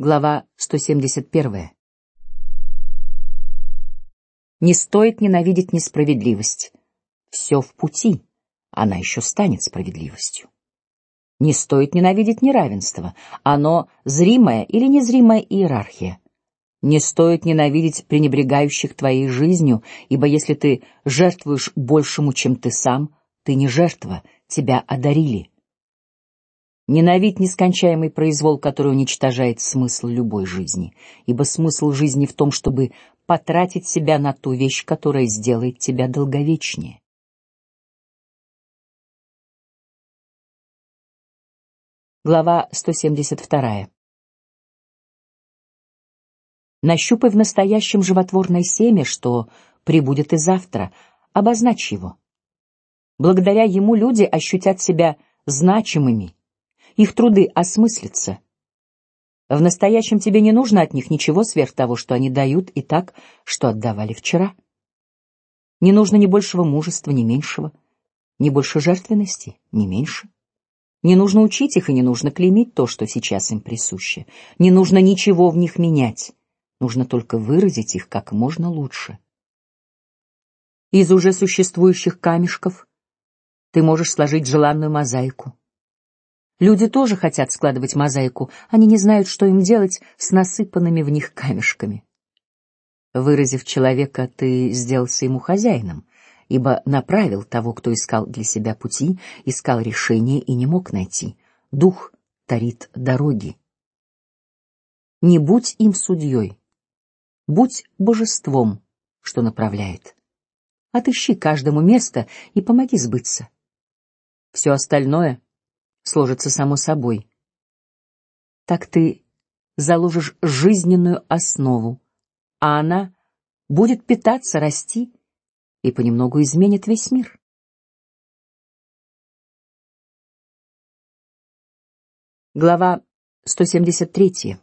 Глава 171. Не стоит ненавидеть несправедливость. Все в пути, она еще станет справедливостью. Не стоит ненавидеть неравенство, оно зримая или незримая иерархия. Не стоит ненавидеть пренебрегающих твоей жизнью, ибо если ты жертвуешь большему, чем ты сам, ты не жертва, тебя одарили. Ненавидь нескончаемый произвол, который уничтожает смысл любой жизни, ибо смысл жизни в том, чтобы потратить себя на ту вещь, которая сделает тебя долговечнее. Глава 172. Нащупай в настоящем животворное семя, что прибудет и завтра, обозначь его. Благодаря ему люди ощутят себя значимыми их труды осмыслятся. В настоящем тебе не нужно от них ничего сверх того, что они дают, и так, что отдавали вчера. Не нужно ни большего мужества, ни меньшего, ни больше жертвенности, ни меньше. Не нужно учить их и не нужно клеймить то, что сейчас им присуще. Не нужно ничего в них менять. Нужно только выразить их как можно лучше. Из уже существующих камешков ты можешь сложить желанную мозаику. Люди тоже хотят складывать мозаику, они не знают, что им делать с насыпанными в них камешками. Выразив человека, ты сделался ему хозяином, ибо направил того, кто искал для себя пути, искал решения и не мог найти. Дух тарит дороги. Не будь им судьей, будь божеством, что направляет. Отыщи каждому место и помоги сбыться. Все остальное сложится само собой. Так ты заложишь жизненную основу, а она будет питаться, расти и понемногу изменит весь мир. Глава 173.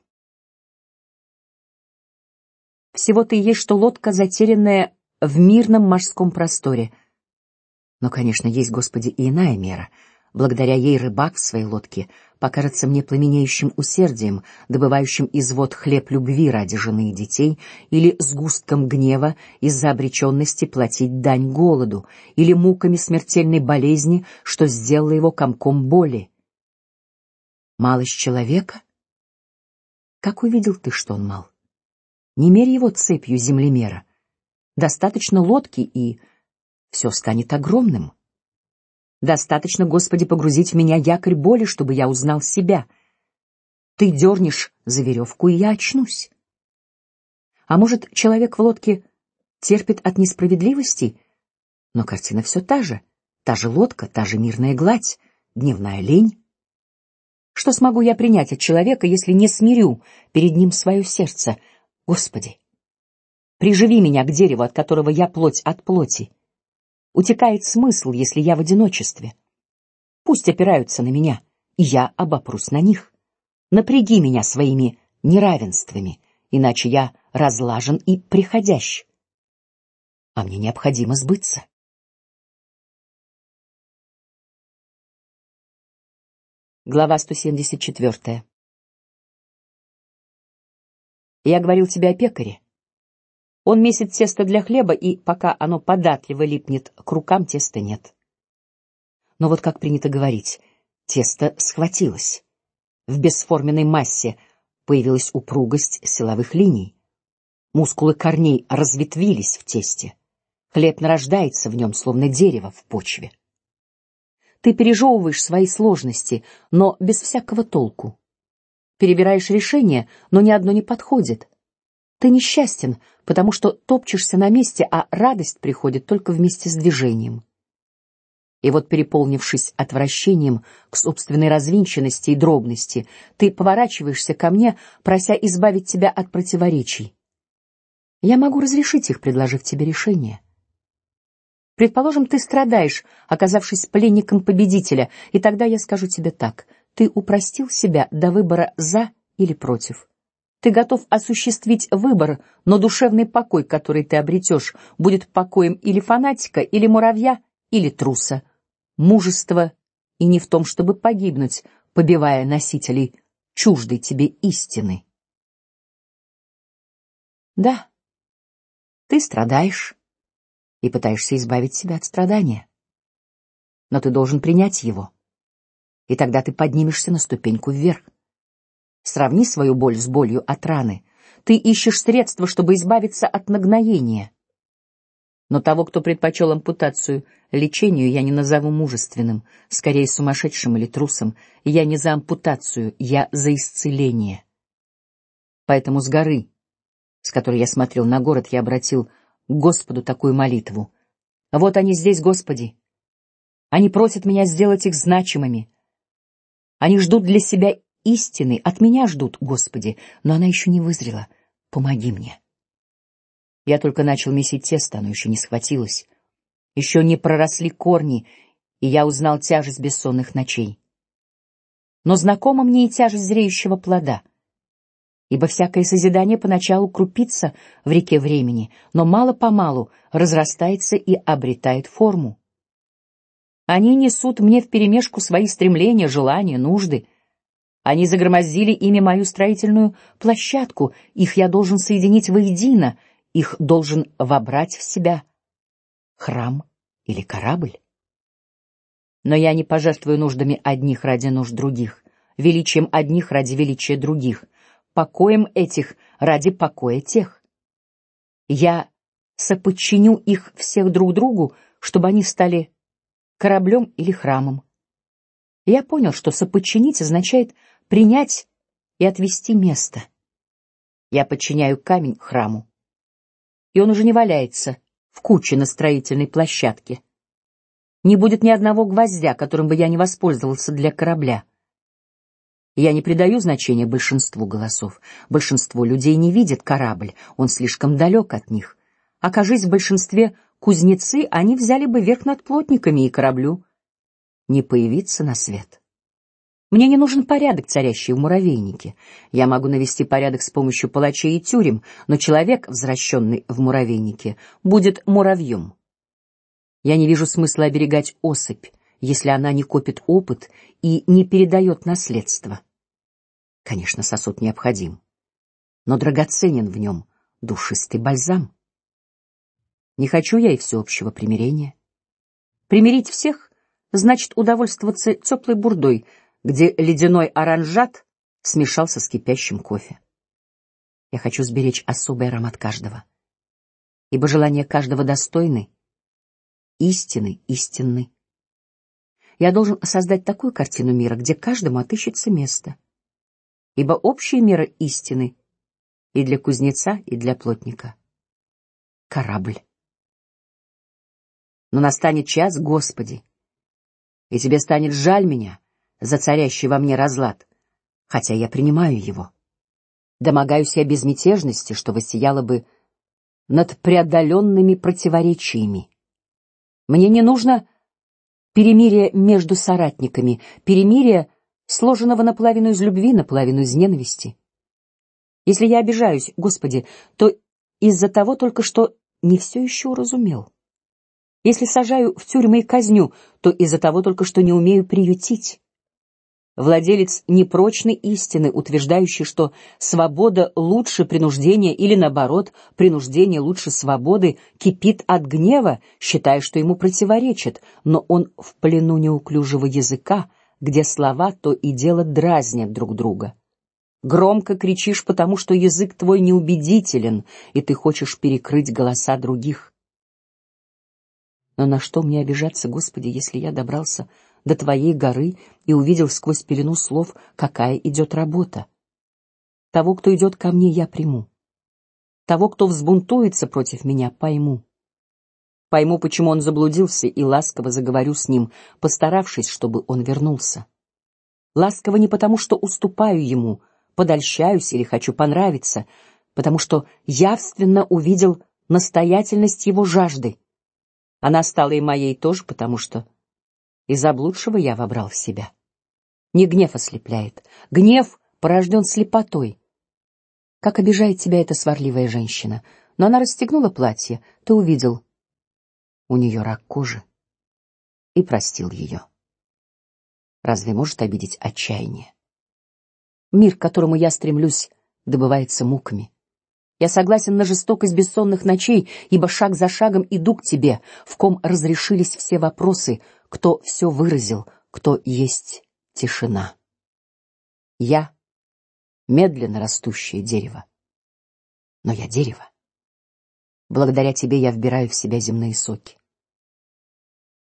Всего-то и есть что лодка, затерянная в мирном морском просторе. Но, конечно, есть, Господи, и иная мера — Благодаря ей рыбак в своей лодке покажется мне пламенеющим усердием, добывающим из вод хлеб любви ради жены и детей, или сгустком гнева из-за обреченности платить дань голоду, или муками смертельной болезни, что сделало его комком боли. Малость человека? Как увидел ты, что он мал? Не мерь его цепью землемера. Достаточно лодки и все станет огромным. Достаточно, Господи, погрузить в меня якорь боли, чтобы я узнал себя. Ты дернешь за веревку, и я очнусь. А может, человек в лодке терпит от несправедливости, но картина все та же, та же лодка, та же мирная гладь, дневная лень. Что смогу я принять от человека, если не смирю перед ним свое сердце, Господи? Приживи меня к дереву, от которого я плоть от плоти. Утекает смысл, если я в одиночестве. Пусть опираются на меня, и я обопрусь на них. Напряги меня своими неравенствами, иначе я разлажен и приходящ. А мне необходимо сбыться. Глава 174. Я говорил тебе о пекаре. Он месит тесто для хлеба, и пока оно податливо липнет к рукам, теста нет. Но вот как принято говорить, тесто схватилось. В бесформенной массе появилась упругость силовых линий. Мускулы корней разветвились в тесте. Хлеб нарождается в нем, словно дерево в почве. Ты пережевываешь свои сложности, но без всякого толку. Перебираешь решения, но ни одно не подходит. Ты несчастен, потому что топчешься на месте, а радость приходит только вместе с движением. И вот, переполнившись отвращением к собственной развинченности и дробности, ты поворачиваешься ко мне, прося избавить тебя от противоречий. Я могу разрешить их, предложив тебе решение. Предположим, ты страдаешь, оказавшись пленником победителя, и тогда я скажу тебе так: ты упростил себя до выбора за или против. Ты готов осуществить выбор, но душевный покой, который ты обретешь, будет покоем или фанатика, или муравья, или труса. Мужество и не в том, чтобы погибнуть, побивая носителей чуждой тебе истины. Да, ты страдаешь и пытаешься избавить себя от страдания, но ты должен принять его, и тогда ты поднимешься на ступеньку вверх. Сравни свою боль с болью от раны. Ты ищешь средства, чтобы избавиться от нагноения. Но того, кто предпочел ампутацию лечению, я не назову мужественным, скорее сумасшедшим или трусом. Я не за ампутацию, я за исцеление. Поэтому с горы, с которой я смотрел на город, я обратил к Господу такую молитву: Вот они здесь, Господи. Они просят меня сделать их значимыми. Они ждут для себя истины, от меня ждут, Господи, но она еще не вызрела. Помоги мне. Я только начал месить тесто, оно еще не схватилось, еще не проросли корни, и я узнал тяжесть бессонных ночей. Но знакома мне и тяжесть зреющего плода, ибо всякое созидание поначалу крупится в реке времени, но мало по-малу разрастается и обретает форму. Они несут мне вперемешку свои стремления, желания, нужды. Они загромоздили ими мою строительную площадку, их я должен соединить воедино — их должен вобрать в себя храм или корабль. Но я не пожертвую нуждами одних ради нужд других, величием одних ради величия других, покоем этих ради покоя тех. Я соподчиню их всех друг другу, чтобы они стали кораблем или храмом. Я понял, что соподчинить означает принять и отвести место. Я подчиняю камень храму, и он уже не валяется в куче на строительной площадке. Не будет ни одного гвоздя, которым бы я не воспользовался для корабля. Я не придаю значения большинству голосов. Большинство людей не видит корабль, он слишком далек от них. Окажись в большинстве кузнецы, они взяли бы верх над плотниками и кораблю не появиться на свет. Мне не нужен порядок, царящий в муравейнике. Я могу навести порядок с помощью палачей и тюрем, но человек, возвращенный в муравейнике, будет муравьем. Я не вижу смысла оберегать особь, если она не копит опыт и не передает наследство. Конечно, сосуд необходим, но драгоценен в нем душистый бальзам. Не хочу я и всеобщего примирения. Примирить всех значит удовольствоваться теплой бурдой где ледяной оранжат смешался с кипящим кофе. Я хочу сберечь особый аромат каждого, ибо желания каждого достойны, истины истинны. Я должен создать такую картину мира, где каждому отыщется место, ибо общая мера истины и для кузнеца, и для плотника — корабль. Но настанет час, Господи, и тебе станет жаль меня за царящий во мне разлад, хотя я принимаю его. Домогаюсь я безмятежности, что воссияла бы над преодоленными противоречиями. Мне не нужно перемирие между соратниками, перемирие, сложенного наполовину из любви, наполовину из ненависти. Если я обижаюсь, Господи, то из-за того только, что не все еще уразумел. Если сажаю в тюрьмы и казню, то из-за того только, что не умею приютить владелец непрочной истины, утверждающий, что свобода лучше принуждения или наоборот, принуждение лучше свободы, кипит от гнева, считая, что ему противоречит, но он в плену неуклюжего языка, где слова то и дело дразнят друг друга. Громко кричишь, потому что язык твой неубедителен, и ты хочешь перекрыть голоса других. Но на что мне обижаться, Господи, если я добрался до твоей горы и увидел сквозь пелену слов, какая идет работа. Того, кто идет ко мне, я приму. Того, кто взбунтуется против меня, пойму. Пойму, почему он заблудился, и ласково заговорю с ним, постаравшись, чтобы он вернулся. Ласково не потому, что уступаю ему, подольщаюсь или хочу понравиться, потому что явственно увидел настоятельность его жажды. Она стала и моей тоже, потому что и заблудшего я вобрал в себя. Не гнев ослепляет, гнев порожден слепотой. Как обижает тебя эта сварливая женщина, но она расстегнула платье, ты увидел, у нее рак кожи, и простил ее. Разве может обидеть отчаяние? Мир, к которому я стремлюсь, добывается муками. Я согласен на жестокость бессонных ночей, ибо шаг за шагом иду к тебе, в ком разрешились все вопросы, кто все выразил, кто есть тишина. Я медленно растущее дерево, но я дерево. Благодаря тебе я вбираю в себя земные соки.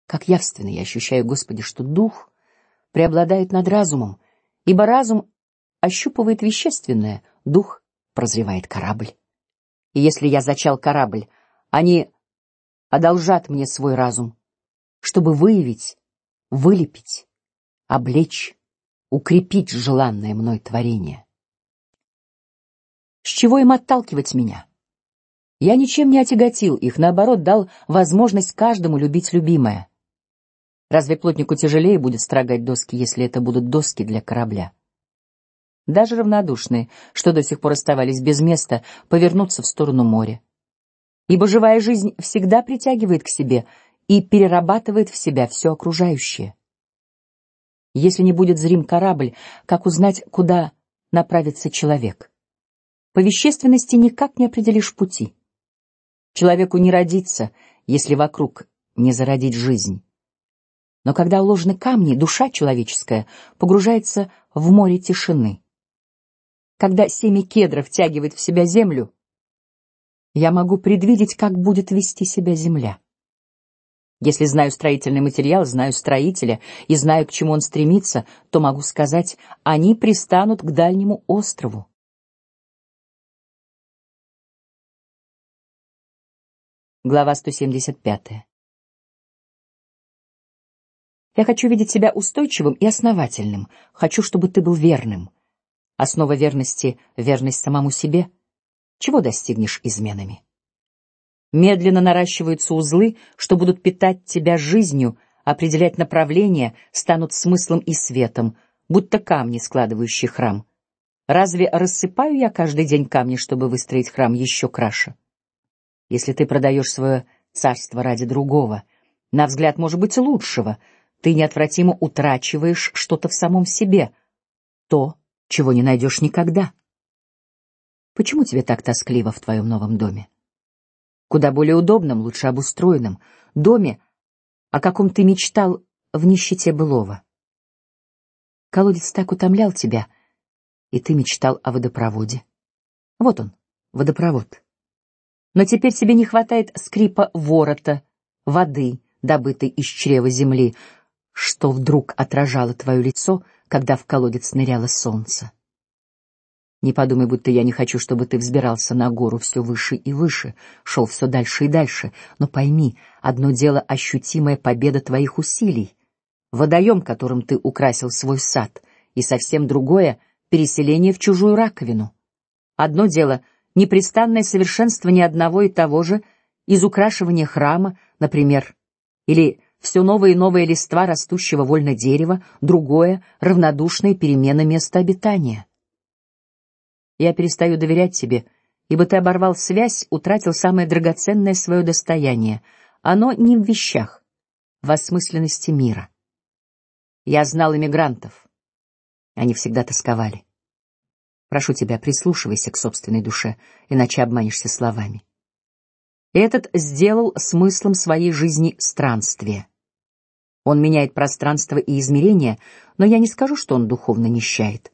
Как явственно я ощущаю, Господи, что дух преобладает над разумом, ибо разум ощупывает вещественное, дух прозревает корабль. И если я зачал корабль, они одолжат мне свой разум, чтобы выявить, вылепить, облечь, укрепить желанное мной творение. С чего им отталкивать меня? Я ничем не отяготил их, наоборот, дал возможность каждому любить любимое. Разве плотнику тяжелее будет строгать доски, если это будут доски для корабля? Даже равнодушные, что до сих пор оставались без места, повернуться в сторону моря. Ибо живая жизнь всегда притягивает к себе и перерабатывает в себя все окружающее. Если не будет зрим корабль, как узнать, куда направится человек? По вещественности никак не определишь пути. Человеку не родиться, если вокруг не зародить жизнь. Но когда уложены камни, душа человеческая погружается в море тишины. Когда семя кедра втягивает в себя землю, я могу предвидеть, как будет вести себя земля. Если знаю строительный материал, знаю строителя и знаю, к чему он стремится, то могу сказать, они пристанут к дальнему острову. Глава 175. Я хочу видеть себя устойчивым и основательным. Хочу, чтобы ты был верным. Основа верности — верность самому себе. Чего достигнешь изменами? Медленно наращиваются узлы, что будут питать тебя жизнью, определять направление, станут смыслом и светом, будто камни, складывающие храм. Разве рассыпаю я каждый день камни, чтобы выстроить храм еще краше? Если ты продаешь свое царство ради другого, на взгляд, может быть, лучшего, ты неотвратимо утрачиваешь что-то в самом себе, то, чего не найдешь никогда. Почему тебе так тоскливо в твоем новом доме? Куда более удобном, лучше обустроенном доме, о каком ты мечтал в нищете былого. Колодец так утомлял тебя, и ты мечтал о водопроводе. Вот он, водопровод но теперь тебе не хватает скрипа ворота, воды, добытой из чрева земли, что вдруг отражало твое лицо, когда в колодец ныряло солнце. Не подумай, будто я не хочу, чтобы ты взбирался на гору все выше и выше, шел все дальше и дальше. Но пойми, одно дело ощутимая победа твоих усилий, водоем, которым ты украсил свой сад, и совсем другое переселение в чужую раковину. Одно дело непрестанное совершенствование одного и того же, из украшивания храма, например, или все новые и новые листва растущего вольно дерева, другое равнодушная перемена места обитания. Я перестаю доверять тебе, ибо ты оборвал связь, утратил самое драгоценное свое достояние. Оно не в вещах, в осмысленности мира. Я знал иммигрантов, они всегда тосковали. Прошу тебя, прислушивайся к собственной душе, иначе обманешься словами. Этот сделал смыслом своей жизни странствие. Он меняет пространство и измерения, но я не скажу, что он духовно нищает.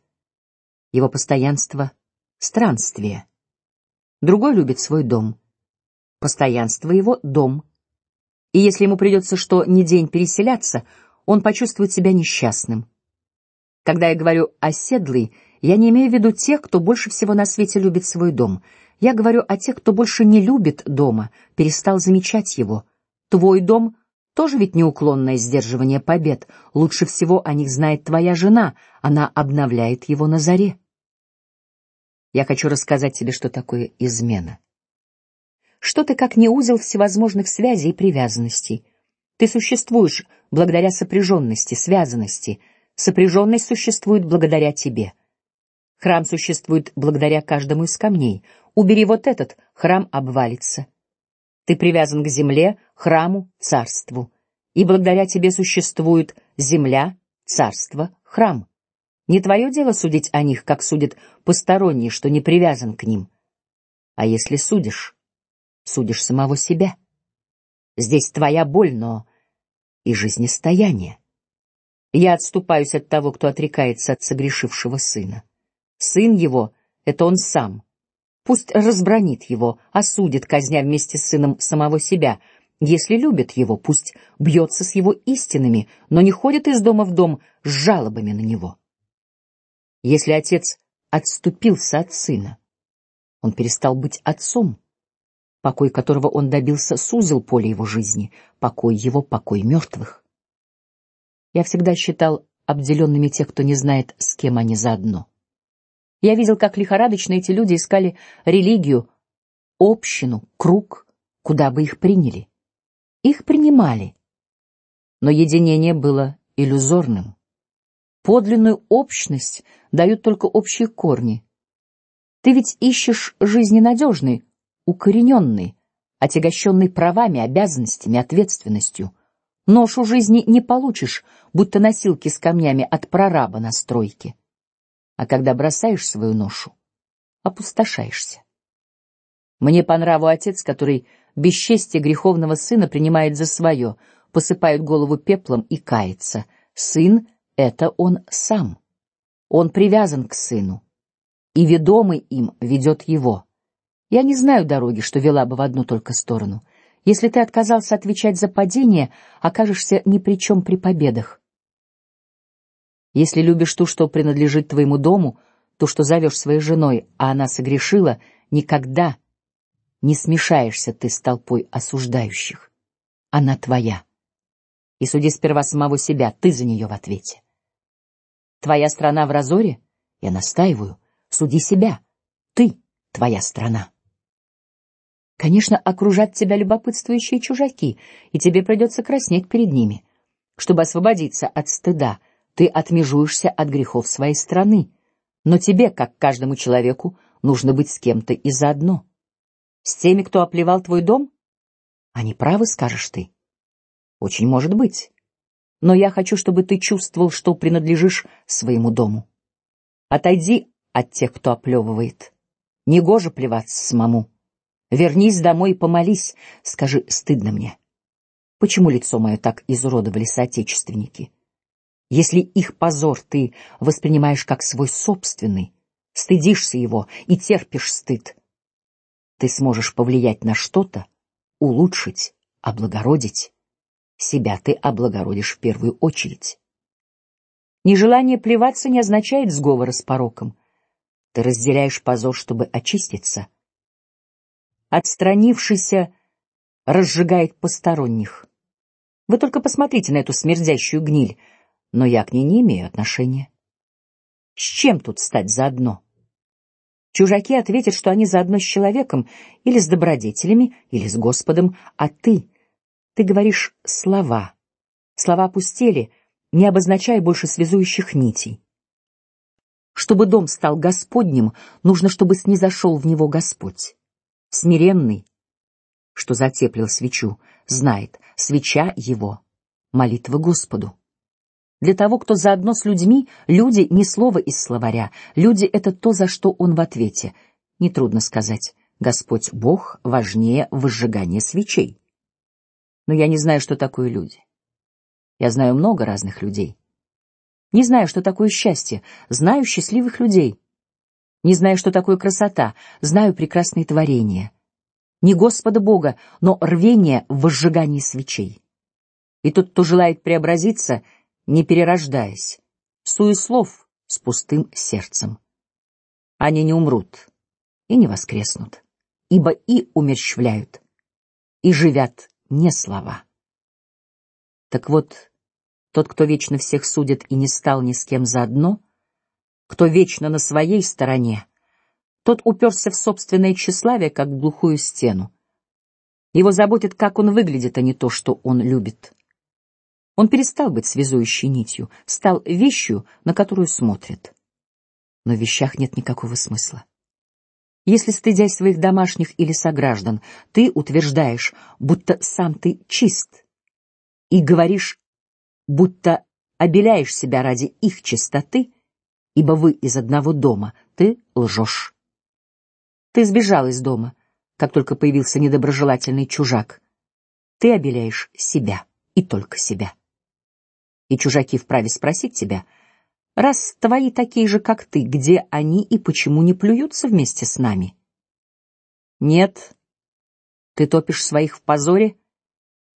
Его постоянство — странствие. Другой любит свой дом. Постоянство его — дом. И если ему придется что ни день переселяться, он почувствует себя несчастным. Когда я говорю оседлый, я не имею в виду тех, кто больше всего на свете любит свой дом. Я говорю о тех, кто больше не любит дома, перестал замечать его. Твой дом тоже ведь неуклонное сдерживание побед. Лучше всего о них знает твоя жена, она обновляет его на заре. Я хочу рассказать тебе, что такое измена. Что ты как не узел всевозможных связей и привязанностей. Ты существуешь благодаря сопряженности, связанности. Сопряженность существует благодаря тебе. Храм существует благодаря каждому из камней. Убери вот этот, храм обвалится. Ты привязан к земле, храму, царству, и благодаря тебе существует земля, царство, храм. Не твое дело судить о них, как судит посторонний, что не привязан к ним. А если судишь, судишь самого себя. Здесь твоя боль, но и жизнестояние. Я отступаюсь от того, кто отрекается от согрешившего сына. Сын его — это он сам. Пусть разбранит его, осудит, казня вместе с сыном самого себя. Если любит его, пусть бьется с его истинами, но не ходит из дома в дом с жалобами на него. Если отец отступился от сына, он перестал быть отцом. Покой, которого он добился, сузил поле его жизни. Покой его, покой мертвых. Я всегда считал обделенными тех, кто не знает, с кем они заодно. Я видел, как лихорадочно эти люди искали религию, общину, круг, куда бы их приняли. Их принимали, но единение было иллюзорным. Подлинную общность дают только общие корни. Ты ведь ищешь жизни надежной, укорененный, отягощенный правами, обязанностями, ответственностью. Ношу жизни не получишь, будто носилки с камнями от прораба на стройке. А когда бросаешь свою ношу, опустошаешься. Мне по нраву отец, который бесчестие греховного сына принимает за свое, посыпает голову пеплом и кается. Сын — это он сам. Он привязан к сыну, и ведомый им ведет его. Я не знаю дороги, что вела бы в одну только сторону. Если ты отказался отвечать за падение, окажешься ни при чем при победах. Если любишь ту, что принадлежит твоему дому, то, что зовешь своей женой, а она согрешила, никогда не смешаешься ты с толпой осуждающих. Она твоя. И суди сперва самого себя, ты за нее в ответе. Твоя страна в разоре, я настаиваю. Суди себя, ты твоя страна. Конечно, окружат тебя любопытствующие чужаки, и тебе придется краснеть перед ними. Чтобы освободиться от стыда, ты отмежуешься от грехов своей страны. Но тебе, как каждому человеку, нужно быть с кем-то и заодно. С теми, кто оплевал твой дом? Они правы, скажешь ты. Очень может быть. Но я хочу, чтобы ты чувствовал, что принадлежишь своему дому. Отойди от тех, кто оплевывает. Негоже плеваться самому. Вернись домой и помолись. Скажи, стыдно мне. Почему лицо мое так изуродовали соотечественники? Если их позор ты воспринимаешь как свой собственный, стыдишься его и терпишь стыд, ты сможешь повлиять на что-то, улучшить, облагородить. Себя ты облагородишь в первую очередь. Нежелание плеваться не означает сговора с пороком. Ты разделяешь позор, чтобы очиститься отстранившийся разжигает посторонних. Вы только посмотрите на эту смердящую гниль, но я к ней не имею отношения. С чем тут стать заодно? Чужаки ответят, что они заодно с человеком или с добродетелями, или с Господом, а ты, ты говоришь слова. Слова пустели, не обозначая больше связующих нитей. Чтобы дом стал Господним, нужно, чтобы снизошел в него Господь смиренный, что затеплил свечу, знает, свеча его молитва Господу. Для того, кто заодно с людьми, люди не слово из словаря, люди это то, за что он в ответе. Не трудно сказать, Господь Бог важнее возжигания свечей. Но я не знаю, что такое люди. Я знаю много разных людей. Не знаю, что такое счастье, знаю счастливых людей. Не знаю, что такое красота, знаю прекрасные творения. Не Господа Бога, но рвение в возжигании свечей. И тот, кто желает преобразиться, не перерождаясь, суеслов с пустым сердцем. Они не умрут и не воскреснут, ибо и умерщвляют, и живят не слова. Так вот, тот, кто вечно всех судит и не стал ни с кем заодно, кто вечно на своей стороне, тот уперся в собственное тщеславие, как в глухую стену. Его заботит, как он выглядит, а не то, что он любит. Он перестал быть связующей нитью, стал вещью, на которую смотрят. Но в вещах нет никакого смысла. Если стыдясь своих домашних или сограждан, ты утверждаешь, будто сам ты чист, и говоришь, будто обеляешь себя ради их чистоты, ибо вы из одного дома, ты лжешь. Ты сбежал из дома, как только появился недоброжелательный чужак. Ты обеляешь себя и только себя. И чужаки вправе спросить тебя, раз твои такие же, как ты, где они и почему не плюются вместе с нами? Нет, ты топишь своих в позоре,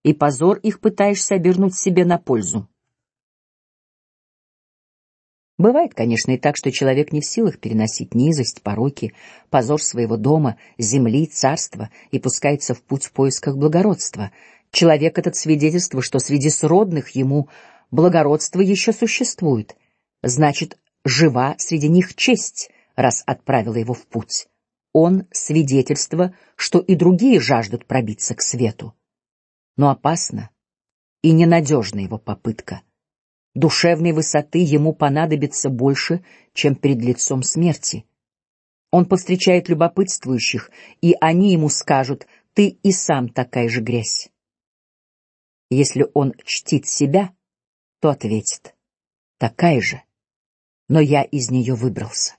и позор их пытаешься обернуть себе на пользу. Бывает, конечно, и так, что человек не в силах переносить низость, пороки, позор своего дома, земли, царства и пускается в путь в поисках благородства. Человек этот свидетельство, что среди сродных ему благородство еще существует. Значит, жива среди них честь, раз отправила его в путь. Он свидетельство, что и другие жаждут пробиться к свету. Но опасно и ненадежна его попытка. Душевной высоты ему понадобится больше, чем перед лицом смерти. Он повстречает любопытствующих, и они ему скажут: "Ты и сам такая же грязь". Если он чтит себя, то ответит: "Такая же, но я из нее выбрался".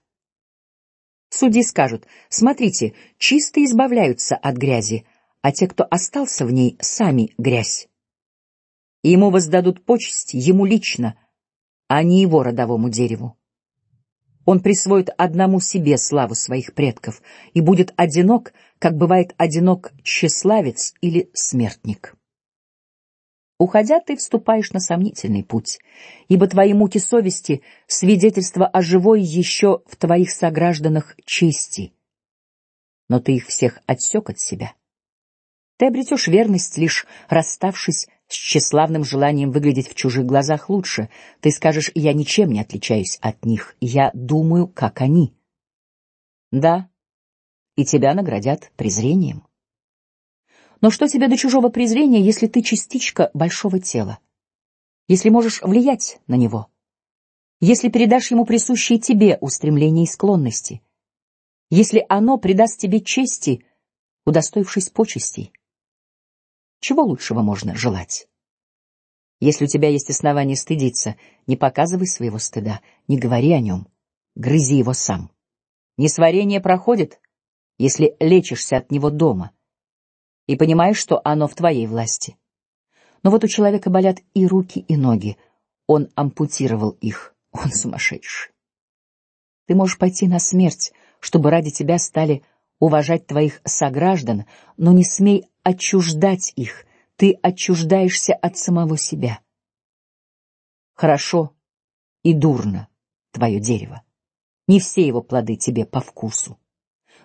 Судьи скажут: "Смотрите, чистые избавляются от грязи, а те, кто остался в ней, сами грязь" ему воздадут почесть ему лично, а не его родовому дереву. Он присвоит одному себе славу своих предков и будет одинок, как бывает одинок тщеславец или смертник. Уходя, ты вступаешь на сомнительный путь, ибо твои муки совести свидетельство о живой еще в твоих согражданах чести. Но ты их всех отсек от себя. Ты обретешь верность лишь расставшись с тщеславным желанием выглядеть в чужих глазах лучше. Ты скажешь: я ничем не отличаюсь от них, я думаю, как они. Да, и тебя наградят презрением. Но что тебе до чужого презрения, если ты частичка большого тела? Если можешь влиять на него? Если передашь ему присущие тебе устремления и склонности? Если оно придаст тебе чести, удостоившись почестей? Чего лучшего можно желать? Если у тебя есть основания стыдиться, не показывай своего стыда, не говори о нем, грызи его сам. Несварение проходит, если лечишься от него дома и понимаешь, что оно в твоей власти. Но вот у человека болят и руки, и ноги. Он ампутировал их. Он сумасшедший. Ты можешь пойти на смерть, чтобы ради тебя стали уважать твоих сограждан, но не смей отчуждать их. Ты отчуждаешься от самого себя. Хорошо и дурно твое дерево. Не все его плоды тебе по вкусу,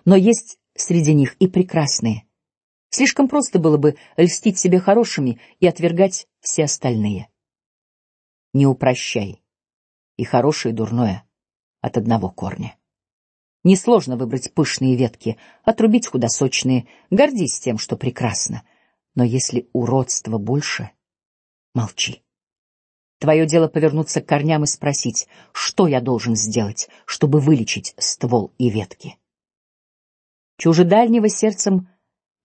но есть среди них и прекрасные. Слишком просто было бы льстить себе хорошими и отвергать все остальные. Не упрощай и хорошее и дурное от одного корня. Несложно выбрать пышные ветки, отрубить худосочные, гордись тем, что прекрасно. Но если уродства больше, молчи. Твое дело повернуться к корням и спросить, что я должен сделать, чтобы вылечить ствол и ветки. Чужедальнего сердцем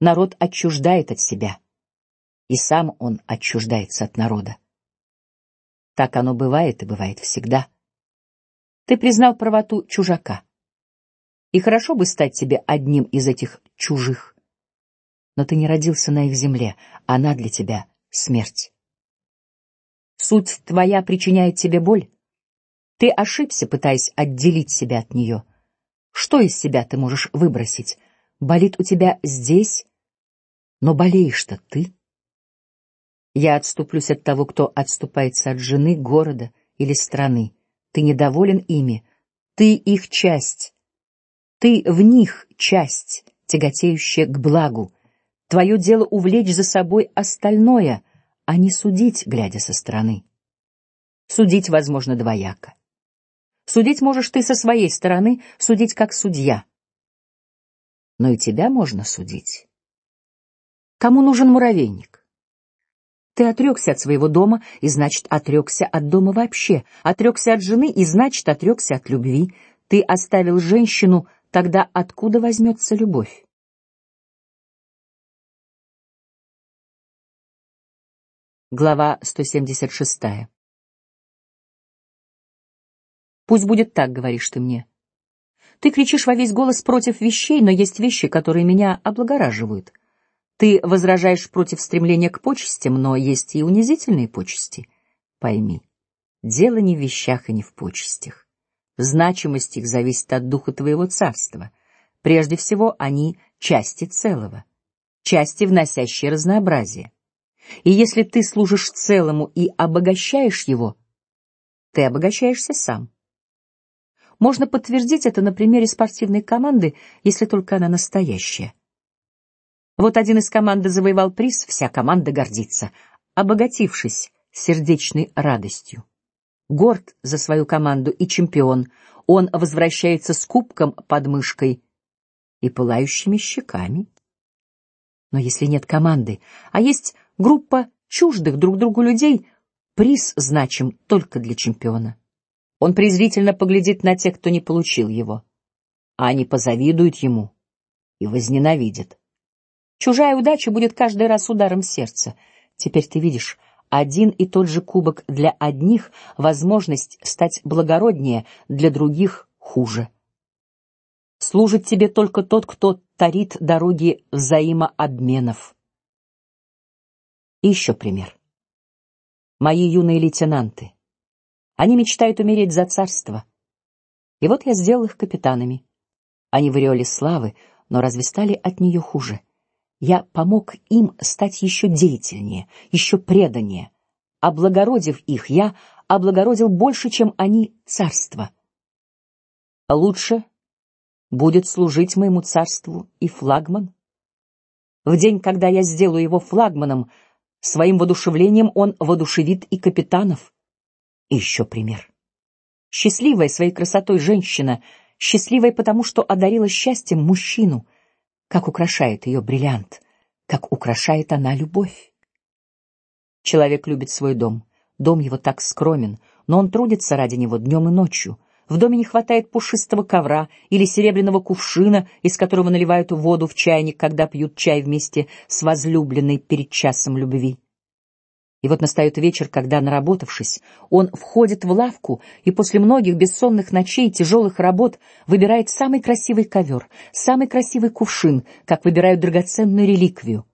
народ отчуждает от себя, и сам он отчуждается от народа. Так оно бывает и бывает всегда. Ты признал правоту чужака. И хорошо бы стать тебе одним из этих чужих. Но ты не родился на их земле, она для тебя смерть. Суть твоя причиняет тебе боль. Ты ошибся, пытаясь отделить себя от нее. Что из себя ты можешь выбросить? Болит у тебя здесь, но болеешь-то ты. Я отступлюсь от того, кто отступается от жены, города или страны. Ты недоволен ими, ты их часть. Ты в них часть, тяготеющая к благу. Твое дело увлечь за собой остальное, а не судить, глядя со стороны. Судить возможно двояко. Судить можешь ты со своей стороны, судить как судья. Но и тебя можно судить. Кому нужен муравейник? Ты отрекся от своего дома, и значит отрекся от дома вообще. Отрекся от жены, и значит отрекся от любви. Ты оставил женщину Тогда откуда возьмется любовь? Глава 176. Пусть будет так, говоришь ты мне. Ты кричишь во весь голос против вещей, но есть вещи, которые меня облагораживают. Ты возражаешь против стремления к почестям, но есть и унизительные почести. Пойми, дело не в вещах и не в почестях. Значимость их зависит от духа твоего царства. Прежде всего, они части целого, части, вносящие разнообразие. И если ты служишь целому и обогащаешь его, ты обогащаешься сам. Можно подтвердить это на примере спортивной команды, если только она настоящая. Вот один из команды завоевал приз, вся команда гордится, обогатившись сердечной радостью. Горд за свою команду и чемпион, он возвращается с кубком под мышкой и пылающими щеками. Но если нет команды, а есть группа чуждых друг другу людей, приз значим только для чемпиона. Он презрительно поглядит на тех, кто не получил его, а они позавидуют ему и возненавидят. Чужая удача будет каждый раз ударом сердца. Теперь ты видишь, один и тот же кубок для одних возможность стать благороднее, для других хуже. Служит тебе только тот, кто тарит дороги взаимообменов. И еще пример. Мои юные лейтенанты. Они мечтают умереть за царство. И вот я сделал их капитанами. Они в ореоле славы, но разве стали от нее хуже? Я помог им стать еще деятельнее, еще преданнее. Облагородив их, я облагородил больше, чем они царство. Лучше будет служить моему царству и флагман. В день, когда я сделаю его флагманом, своим воодушевлением он воодушевит и капитанов. И еще пример. Счастливая своей красотой женщина, счастливая потому, что одарила счастьем мужчину — как украшает ее бриллиант, как украшает она любовь. Человек любит свой дом, дом его так скромен, но он трудится ради него днем и ночью. В доме не хватает пушистого ковра или серебряного кувшина, из которого наливают воду в чайник, когда пьют чай вместе с возлюбленной перед часом любви. И вот настает вечер, когда, наработавшись, он входит в лавку и после многих бессонных ночей и тяжелых работ выбирает самый красивый ковер, самый красивый кувшин, как выбирают драгоценную реликвию.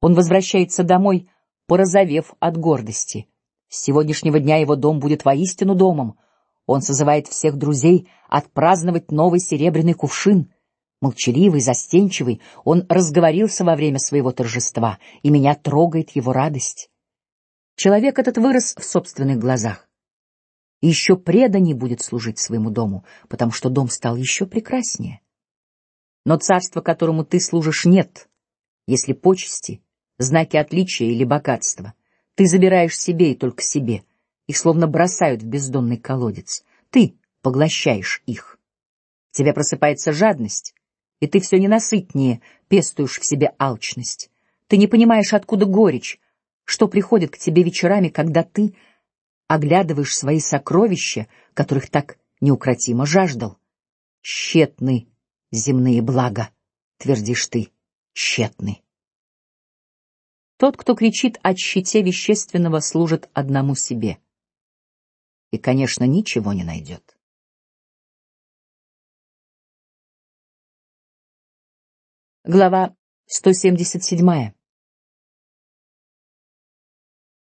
Он возвращается домой, порозовев от гордости. С сегодняшнего дня его дом будет воистину домом. Он созывает всех друзей отпраздновать новый серебряный кувшин. Молчаливый, застенчивый, он разговорился во время своего торжества, и меня трогает его радость. Человек этот вырос в собственных глазах. И еще преданнее будет служить своему дому, потому что дом стал еще прекраснее. Но царства, которому ты служишь, нет, если почести, знаки отличия или богатства. Ты забираешь себе и только себе. Их словно бросают в бездонный колодец. Ты поглощаешь их. В тебе просыпается жадность, и ты все ненасытнее пестуешь в себе алчность. Ты не понимаешь, откуда горечь, что приходит к тебе вечерами, когда ты оглядываешь свои сокровища, которых так неукротимо жаждал. Тщетны земные блага, твердишь ты, тщетны. Тот, кто кричит о щите вещественного, служит одному себе. И, конечно, ничего не найдет. Глава сто семьдесят седьмая.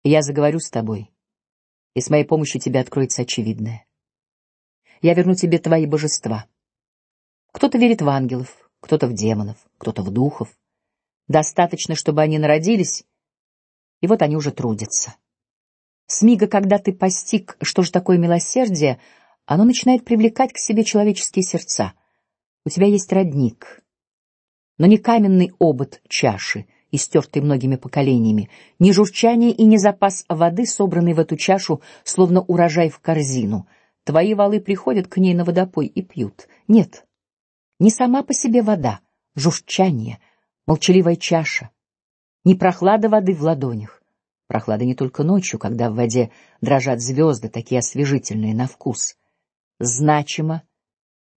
Я заговорю с тобой, и с моей помощью тебе откроется очевидное. Я верну тебе твои божества. Кто-то верит в ангелов, кто-то в демонов, кто-то в духов. Достаточно, чтобы они народились, и вот они уже трудятся. С мига, когда ты постиг, что же такое милосердие, оно начинает привлекать к себе человеческие сердца. У тебя есть родник, но не каменный обод чаши, истертый многими поколениями, ни журчание и ни запас воды, собранный в эту чашу, словно урожай в корзину. Твои валы приходят к ней на водопой и пьют. Нет, не сама по себе вода, журчание, молчаливая чаша, не прохлада воды в ладонях. Прохлада не только ночью, когда в воде дрожат звезды, такие освежительные на вкус. Значимо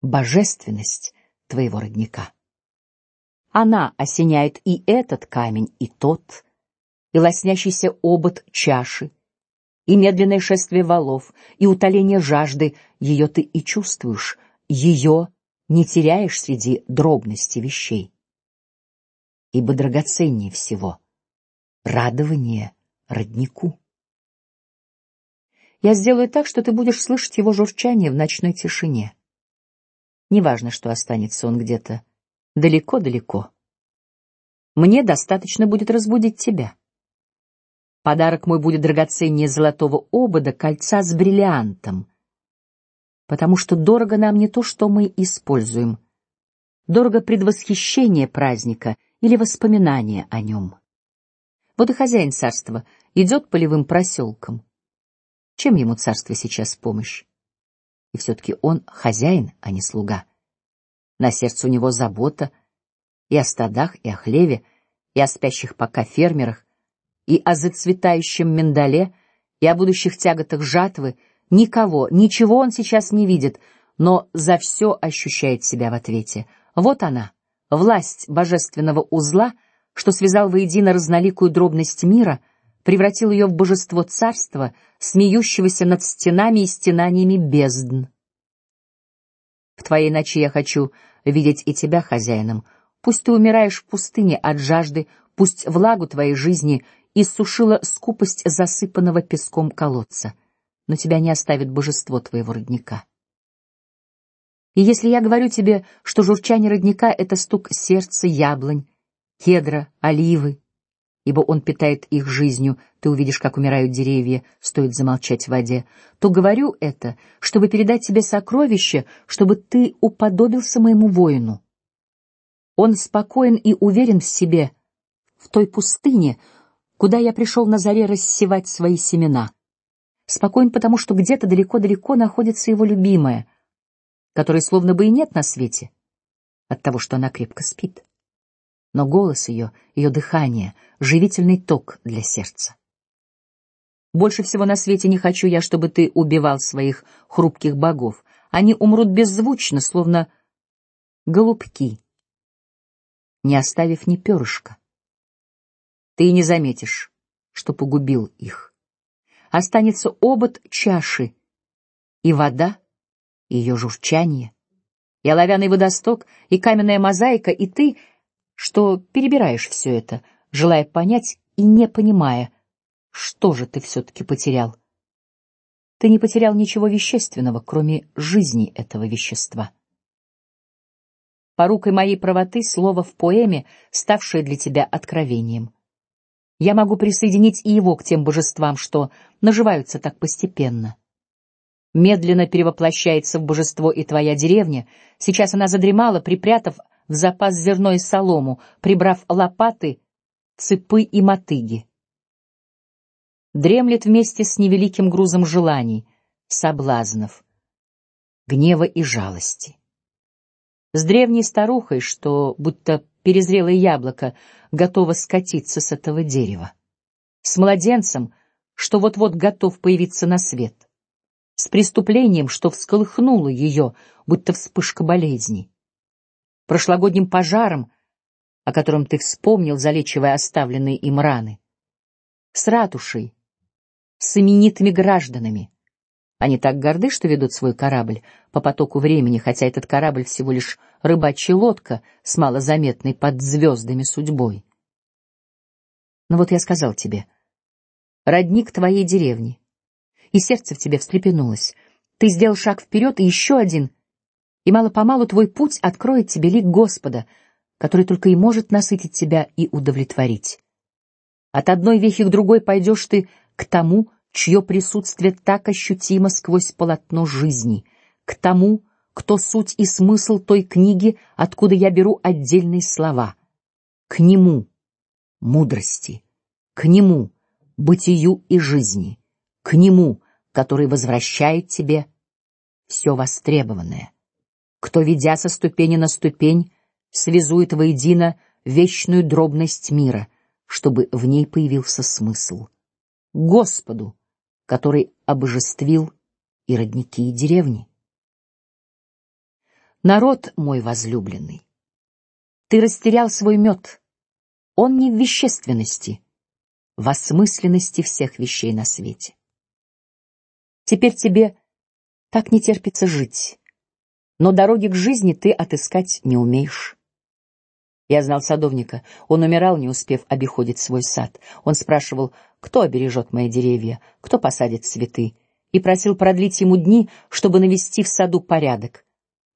божественность твоего родника. Она осеняет и этот камень, и тот, и лоснящийся обод чаши, и медленное шествие валов, и утоление жажды. Ее ты и чувствуешь, ее не теряешь среди дробности вещей, ибо драгоценнее всего радование роднику. Я сделаю так, что ты будешь слышать его журчание в ночной тишине. Неважно, что останется он где-то далеко-далеко. Мне достаточно будет разбудить тебя. Подарок мой будет драгоценнее золотого обода, кольца с бриллиантом, потому что дорого нам не то, что мы используем, дорого предвосхищение праздника или воспоминание о нем. Вот и хозяин царства идет полевым проселком. Чем ему царство сейчас помощь? И все-таки он хозяин, а не слуга. На сердце у него забота и о стадах, и о хлеве, и о спящих пока фермерах, и о зацветающем миндале, и о будущих тяготах жатвы. Никого, ничего он сейчас не видит, но за все ощущает себя в ответе. Вот она, власть божественного узла, что связал воедино разноликую дробность мира, превратил ее в божество царства, смеющегося над стенами и стенаниями бездн. В твоей ночи я хочу видеть и тебя хозяином. Пусть ты умираешь в пустыне от жажды, пусть влагу твоей жизни иссушила скупость засыпанного песком колодца, но тебя не оставит божество твоего родника. И если я говорю тебе, что журчание родника — это стук сердца яблонь, кедра, оливы, ибо он питает их жизнью, ты увидишь, как умирают деревья, стоит замолчать в воде, то говорю это, чтобы передать тебе сокровище, чтобы ты уподобился моему воину. Он спокоен и уверен в себе в той пустыне, куда я пришел на заре рассевать свои семена. Спокоен, потому что где-то далеко-далеко находится его любимая, которой словно бы и нет на свете, от того, что она крепко спит но голос ее, ее дыхание, живительный ток для сердца. Больше всего на свете не хочу я, чтобы ты убивал своих хрупких богов. Они умрут беззвучно, словно голубки, не оставив ни перышка. Ты и не заметишь, что погубил их. Останется обод чаши и вода, ее журчание, и оловянный водосток, и каменная мозаика, и ты — что перебираешь все это, желая понять и не понимая, что же ты все-таки потерял. Ты не потерял ничего вещественного, кроме жизни этого вещества. Порукой моей правоты слово в поэме, ставшее для тебя откровением. Я могу присоединить и его к тем божествам, что наживаются так постепенно. Медленно перевоплощается в божество и твоя деревня. Сейчас она задремала, припрятав в запас зерно и солому, прибрав лопаты, цепы и мотыги. Дремлет вместе с невеликим грузом желаний, соблазнов, гнева и жалости. С древней старухой, что будто перезрелое яблоко готово скатиться с этого дерева, с младенцем, что вот-вот готов появиться на свет, с преступлением, что всколыхнуло ее, будто вспышка болезни прошлогодним пожаром, о котором ты вспомнил, залечивая оставленные им раны, с ратушей, с именитыми гражданами. Они так горды, что ведут свой корабль по потоку времени, хотя этот корабль всего лишь рыбачья лодка с малозаметной под звездами судьбой. Но вот я сказал тебе, родник твоей деревни, и сердце в тебе встрепенулось. Ты сделал шаг вперед и еще один — и мало-помалу твой путь откроет тебе лик Господа, который только и может насытить тебя и удовлетворить. От одной вехи к другой пойдешь ты к тому, чье присутствие так ощутимо сквозь полотно жизни, к тому, кто суть и смысл той книги, откуда я беру отдельные слова, к нему мудрости, к нему бытию и жизни, к нему, который возвращает тебе все востребованное кто, ведя со ступени на ступень, связует воедино вечную дробность мира, чтобы в ней появился смысл. Господу, который обожествил и родники, и деревни. Народ мой возлюбленный, ты растерял свой мед. Он не в вещественности, в осмысленности всех вещей на свете. Теперь тебе так не терпится жить но дороги к жизни ты отыскать не умеешь. Я знал садовника. Он умирал, не успев обиходить свой сад. Он спрашивал, кто обережет мои деревья, кто посадит цветы, и просил продлить ему дни, чтобы навести в саду порядок.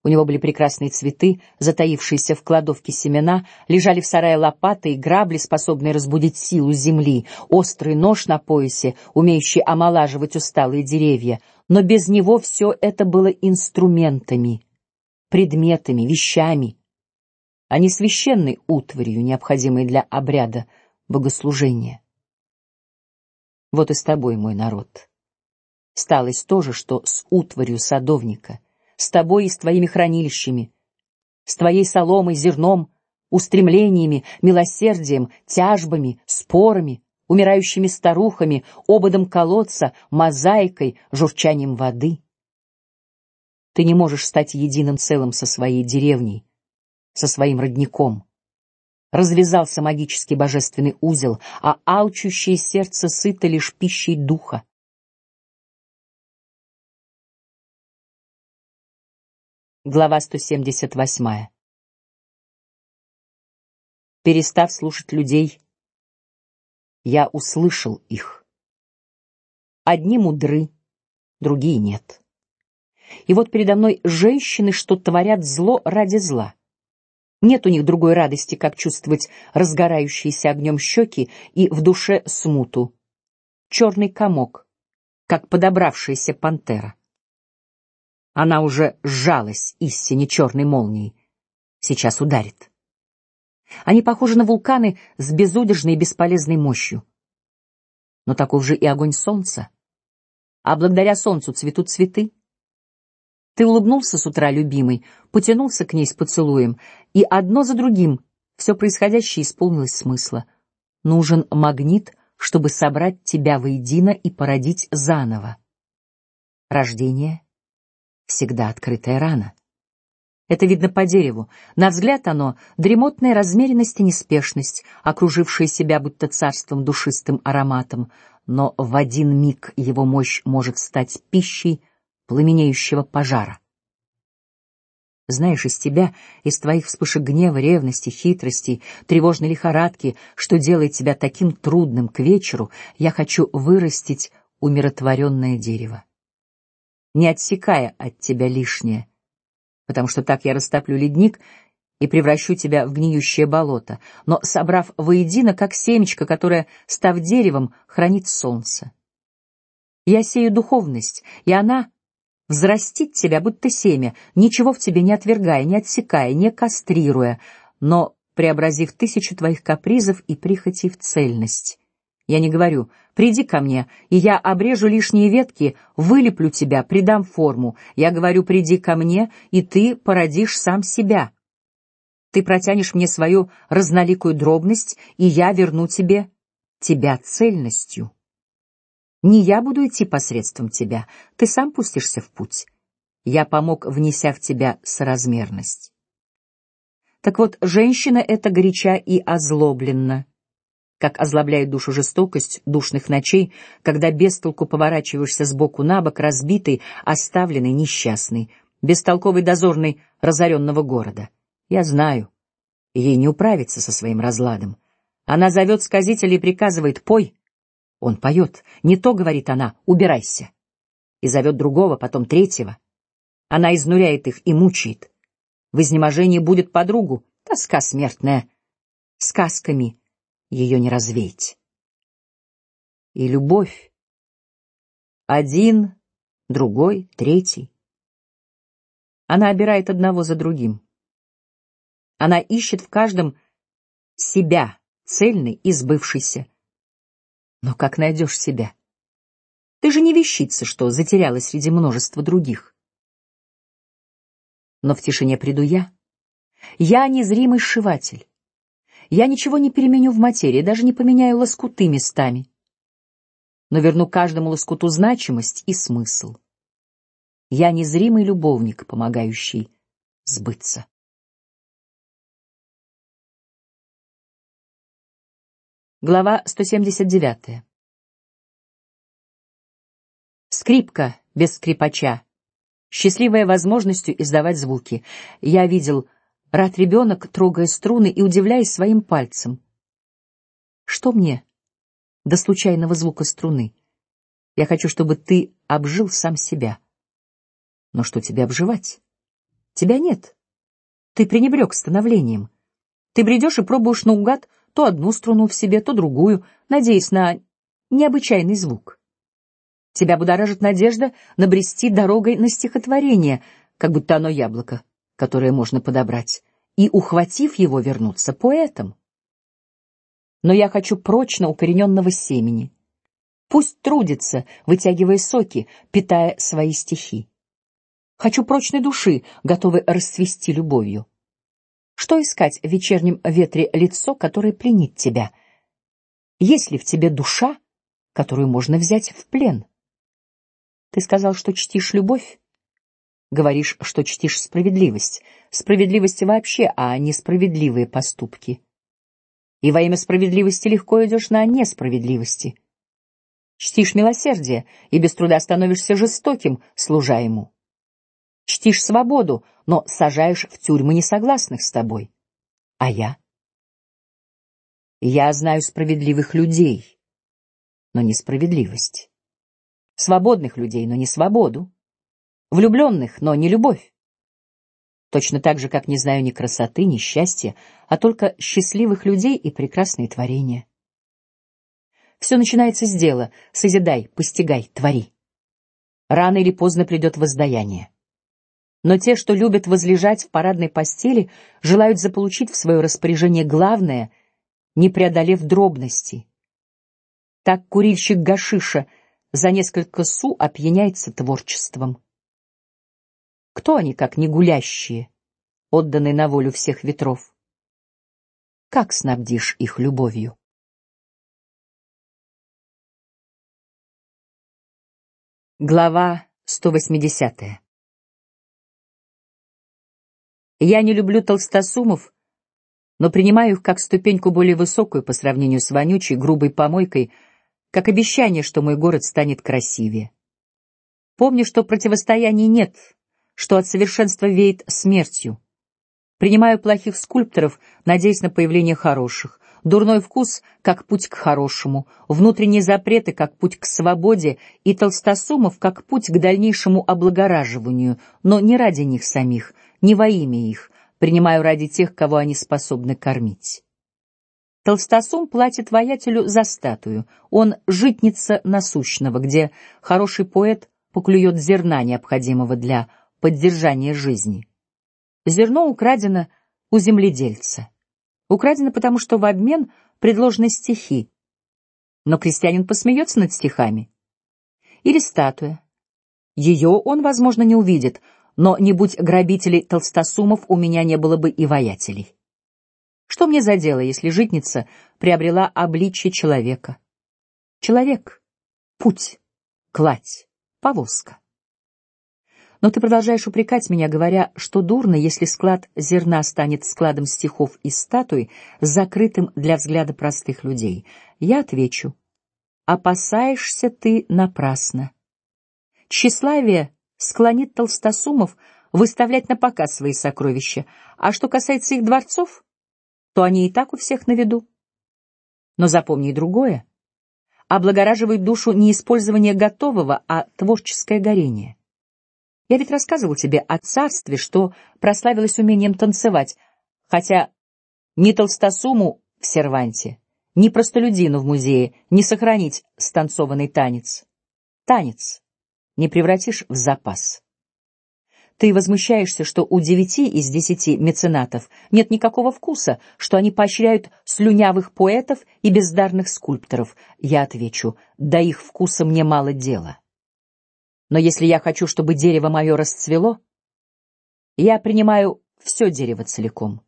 У него были прекрасные цветы, затаившиеся в кладовке семена, лежали в сарае лопаты и грабли, способные разбудить силу земли, острый нож на поясе, умеющий омолаживать усталые деревья. Но без него все это было инструментами, предметами, вещами, а не священной утварью, необходимой для обряда богослужения. Вот и с тобой, мой народ, сталось то же, что с утварью садовника с тобой и с твоими хранилищами, с твоей соломой, зерном, устремлениями, милосердием, тяжбами, спорами, умирающими старухами, ободом колодца, мозаикой, журчанием воды. Ты не можешь стать единым целым со своей деревней, со своим родником. Развязался магический божественный узел, а алчущее сердце сыто лишь пищей духа. Глава 178. Перестав слушать людей, я услышал их. Одни мудры, другие нет. И вот передо мной женщины, что творят зло ради зла. Нет у них другой радости, как чувствовать разгорающиеся огнем щеки и в душе смуту, черный комок, как подобравшаяся пантера. Она уже сжалась истине черной молнией. Сейчас ударит. Они похожи на вулканы с безудержной и бесполезной мощью. Но таков же и огонь солнца. А благодаря солнцу цветут цветы. Ты улыбнулся с утра, любимый, потянулся к ней с поцелуем, и одно за другим все происходящее исполнилось смысла. Нужен магнит, чтобы собрать тебя воедино и породить заново. Рождение всегда открытая рана. Это видно по дереву. На взгляд оно дремотная размеренность и неспешность, окружившая себя будто царством душистым ароматом, но в один миг его мощь может стать пищей пламенеющего пожара. Знаешь, из тебя, из твоих вспышек гнева, ревности, хитрости, тревожной лихорадки, что делает тебя таким трудным к вечеру, я хочу вырастить умиротворенное дерево не отсекая от тебя лишнее, потому что так я растоплю ледник и превращу тебя в гниющее болото, но собрав воедино, как семечко, которое, став деревом, хранит солнце. Я сею духовность, и она взрастит тебя, будто семя, ничего в тебе не отвергая, не отсекая, не кастрируя, но преобразив тысячу твоих капризов и прихотей в цельность. Я не говорю: приди ко мне, и я обрежу лишние ветки, вылеплю тебя, придам форму. Я говорю: приди ко мне, и ты породишь сам себя. Ты протянешь мне свою разноликую дробность, и я верну тебе тебя цельностью. Не я буду идти посредством тебя, ты сам пустишься в путь. Я помог, внеся в тебя соразмерность. Так вот, женщина эта горяча и озлобленна как озлобляет душу жестокость душных ночей, когда без толку поворачиваешься с боку на бок, разбитый, оставленный, несчастный, бестолковый дозорный разоренного города. Я знаю, ей не управиться со своим разладом. Она зовет сказителя и приказывает: "Пой". Он поет. Не то говорит она: "Убирайся". И зовет другого, потом третьего. Она изнуряет их и мучает. В изнеможении будет подругу, тоска смертная, сказками ее не развеять. И любовь. Один, другой, третий. Она обирает одного за другим. Она ищет в каждом себя, цельный и сбывшийся. Но как найдешь себя? Ты же не вещица, что затерялась среди множества других. Но в тишине приду я. Я незримый сшиватель. Я ничего не переменю в материи, даже не поменяю лоскуты местами, но верну каждому лоскуту значимость и смысл. Я незримый любовник, помогающий сбыться. Глава 179. Скрипка без скрипача, счастливая возможностью издавать звуки. Я видел, рад ребенок, трогая струны и удивляясь своим пальцем. Что мне до случайного звука струны? Я хочу, чтобы ты обжил сам себя. Но что тебе обживать? Тебя нет. Ты пренебрег становлением. Ты бредешь и пробуешь наугад то одну струну в себе, то другую, надеясь на необычайный звук. Тебя будоражит надежда набрести дорогой на стихотворение, как будто оно яблоко, которое можно подобрать, и ухватив его вернуться поэтом. Но я хочу прочно укорененного семени. Пусть трудится, вытягивая соки, питая свои стихи. Хочу прочной души, готовой расцвести любовью. Что искать в вечернем ветре лицо, которое пленит тебя? Есть ли в тебе душа, которую можно взять в плен? Ты сказал, что чтишь любовь. Говоришь, что чтишь справедливость, справедливость вообще, а не справедливые поступки. И во имя справедливости легко идешь на несправедливости. Чтишь милосердие и без труда становишься жестоким, служа ему чтишь свободу, но сажаешь в тюрьмы несогласных с тобой. А я? Я знаю справедливых людей, но не справедливость. Свободных людей, но не свободу. Влюбленных, но не любовь. Точно так же, как не знаю ни красоты, ни счастья, а только счастливых людей и прекрасные творения. Все начинается с дела. Созидай, постигай, твори. Рано или поздно придет воздаяние. Но те, что любят возлежать в парадной постели, желают заполучить в свое распоряжение главное, не преодолев дробности. Так курильщик гашиша за несколько су опьяняется творчеством. Кто они, как не гулящие, отданные на волю всех ветров? Как снабдишь их любовью? Глава сто восьмидесятая. Я не люблю толстосумов, но принимаю их как ступеньку более высокую по сравнению с вонючей, грубой помойкой, как обещание, что мой город станет красивее. Помню, что противостояний нет, что от совершенства веет смертью. Принимаю плохих скульпторов, надеясь на появление хороших. Дурной вкус как путь к хорошему, внутренние запреты как путь к свободе и толстосумов как путь к дальнейшему облагораживанию, но не ради них самих, не во имя их, принимаю ради тех, кого они способны кормить. Толстосум платит воятелю за статую. Он житница насущного, где хороший поэт поклюет зерна, необходимого для поддержания жизни. Зерно украдено у земледельца. Украдено потому, что в обмен предложены стихи. Но крестьянин посмеется над стихами. Или статуя. Ее он, возможно, не увидит, но не будь грабителей толстосумов, у меня не было бы и воятелей. Что мне за дело, если житница приобрела обличье человека? Человек, путь, кладь, повозка. Но ты продолжаешь упрекать меня, говоря, что дурно, если склад зерна станет складом стихов и статуй, закрытым для взгляда простых людей. Я отвечу: опасаешься ты напрасно. Тщеславие склонит толстосумов выставлять на показ свои сокровища, а что касается их дворцов, то они и так у всех на виду. Но запомни и другое: облагораживает душу не использование готового, а творческое горение. Я ведь рассказывал тебе о царстве, что прославилось умением танцевать, хотя ни толстосуму в серванте, ни простолюдину в музее не сохранить станцованный танец. Танец не превратишь в запас. Ты возмущаешься, что у девяти из десяти меценатов нет никакого вкуса, что они поощряют слюнявых поэтов и бездарных скульпторов. Я отвечу: до их вкуса мне мало дела. Но если я хочу, чтобы дерево мое расцвело, я принимаю все дерево целиком.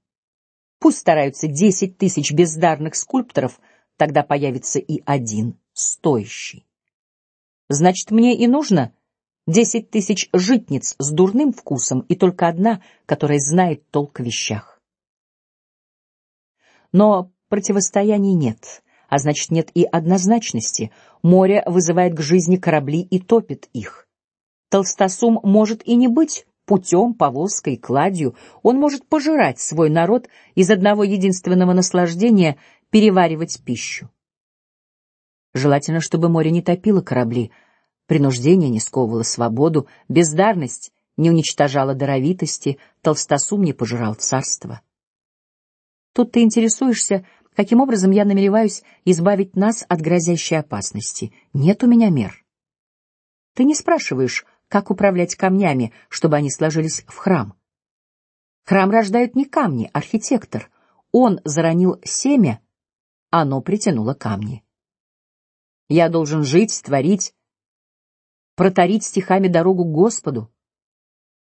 Пусть стараются десять тысяч бездарных скульпторов, тогда появится и один стоящий. Значит, мне и нужно десять тысяч житниц с дурным вкусом и только одна, которая знает толк в вещах. Но противостояний нет, а значит нет и однозначности. Море вызывает к жизни корабли и топит их. Толстосум может и не быть путем, повозкой, кладью. Он может пожирать свой народ из одного единственного наслаждения переваривать пищу. Желательно, чтобы море не топило корабли, принуждение не сковывало свободу, бездарность не уничтожала даровитости, толстосум не пожирал царство. Тут ты интересуешься, каким образом я намереваюсь избавить нас от грозящей опасности. Нет у меня мер. Ты не спрашиваешь, как управлять камнями, чтобы они сложились в храм. Храм рождают не камни, архитектор. Он заронил семя, оно притянуло камни. Я должен жить, творить, проторить стихами дорогу к Господу.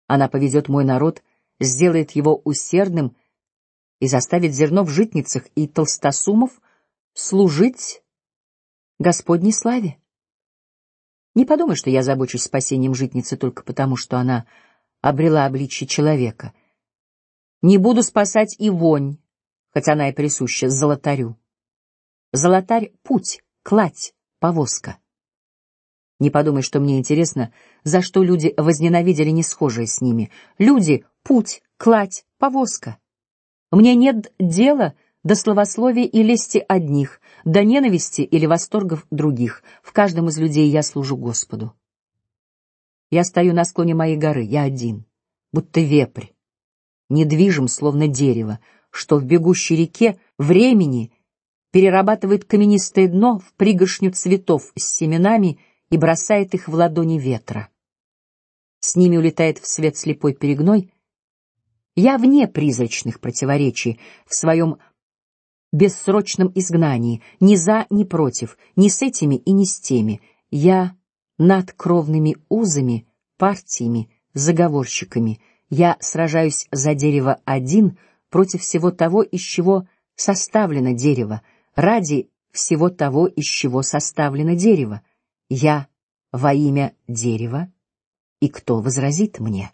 Она поведет мой народ, сделает его усердным и заставит зерно в житницах и толстосумов служить Господней славе. Не подумай, что я забочусь спасением житницы только потому, что она обрела обличье человека. Не буду спасать и вонь, хотя она и присуща золотарю. Золотарь — путь, кладь, повозка. Не подумай, что мне интересно, за что люди возненавидели не схожие с ними. Люди — путь, кладь, повозка. Мне нет дела до словословия и лести одних, до ненависти или восторгов других. В каждом из людей я служу Господу. Я стою на склоне моей горы, я один, будто вепрь, недвижим, словно дерево, что в бегущей реке времени перерабатывает каменистое дно в пригоршню цветов с семенами и бросает их в ладони ветра. С ними улетает в свет слепой перегной. Я вне призрачных противоречий в своем бессрочном изгнании, ни за, ни против, ни с этими и ни с теми. Я над кровными узами, партиями, заговорщиками. Я сражаюсь за дерево один против всего того, из чего составлено дерево, ради всего того, из чего составлено дерево. Я во имя дерева, и кто возразит мне?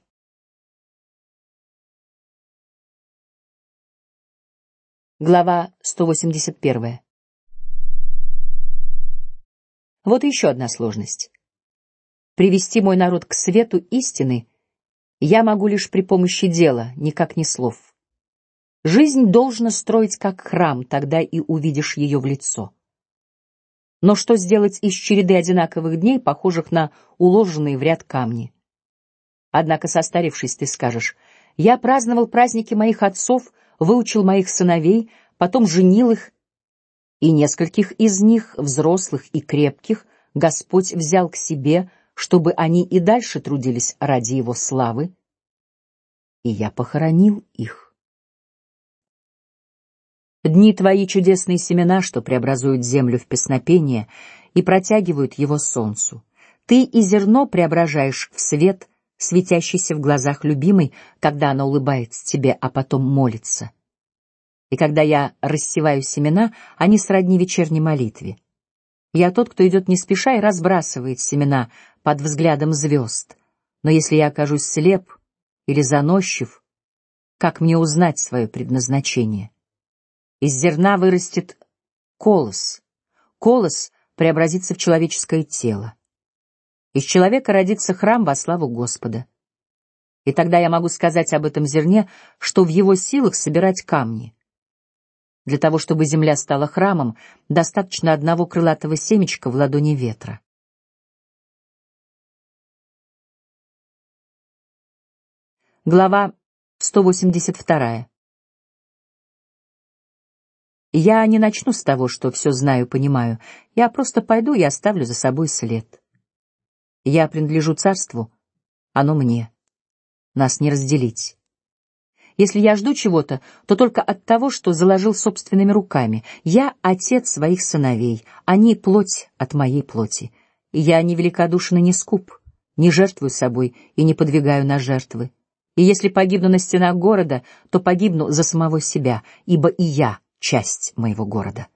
Глава 181. Вот еще одна сложность. Привести мой народ к свету истины я могу лишь при помощи дела, никак не слов. Жизнь должна строить как храм, тогда и увидишь ее в лицо. Но что сделать из череды одинаковых дней, похожих на уложенные в ряд камни? Однако, состарившись, ты скажешь: я праздновал праздники моих отцов, выучил моих сыновей, потом женил их, и нескольких из них, взрослых и крепких, Господь взял к себе, чтобы они и дальше трудились ради Его славы, и я похоронил их. Дни твои чудесные семена, что преобразуют землю в песнопение и протягивают его солнцу. Ты и зерно преображаешь в свет, светящийся в глазах любимой, когда она улыбается тебе, а потом молится. И когда я рассеваю семена, они сродни вечерней молитве. Я тот, кто идет не спеша и разбрасывает семена под взглядом звезд. Но если я окажусь слеп или заносчив, как мне узнать свое предназначение? Из зерна вырастет колос. Колос преобразится в человеческое тело. Из человека родится храм во славу Господа. И тогда я могу сказать об этом зерне, что в его силах собирать камни. Для того, чтобы земля стала храмом, достаточно одного крылатого семечка в ладони ветра. Глава 182. Я не начну с того, что все знаю, понимаю. Я просто пойду и оставлю за собой след. Я принадлежу царству, оно мне. Нас не разделить. Если я жду чего-то, то только от того, что заложил собственными руками. Я отец своих сыновей, они плоть от моей плоти. Я не великодушен и не скуп, не жертвую собой и не подвигаю на жертвы. И если погибну на стенах города, то погибну за самого себя, ибо и я часть моего города,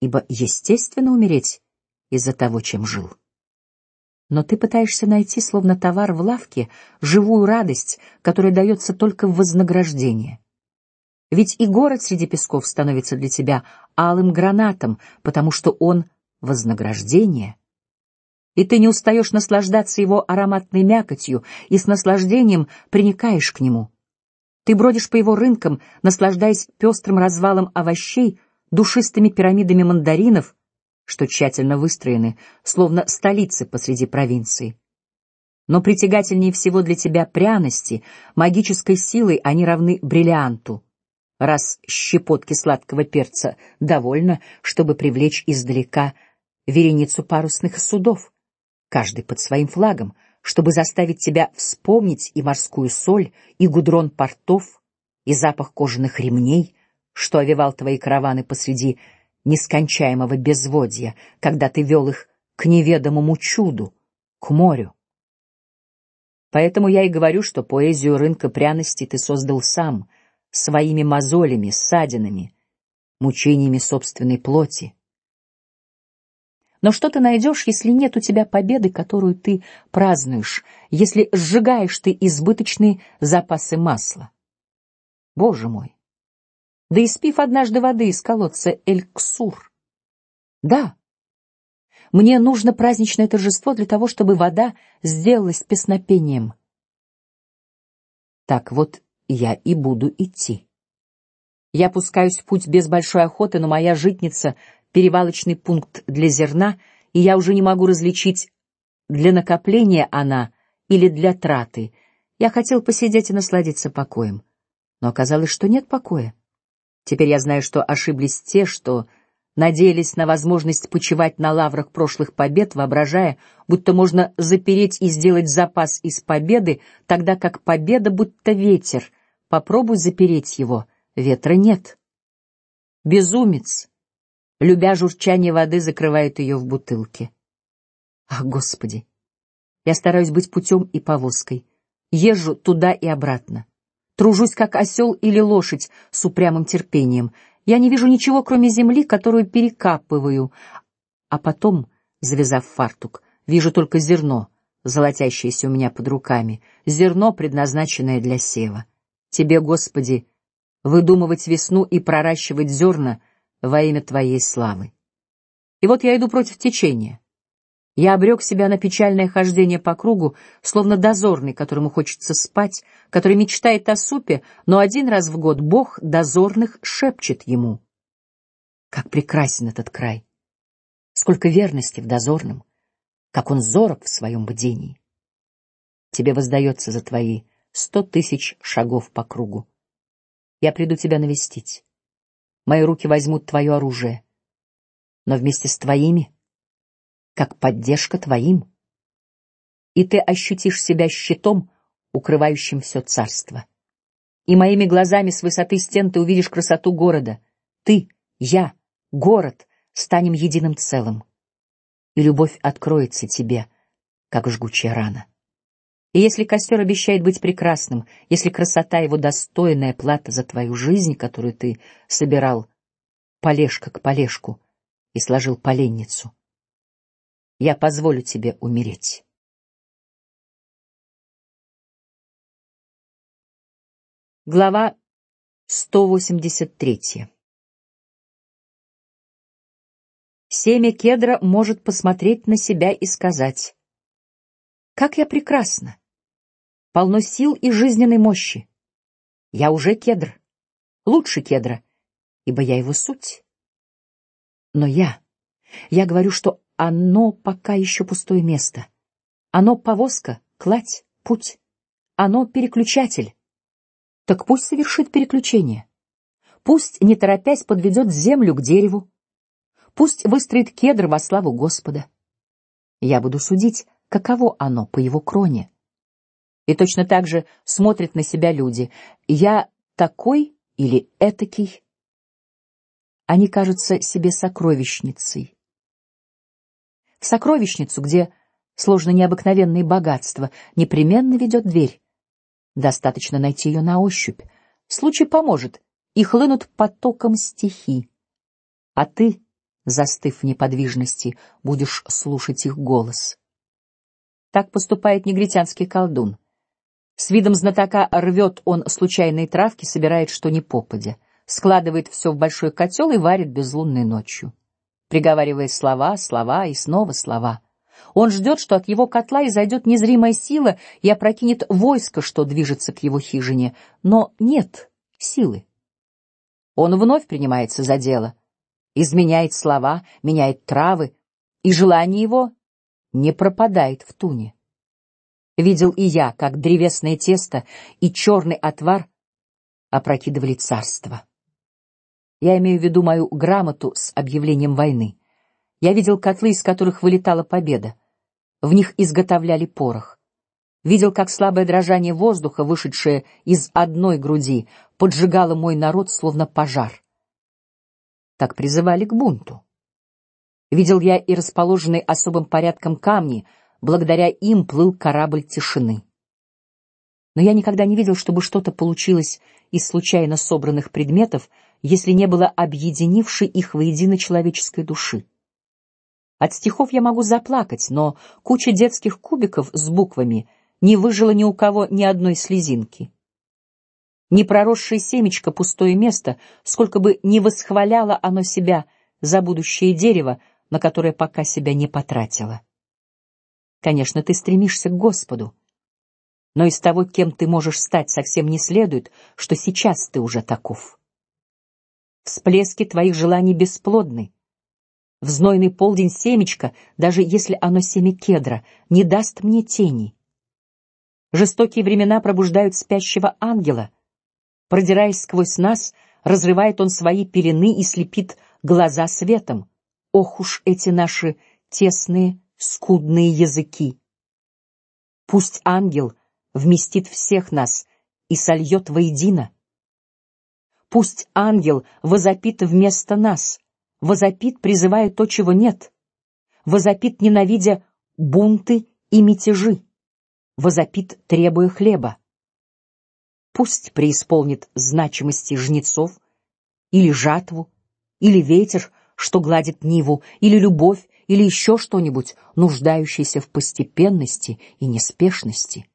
ибо естественно умереть из-за того, чем жил. Но ты пытаешься найти, словно товар в лавке, живую радость, которая дается только в вознаграждение. Ведь и город среди песков становится для тебя алым гранатом, потому что он вознаграждение. и ты не устаешь наслаждаться его ароматной мякотью и с наслаждением приникаешь к нему. Ты бродишь по его рынкам, наслаждаясь пестрым развалом овощей, душистыми пирамидами мандаринов, что тщательно выстроены, словно столицы посреди провинции. Но притягательнее всего для тебя пряности, магической силой они равны бриллианту. Раз щепотки сладкого перца довольно, чтобы привлечь издалека вереницу парусных судов, каждый под своим флагом, чтобы заставить тебя вспомнить и морскую соль, и гудрон портов, и запах кожаных ремней, что овевал твои караваны посреди нескончаемого безводья, когда ты вел их к неведомому чуду, к морю. Поэтому я и говорю, что поэзию рынка пряностей ты создал сам, своими мозолями, ссадинами, мучениями собственной плоти. Но что ты найдешь, если нет у тебя победы, которую ты празднуешь, если сжигаешь ты избыточные запасы масла? Боже мой! Да и спив однажды воды из колодца Эль-Ксур. Да, мне нужно праздничное торжество для того, чтобы вода сделалась песнопением. Так вот я и буду идти. Я пускаюсь в путь без большой охоты, но моя житница перевалочный пункт для зерна, и я уже не могу различить, для накопления она или для траты. Я хотел посидеть и насладиться покоем, но оказалось, что нет покоя. Теперь я знаю, что ошиблись те, что надеялись на возможность почивать на лаврах прошлых побед, воображая, будто можно запереть и сделать запас из победы, тогда как победа будто ветер. Попробуй запереть его, ветра нет. Безумец любя журчание воды, закрывает ее в бутылке. Ах, Господи! Я стараюсь быть путем и повозкой, езжу туда и обратно, тружусь как осел или лошадь с упрямым терпением. Я не вижу ничего, кроме земли, которую перекапываю, а потом, завязав фартук, вижу только зерно, золотящееся у меня под руками, зерно, предназначенное для сева. Тебе, Господи, выдумывать весну и проращивать зерна — во имя Твоей славы. И вот я иду против течения. Я обрек себя на печальное хождение по кругу, словно дозорный, которому хочется спать, который мечтает о супе, но один раз в год Бог дозорных шепчет ему: "Как прекрасен этот край! Сколько верности в дозорном! Как он зорок в своем бдении! Тебе воздается за твои сто тысяч шагов по кругу. Я приду тебя навестить мои руки возьмут твое оружие, но вместе с твоими, как поддержка твоим, и ты ощутишь себя щитом, укрывающим все царство. И моими глазами с высоты стен ты увидишь красоту города. Ты, я, город станем единым целым, и любовь откроется тебе, как жгучая рана. И если костер обещает быть прекрасным, если красота его достойная плата за твою жизнь, которую ты собирал полежка к полежку и сложил поленницу, я позволю тебе умереть. Глава 183. Семя кедра может посмотреть на себя и сказать: "Как я прекрасна! Полно сил и жизненной мощи. Я уже кедр, лучше кедра, ибо я его суть. Но я, я говорю, что оно пока еще пустое место. Оно повозка, кладь, путь. Оно переключатель. Так пусть совершит переключение. Пусть, не торопясь, подведет землю к дереву. Пусть выстроит кедр во славу Господа. Я буду судить, каково оно по его кроне. И точно так же смотрят на себя люди. Я такой или этакий. Они кажутся себе сокровищницей. В сокровищницу, где сложно необыкновенные богатства, непременно ведет дверь. Достаточно найти ее на ощупь. Случай поможет, и хлынут потоком стихи. А ты, застыв в неподвижности, будешь слушать их голос. Так поступает негритянский колдун. С видом знатока рвет он случайные травки, собирает что ни попадя, складывает все в большой котел и варит безлунной ночью, приговаривая слова, слова и снова слова. Он ждет, что от его котла изойдет незримая сила и опрокинет войско, что движется к его хижине, но нет силы. Он вновь принимается за дело, изменяет слова, меняет травы, и желание его не пропадает в туне. Видел и я, как древесное тесто и черный отвар опрокидывали царство. Я имею в виду мою грамоту с объявлением войны. Я видел котлы, из которых вылетала победа. В них изготовляли порох. Видел, как слабое дрожание воздуха, вышедшее из одной груди, поджигало мой народ, словно пожар. Так призывали к бунту. Видел я и расположенные особым порядком камни, благодаря им плыл корабль тишины. Но я никогда не видел, чтобы что-то получилось из случайно собранных предметов, если не было объединившей их воедино человеческой души. От стихов я могу заплакать, но куча детских кубиков с буквами не выжила ни у кого ни одной слезинки. Не проросшее семечко пустое место, сколько бы ни восхваляло оно себя за будущее дерево, на которое пока себя не потратило. Конечно, ты стремишься к Господу, но из того, кем ты можешь стать, совсем не следует, что сейчас ты уже таков. Всплески твоих желаний бесплодны, в знойный полдень семечко, даже если оно семя кедра, не даст мне тени. Жестокие времена пробуждают спящего ангела. Продираясь сквозь нас, разрывает он свои пелены и слепит глаза светом. Ох уж эти наши тесные, скудные языки! Пусть ангел вместит всех нас и сольет воедино. Пусть ангел возопит вместо нас, возопит, призывая то, чего нет, возопит, ненавидя бунты и мятежи, возопит, требуя хлеба. Пусть преисполнит значимости жнецов или жатву, или ветер, что гладит ниву, или любовь, или еще что-нибудь, нуждающееся в постепенности и неспешности.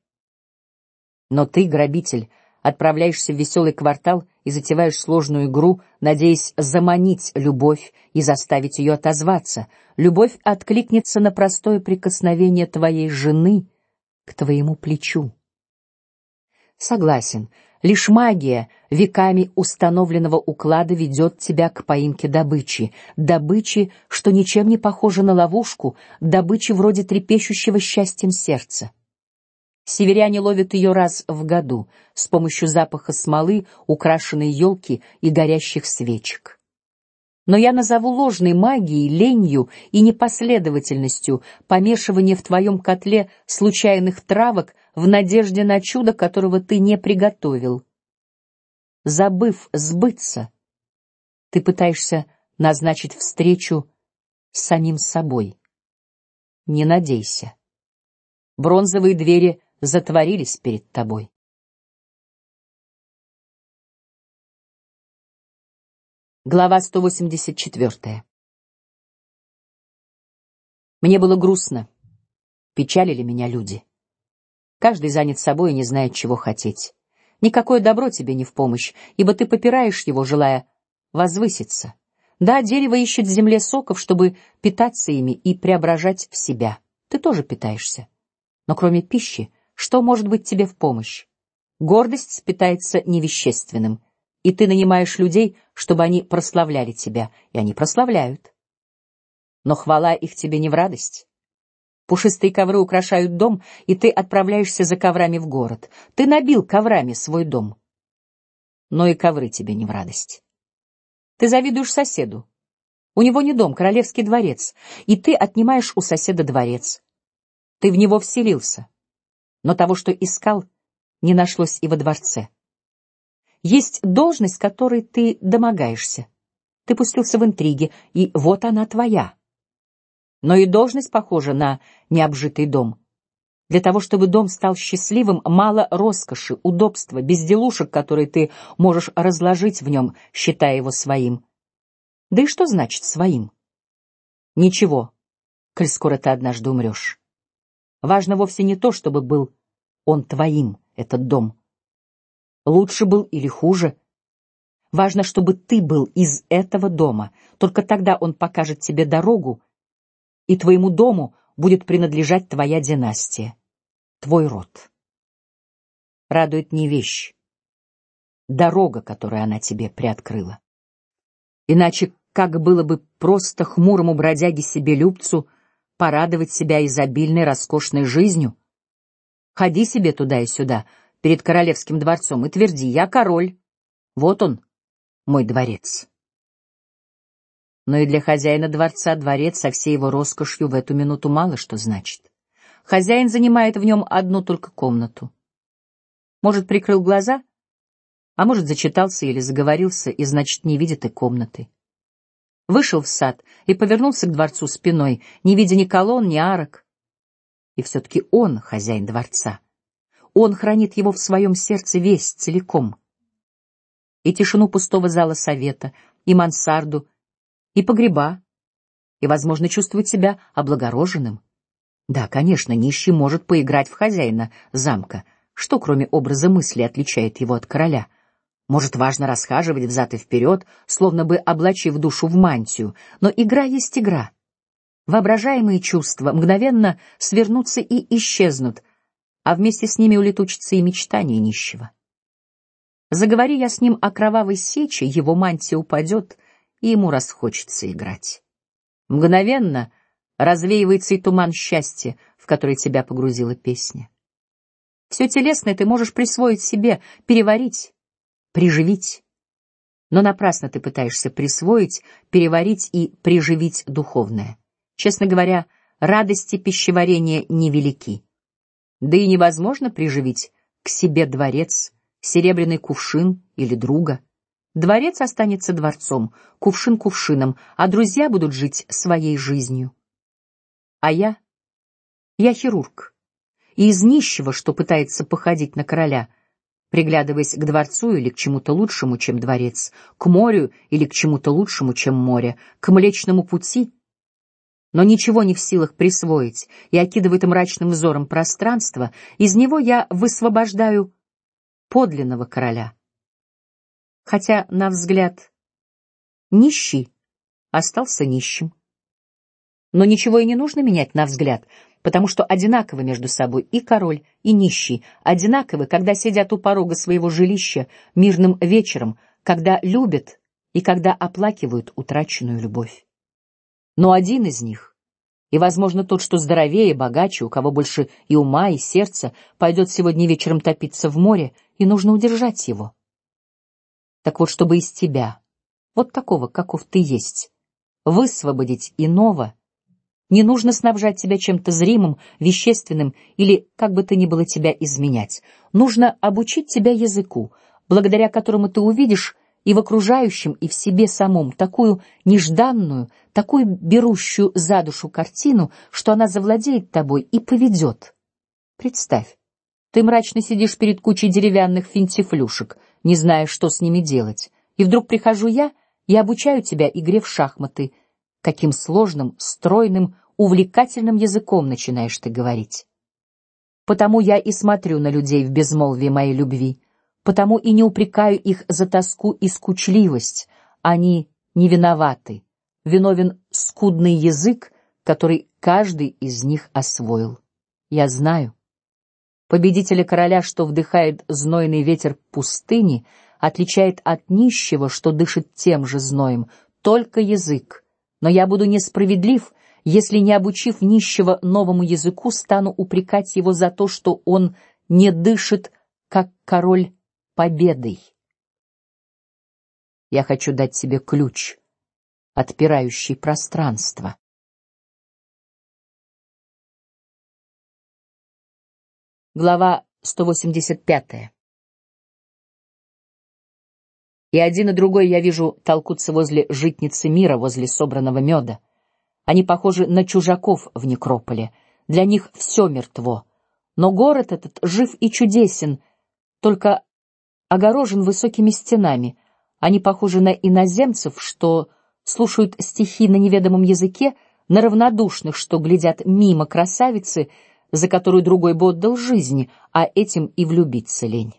Но ты, грабитель, отправляешься в веселый квартал и затеваешь сложную игру, надеясь заманить любовь и заставить ее отозваться. Любовь откликнется на простое прикосновение твоей жены к твоему плечу. Согласен, лишь магия веками установленного уклада ведет тебя к поимке добычи, добычи, что ничем не похожа на ловушку, добычи вроде трепещущего счастьем сердца. Северяне ловят ее раз в году с помощью запаха смолы, украшенной елки и горящих свечек. Но я назову ложной магией, ленью и непоследовательностью помешивание в твоем котле случайных травок в надежде на чудо, которого ты не приготовил. Забыв сбыться, ты пытаешься назначить встречу с самим собой. Не надейся. Бронзовые двери затворились перед тобой. Глава 184. Мне было грустно, печалили меня люди. Каждый занят собой и не знает, чего хотеть. Никакое добро тебе не в помощь, ибо ты попираешь его, желая возвыситься. Да, дерево ищет в земле соков, чтобы питаться ими и преображать в себя. Ты тоже питаешься, но кроме пищи что может быть тебе в помощь? Гордость питается невещественным, и ты нанимаешь людей, чтобы они прославляли тебя, и они прославляют. Но хвала их тебе не в радость. Пушистые ковры украшают дом, и ты отправляешься за коврами в город. Ты набил коврами свой дом, но и ковры тебе не в радость. Ты завидуешь соседу. У него не дом, королевский дворец, и ты отнимаешь у соседа дворец. Ты в него вселился но того, что искал, не нашлось и во дворце. Есть должность, которой ты домогаешься. Ты пустился в интриги, и вот она твоя. Но и должность похожа на необжитый дом. Для того, чтобы дом стал счастливым, мало роскоши, удобства, безделушек, которые ты можешь разложить в нем, считая его своим. Да и что значит своим? Ничего, коль скоро ты однажды умрешь. Важно вовсе не то, чтобы был он твоим, этот дом. Лучше был или хуже. Важно, чтобы ты был из этого дома. Только тогда он покажет тебе дорогу, и твоему дому будет принадлежать твоя династия, твой род. Радует не вещь, дорога, которую она тебе приоткрыла. Иначе как было бы просто хмурому бродяге себе любцу порадовать себя изобильной роскошной жизнью? Ходи себе туда и сюда перед королевским дворцом и тверди: я король, вот он, мой дворец. Но и для хозяина дворца дворец со всей его роскошью в эту минуту мало что значит. Хозяин занимает в нем одну только комнату. Может, прикрыл глаза, а может, зачитался или заговорился, и значит не видит и комнаты. Вышел в сад и повернулся к дворцу спиной, не видя ни колонн, ни арок. И все-таки он хозяин дворца. Он хранит его в своем сердце весь целиком. И тишину пустого зала совета, и мансарду, и погреба, и, возможно, чувствовать себя облагороженным. Да, конечно, нищий может поиграть в хозяина замка. Что, кроме образа мысли, отличает его от короля? Может, важно расхаживать взад и вперед, словно бы облачив душу в мантию, но игра есть игра. Воображаемые чувства мгновенно свернутся и исчезнут, а вместе с ними улетучатся и мечтания нищего. Заговори я с ним о кровавой сече, его мантия упадет — и ему расхочется играть. Мгновенно развеивается и туман счастья, в который тебя погрузила песня. Все телесное ты можешь присвоить себе, переварить, приживить, но напрасно ты пытаешься присвоить, переварить и приживить духовное. Честно говоря, радости пищеварения невелики, да и невозможно приживить к себе дворец, серебряный кувшин или друга. Дворец останется дворцом, кувшин кувшином, а друзья будут жить своей жизнью. А я, я хирург, и из нищего, что пытается походить на короля, приглядываясь к дворцу или к чему-то лучшему, чем дворец, к морю или к чему-то лучшему, чем море, к Млечному Пути, но ничего не в силах присвоить и окидывает мрачным взором пространство, из него я высвобождаю подлинного короля хотя, на взгляд, нищий остался нищим. Но ничего и не нужно менять на взгляд, потому что одинаковы между собой и король, и нищий, одинаковы, когда сидят у порога своего жилища мирным вечером, когда любят и когда оплакивают утраченную любовь. Но один из них, и, возможно, тот, что здоровее, богаче, у кого больше и ума, и сердца, пойдет сегодня вечером топиться в море, и нужно удержать его. Так вот, чтобы из тебя, вот такого, каков ты есть, высвободить иного, не нужно снабжать тебя чем-то зримым, вещественным или как бы то ни было тебя изменять. Нужно обучить тебя языку, благодаря которому ты увидишь и в окружающем, и в себе самом такую нежданную, такую берущую за душу картину, что она завладеет тобой и поведет. Представь, ты мрачно сидишь перед кучей деревянных финтифлюшек, не зная, что с ними делать, и вдруг прихожу я и обучаю тебя игре в шахматы. Каким сложным, стройным, увлекательным языком начинаешь ты говорить. Потому я и смотрю на людей в безмолвии моей любви, потому и не упрекаю их за тоску и скучливость. Они не виноваты. Виновен скудный язык, который каждый из них освоил. Я знаю. Победителя короля, что вдыхает знойный ветер пустыни, отличает от нищего, что дышит тем же зноем, только язык. Но я буду несправедлив, если не обучив нищего новому языку, стану упрекать его за то, что он не дышит, как король победой. Я хочу дать тебе ключ, отпирающий пространство. Глава 185. И один и другой я вижу толкутся возле житницы мира, возле собранного меда. Они похожи на чужаков в некрополе. Для них все мертво. Но город этот жив и чудесен, только огорожен высокими стенами. Они похожи на иноземцев, что слушают стихи на неведомом языке, на равнодушных, что глядят мимо красавицы за которую другой бы отдал жизнь, а этим и влюбиться лень.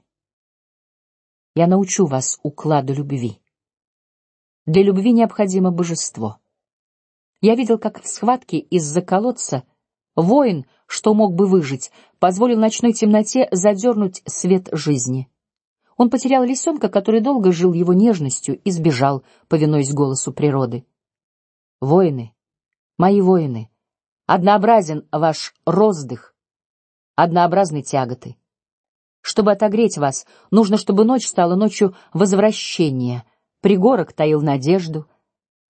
Я научу вас укладу любви. Для любви необходимо божество. Я видел, как в схватке из-за колодца Воин, что мог бы выжить, позволил ночной темноте задернуть свет жизни. Он потерял лисенка, который долго жил его нежностью, и сбежал, повинуясь голосу природы. Воины, мои воины, однообразен ваш роздых, однообразны тяготы. Чтобы отогреть вас, нужно, чтобы ночь стала ночью возвращения. Пригорок таил надежду.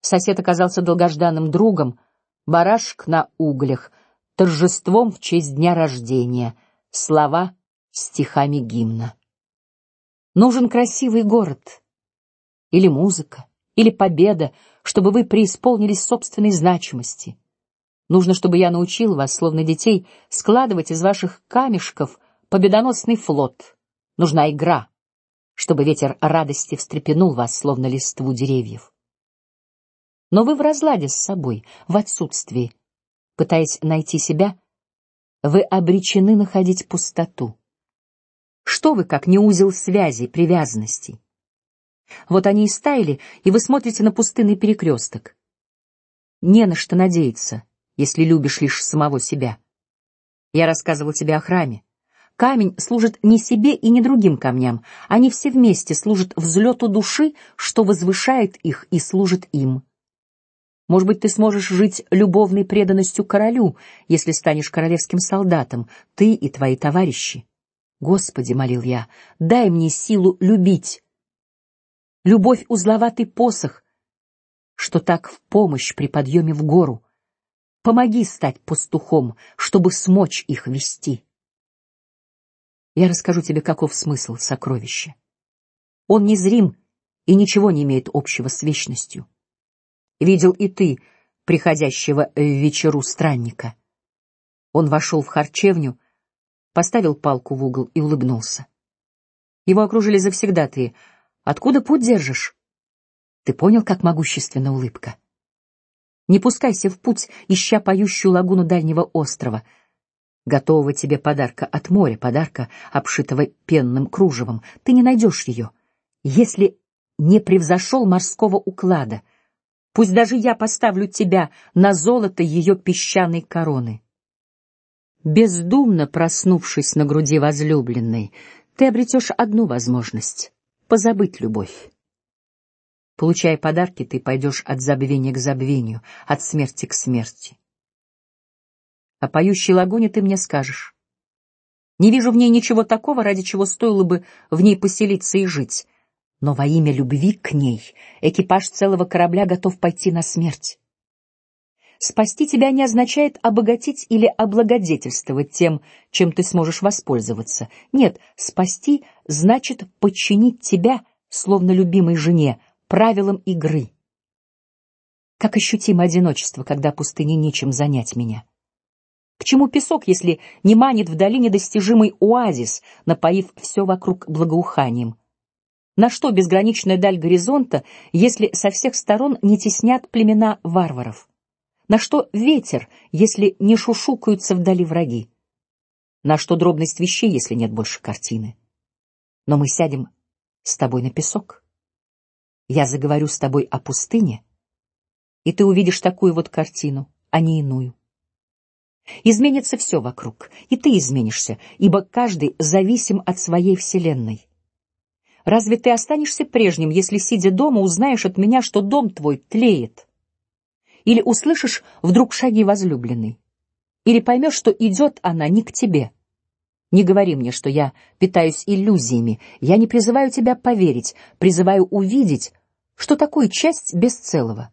Сосед оказался долгожданным другом. Барашек на углях, торжеством в честь дня рождения. Слова стихами гимна. Нужен красивый город, или музыка, или победа, чтобы вы преисполнились собственной значимости. Нужно, чтобы я научил вас, словно детей, складывать из ваших камешков победоносный флот. Нужна игра, чтобы ветер радости встрепенул вас, словно листву деревьев. Но вы в разладе с собой, в отсутствии, пытаясь найти себя, вы обречены находить пустоту. Что вы, как не узел связи, привязанностей? Вот они и стаяли, и вы смотрите на пустынный перекресток. Не на что надеяться, если любишь лишь самого себя. Я рассказывал тебе о храме. Камень служит не себе и не другим камням, они все вместе служат взлету души, что возвышает их и служит им. Может быть, ты сможешь жить любовной преданностью королю, если станешь королевским солдатом, ты и твои товарищи. Господи, молил я, дай мне силу любить. Любовь узловатый посох, что так в помощь при подъеме в гору. Помоги стать пастухом, чтобы смочь их вести. Я расскажу тебе, каков смысл сокровища. Он незрим и ничего не имеет общего с вечностью. Видел и ты приходящего в вечеру странника. Он вошел в харчевню, поставил палку в угол и улыбнулся. Его окружили завсегдатые. Откуда путь держишь? Ты понял, как могущественна улыбка? Не пускайся в путь, ища поющую лагуну дальнего острова готового тебе подарка от моря, подарка, обшитого пенным кружевом. Ты не найдешь ее, если не превзошел морского уклада. Пусть даже я поставлю тебя на золото ее песчаной короны. Бездумно проснувшись на груди возлюбленной, ты обретешь одну возможность — позабыть любовь. Получая подарки, ты пойдешь от забвения к забвению, от смерти к смерти. О поющей лагуне ты мне скажешь. Не вижу в ней ничего такого, ради чего стоило бы в ней поселиться и жить. Но во имя любви к ней экипаж целого корабля готов пойти на смерть. Спасти тебя не означает обогатить или облагодетельствовать тем, чем ты сможешь воспользоваться. Нет, спасти значит подчинить тебя, словно любимой жене, правилам игры. Как ощутимо одиночество, когда пустыне нечем занять меня. К чему песок, если не манит вдали недостижимый оазис, напоив все вокруг благоуханием? На что безграничная даль горизонта, если со всех сторон не теснят племена варваров? На что ветер, если не шушукаются вдали враги? На что дробность вещей, если нет больше картины? Но мы сядем с тобой на песок. Я заговорю с тобой о пустыне, и ты увидишь такую вот картину, а не иную. Изменится все вокруг, и ты изменишься, ибо каждый зависим от своей вселенной. Разве ты останешься прежним, если сидя дома узнаешь от меня, что дом твой тлеет? Или услышишь вдруг шаги возлюбленной? Или поймешь, что идет она не к тебе? Не говори мне, что я питаюсь иллюзиями. Я не призываю тебя поверить, призываю увидеть, что такое часть без целого.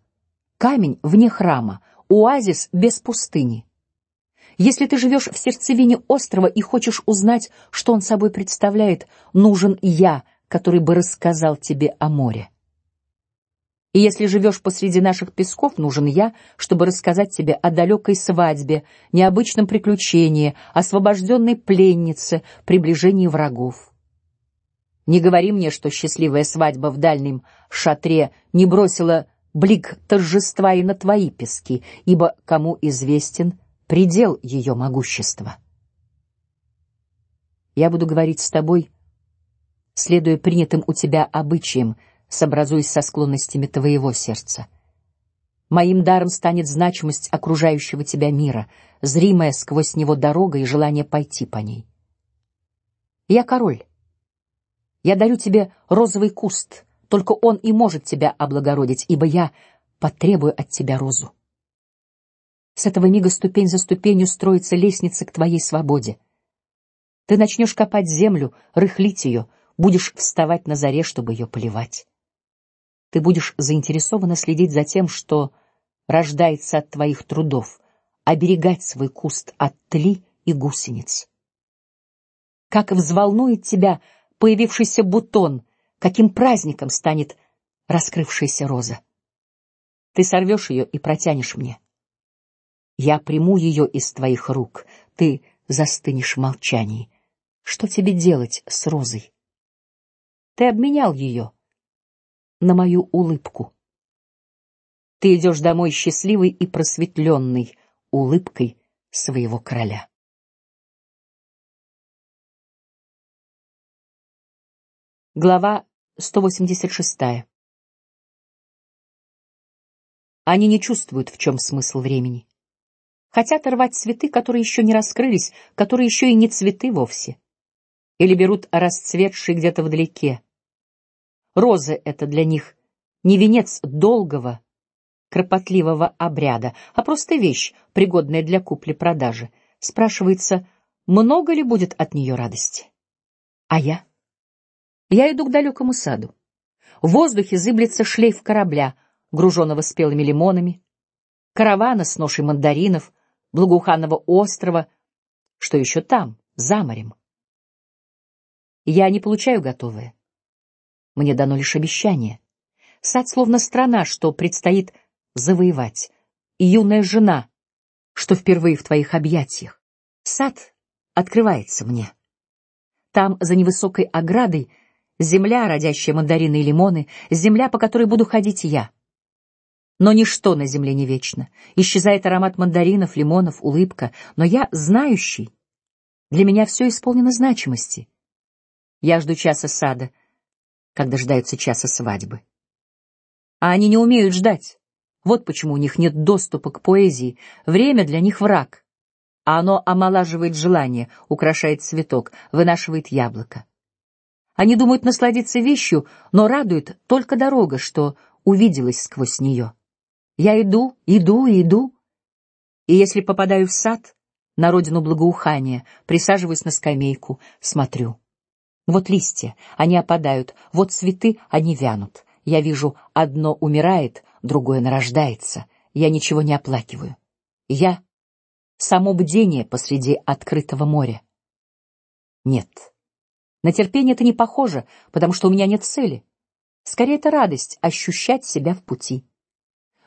Камень вне храма, оазис без пустыни. Если ты живешь в сердцевине острова и хочешь узнать, что он собой представляет, нужен я, который бы рассказал тебе о море. И если живешь посреди наших песков, нужен я, чтобы рассказать тебе о далекой свадьбе, необычном приключении, освобожденной пленнице, приближении врагов. Не говори мне, что счастливая свадьба в дальнем шатре не бросила блик торжества и на твои пески, ибо кому известен предел ее могущества. Я буду говорить с тобой, следуя принятым у тебя обычаям, сообразуясь со склонностями твоего сердца. Моим даром станет значимость окружающего тебя мира, зримая сквозь него дорога и желание пойти по ней. Я король. Я дарю тебе розовый куст, только он и может тебя облагородить, ибо я потребую от тебя розу. С этого мига ступень за ступенью строится лестница к твоей свободе. Ты начнешь копать землю, рыхлить ее, будешь вставать на заре, чтобы ее поливать. Ты будешь заинтересованно следить за тем, что рождается от твоих трудов, оберегать свой куст от тли и гусениц. Как взволнует тебя появившийся бутон, каким праздником станет раскрывшаяся роза. Ты сорвешь ее и протянешь мне. Я приму ее из твоих рук. Ты застынешь в молчании. Что тебе делать с розой? Ты обменял ее на мою улыбку. Ты идешь домой счастливый и просветленный улыбкой своего короля. Глава 186. Они не чувствуют, в чем смысл времени. Хотят рвать цветы, которые еще не раскрылись, которые еще и не цветы вовсе, или берут расцветшие где-то вдалеке. Розы — это для них не венец долгого, кропотливого обряда, а просто вещь, пригодная для купли-продажи. Спрашивается, много ли будет от нее радости? А я? Я иду к далекому саду. В воздухе зыблется шлейф корабля, груженного спелыми лимонами, каравана с ношей мандаринов, благоуханного острова, что еще там, за морем. Я не получаю готовое. Мне дано лишь обещание. Сад словно страна, что предстоит завоевать, и юная жена, что впервые в твоих объятиях. Сад открывается мне. Там за невысокой оградой земля, родящая мандарины и лимоны, земля, по которой буду ходить я. Но ничто на земле не вечно. Исчезает аромат мандаринов, лимонов, улыбка. Но я знающий. Для меня все исполнено значимости. Я жду часа сада, как дожидаются часа свадьбы. А они не умеют ждать. Вот почему у них нет доступа к поэзии. Время для них враг. А оно омолаживает желание, украшает цветок, вынашивает яблоко. Они думают насладиться вещью, но радует только дорога, что увиделась сквозь нее. Я иду, иду иду, и если попадаю в сад, на родину благоухания, присаживаюсь на скамейку, смотрю. Вот листья, они опадают, вот цветы, они вянут. Я вижу, одно умирает, другое нарождается. Я ничего не оплакиваю. Я само бдение посреди открытого моря. Нет, на терпение это не похоже, потому что у меня нет цели. Скорее, это радость ощущать себя в пути.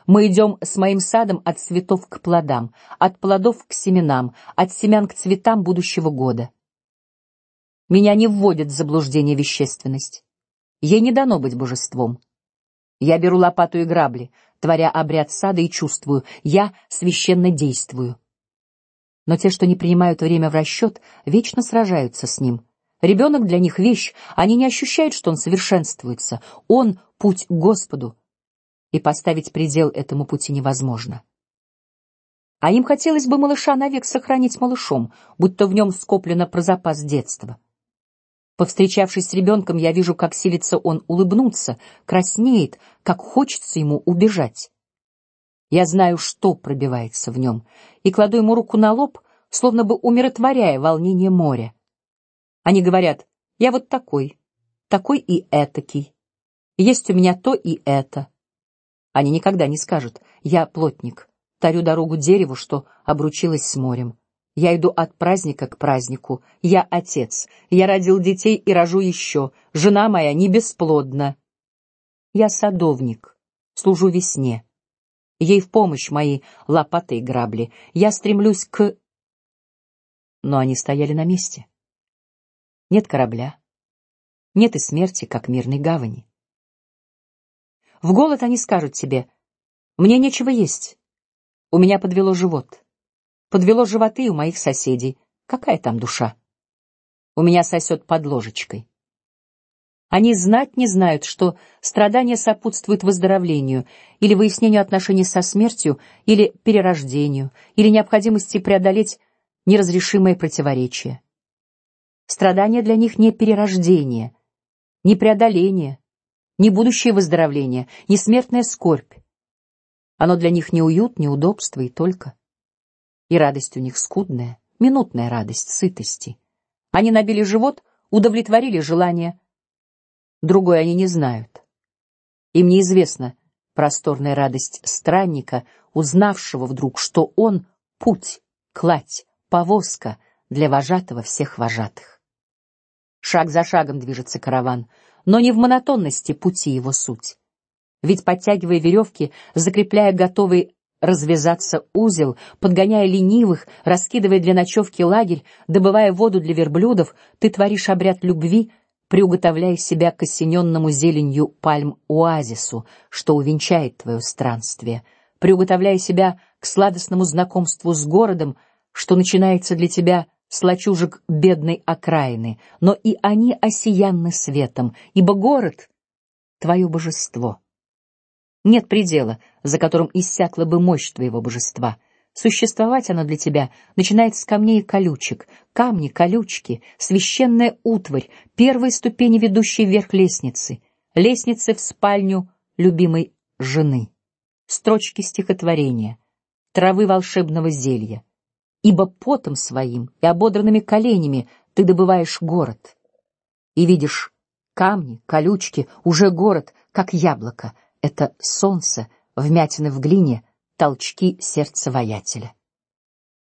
Мы идем с моим садом от цветов к плодам, от плодов к семенам, от семян к цветам будущего года. Меня не вводит в заблуждение вещественность. Ей не дано быть божеством. Я беру лопату и грабли, творя обряд сада, и чувствую, я священно действую. Но те, что не принимают время в расчет, вечно сражаются с ним. Ребенок для них вещь, они не ощущают, что он совершенствуется. Он путь к Господу, и поставить предел этому пути невозможно. А им хотелось бы малыша навек сохранить малышом, будто в нем скоплено про запас детства. Повстречавшись с ребенком, я вижу, как силится он улыбнуться, краснеет, как хочется ему убежать. Я знаю, что пробивается в нем, и кладу ему руку на лоб, словно бы умиротворяя волнение моря. Они говорят: "Я вот такой, такой и этакий. Есть у меня то и это. Они никогда не скажут: "Я плотник, тарю дорогу дереву, что обручилось с морем". Я иду от праздника к празднику. Я отец. Я родил детей и рожу еще. Жена моя не бесплодна. Я садовник. Служу весне. Ей в помощь мои лопаты и грабли. Я стремлюсь к. Но они стояли на месте. Нет корабля, нет и смерти, как мирной гавани. В голод они скажут себе: мне нечего есть, у меня подвело живот, подвело животы у моих соседей. Какая там душа? У меня сосет под ложечкой. Они знать не знают, что страдание сопутствует выздоровлению или выяснению отношений со смертью, или перерождению, или необходимости преодолеть неразрешимые противоречия. Страдание для них не перерождение, не преодоление, не будущее выздоровление, не смертная скорбь. Оно для них не уют, не удобство и только. И радость у них скудная, минутная радость сытости. Они набили живот, удовлетворили желание другой они не знают. Им неизвестна просторная радость странника, узнавшего вдруг, что он путь, кладь, повозка для вожатого всех вожатых. Шаг за шагом движется караван, но не в монотонности пути его суть. Ведь подтягивая веревки, закрепляя готовый развязаться узел, подгоняя ленивых, раскидывая для ночевки лагерь, добывая воду для верблюдов, ты творишь обряд любви, приуготовляя себя к осененному зеленью пальм оазису, что увенчает твое странствие, приуготовляя себя к сладостному знакомству с городом, что начинается для тебя с лачужек бедной окраины, но и они осиянны светом, ибо город — твое божество. Нет предела, за которым иссякла бы мощь твоего божества — Существовать оно для тебя начинает с камней и колючек, камни, колючки, священная утварь, первые ступени, ведущие вверх лестницы, лестницы в спальню любимой жены, строчки стихотворения, травы волшебного зелья. Ибо потом своим и ободранными коленями ты добываешь город и видишь камни, колючки, уже город, как яблоко. Это солнце, вмятины в глине толчки сердца воятеля.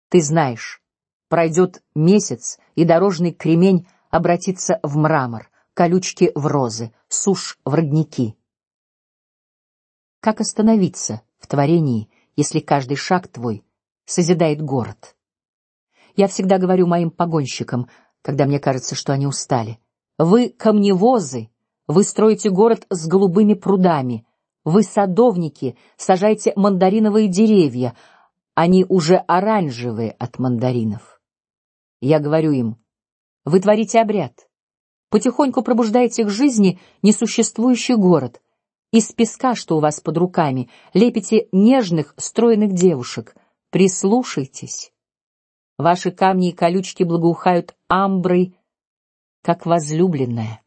Ты знаешь, пройдет месяц, и дорожный кремень обратится в мрамор, колючки в розы, сушь в родники. Как остановиться в творении, если каждый шаг твой созидает город? Я всегда говорю моим погонщикам, когда мне кажется, что они устали: вы камневозы, вы строите город с голубыми прудами, вы садовники, сажайте мандариновые деревья, они уже оранжевые от мандаринов. Я говорю им: вы творите обряд, потихоньку пробуждаете к жизни несуществующий город. Из песка, что у вас под руками, лепите нежных, стройных девушек. Прислушайтесь. Ваши камни и колючки благоухают амброй, как возлюбленная.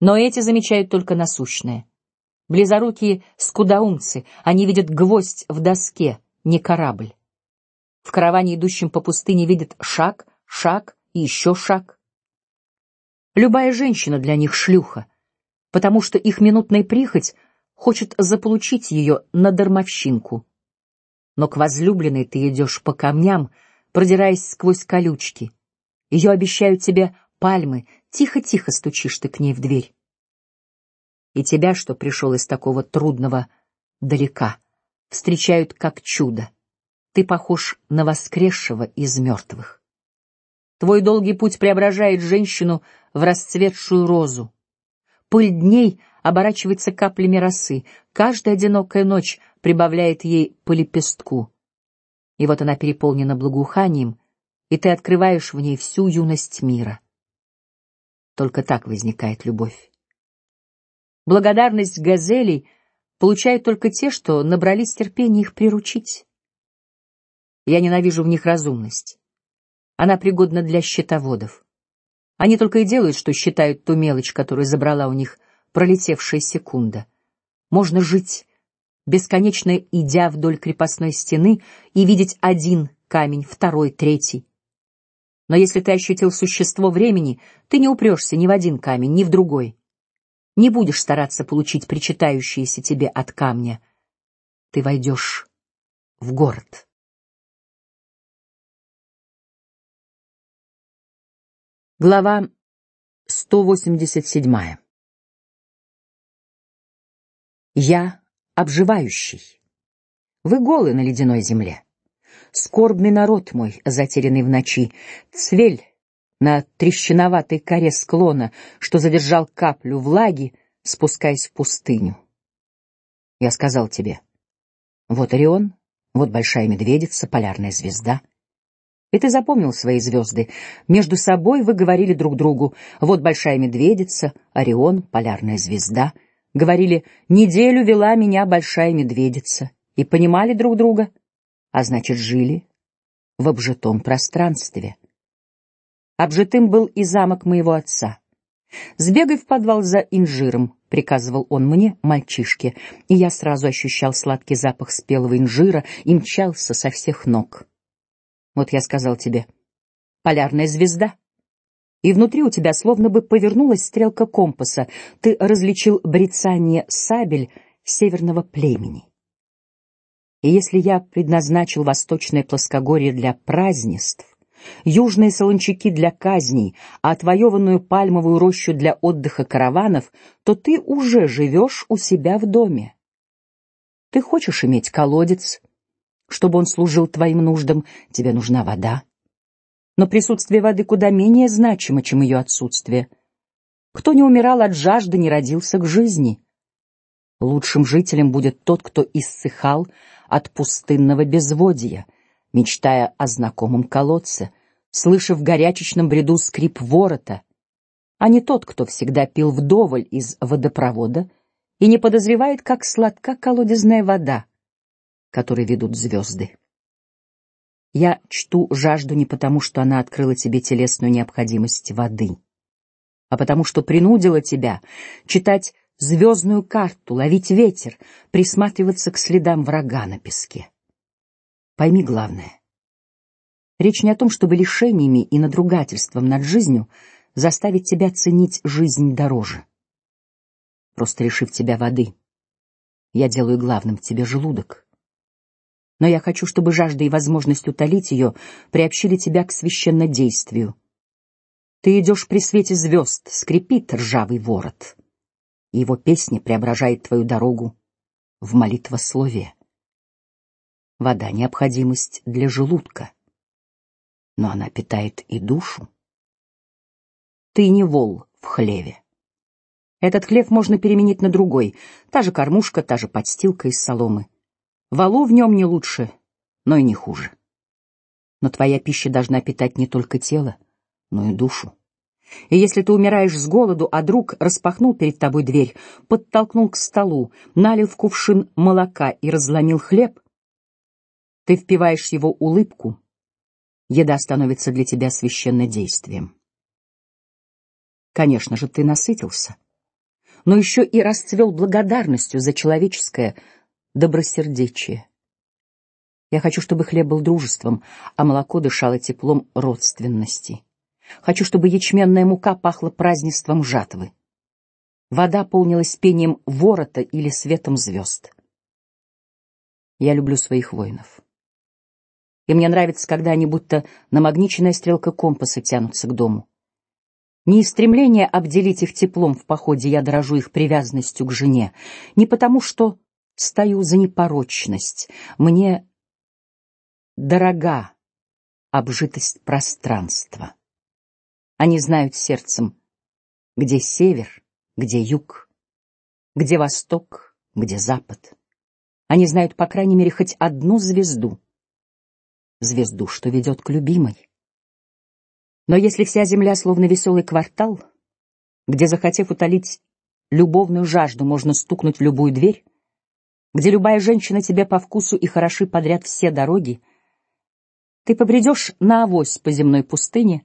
Но эти замечают только насущное. Близорукие скудаумцы, они видят гвоздь в доске, не корабль. В караване, идущем по пустыне, видят шаг, шаг и еще шаг. Любая женщина для них шлюха, потому что их минутная прихоть хочет заполучить ее на дармовщинку. Но к возлюбленной ты идешь по камням, продираясь сквозь колючки. Ее обещают тебе пальмы, тихо-тихо стучишь ты к ней в дверь и тебя, что пришел из такого трудного далека, встречают как чудо. Ты похож на воскресшего из мертвых. Твой долгий путь преображает женщину в расцветшую розу. Пыль дней оборачивается каплями росы, каждая одинокая ночь прибавляет ей по лепестку. И вот она переполнена благоуханием, и ты открываешь в ней всю юность мира. Только так возникает любовь. Благодарность газелей получают только те, что набрались терпения их приручить. Я ненавижу в них разумность. Она пригодна для счетоводов. Они только и делают, что считают ту мелочь, которую забрала у них пролетевшая секунда. Можно жить бесконечно идя вдоль крепостной стены и видеть один камень, второй, третий. Но если ты ощутил существо времени, ты не упрешься ни в один камень, ни в другой не будешь стараться получить причитающееся тебе от камня. Ты войдешь в город. Глава 187. Я обживающий. Вы голы на ледяной земле. Скорбный народ мой, затерянный в ночи, цвель на трещиноватой коре склона, что задержал каплю влаги, спускаясь в пустыню. Я сказал тебе: вот Орион, вот большая медведица, полярная звезда. И ты запомнил свои звезды. Между собой вы говорили друг другу: вот большая медведица, Орион, полярная звезда. Говорили: неделю вела меня большая медведица, и понимали друг друга, а значит жили в обжитом пространстве. Обжитым был и замок моего отца. Сбегай в подвал за инжиром, приказывал он мне, мальчишке, и я сразу ощущал сладкий запах спелого инжира и мчался со всех ног. Вот я сказал тебе, полярная звезда. И внутри у тебя словно бы повернулась стрелка компаса. Ты различил брецание сабель северного племени. И если я предназначил восточное плоскогорье для празднеств, южные солончаки для казней, а отвоеванную пальмовую рощу для отдыха караванов, то ты уже живешь у себя в доме. Ты хочешь иметь колодец, чтобы он служил твоим нуждам, тебе нужна вода. Но присутствие воды куда менее значимо, чем ее отсутствие. Кто не умирал от жажды, не родился к жизни. Лучшим жителем будет тот, кто иссыхал от пустынного безводья, мечтая о знакомом колодце, слыша в горячечном бреду скрип ворота, а не тот, кто всегда пил вдоволь из водопровода и не подозревает, как сладка колодезная вода, который ведут звезды. Я чту жажду не потому, что она открыла тебе телесную необходимость воды, а потому что принудила тебя читать звездную карту, ловить ветер, присматриваться к следам врага на песке. Пойми главное. Речь не о том, чтобы лишениями и надругательством над жизнью заставить тебя ценить жизнь дороже. Просто решив тебя воды, я делаю главным тебе желудок но я хочу, чтобы жажда и возможность утолить ее приобщили тебя к священнодействию. Ты идешь при свете звезд, скрипит ржавый ворот, его песня преображает твою дорогу в молитвословие. Вода — необходимость для желудка, но она питает и душу. Ты не вол в хлеве. Этот хлев можно переменить на другой, та же кормушка, та же подстилка из соломы. Валу в нем не лучше, но и не хуже. Но твоя пища должна питать не только тело, но и душу. И если ты умираешь с голоду, а друг распахнул перед тобой дверь, подтолкнул к столу, налил в кувшин молока и разломил хлеб, ты впиваешь его улыбку, еда становится для тебя священнодействием. Конечно же, ты насытился, но еще и расцвел благодарностью за человеческое добросердечие. Я хочу, чтобы хлеб был дружеством, а молоко дышало теплом родственности. Хочу, чтобы ячменная мука пахла празднеством жатвы. Вода полнилась пением ворота или светом звезд. Я люблю своих воинов. И мне нравится, когда они будто намагниченная стрелка компаса тянутся к дому. Не из стремления обделить их теплом в походе я дорожу их привязанностью к жене, не потому что стою за непорочность. Мне дорога обжитость пространства. Они знают сердцем, где север, где юг, где восток, где запад. Они знают, по крайней мере, хоть одну звезду, звезду, что ведет к любимой. Но если вся земля словно веселый квартал, где, захотев утолить любовную жажду, можно стукнуть в любую дверь, где любая женщина тебе по вкусу и хороши подряд все дороги, ты побредешь на авось по земной пустыне,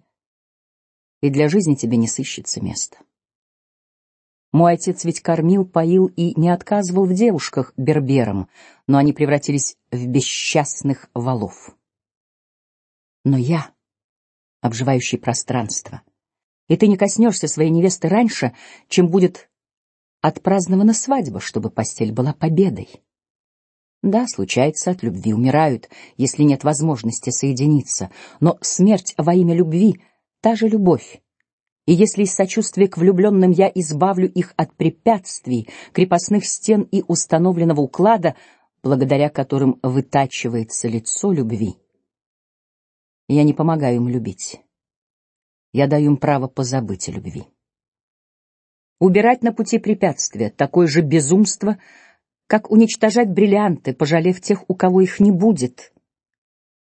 и для жизни тебе не сыщется места. Мой отец ведь кормил, поил и не отказывал в девушках берберам, но они превратились в бесчастных волов. Но я, обживающий пространство, и ты не коснешься своей невесты раньше, чем будет отпразднована свадьба, чтобы постель была победой. Да, случается, от любви умирают, если нет возможности соединиться, но смерть во имя любви — та же любовь. И если из сочувствия к влюбленным я избавлю их от препятствий, крепостных стен и установленного уклада, благодаря которым вытачивается лицо любви, я не помогаю им любить. Я даю им право позабыть о любви. Убирать на пути препятствия — такое же безумство, как уничтожать бриллианты, пожалев тех, у кого их не будет.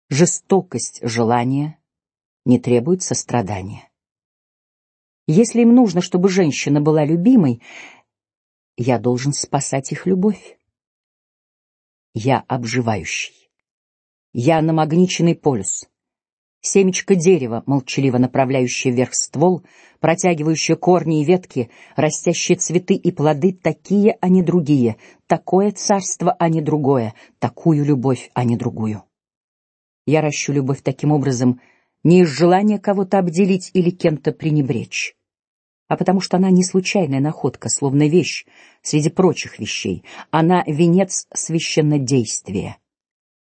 Жестокость желания не требует сострадания. Если им нужно, чтобы женщина была любимой, я должен спасать их любовь. Я обживающий. Я намагниченный полюс. Семечко дерева, молчаливо направляющее вверх ствол, протягивающее корни и ветки, растящие цветы и плоды, такие, а не другие, такое царство, а не другое, такую любовь, а не другую. Я ращу любовь таким образом не из желания кого-то обделить или кем-то пренебречь, а потому что она не случайная находка, словно вещь среди прочих вещей. Она венец священнодействия,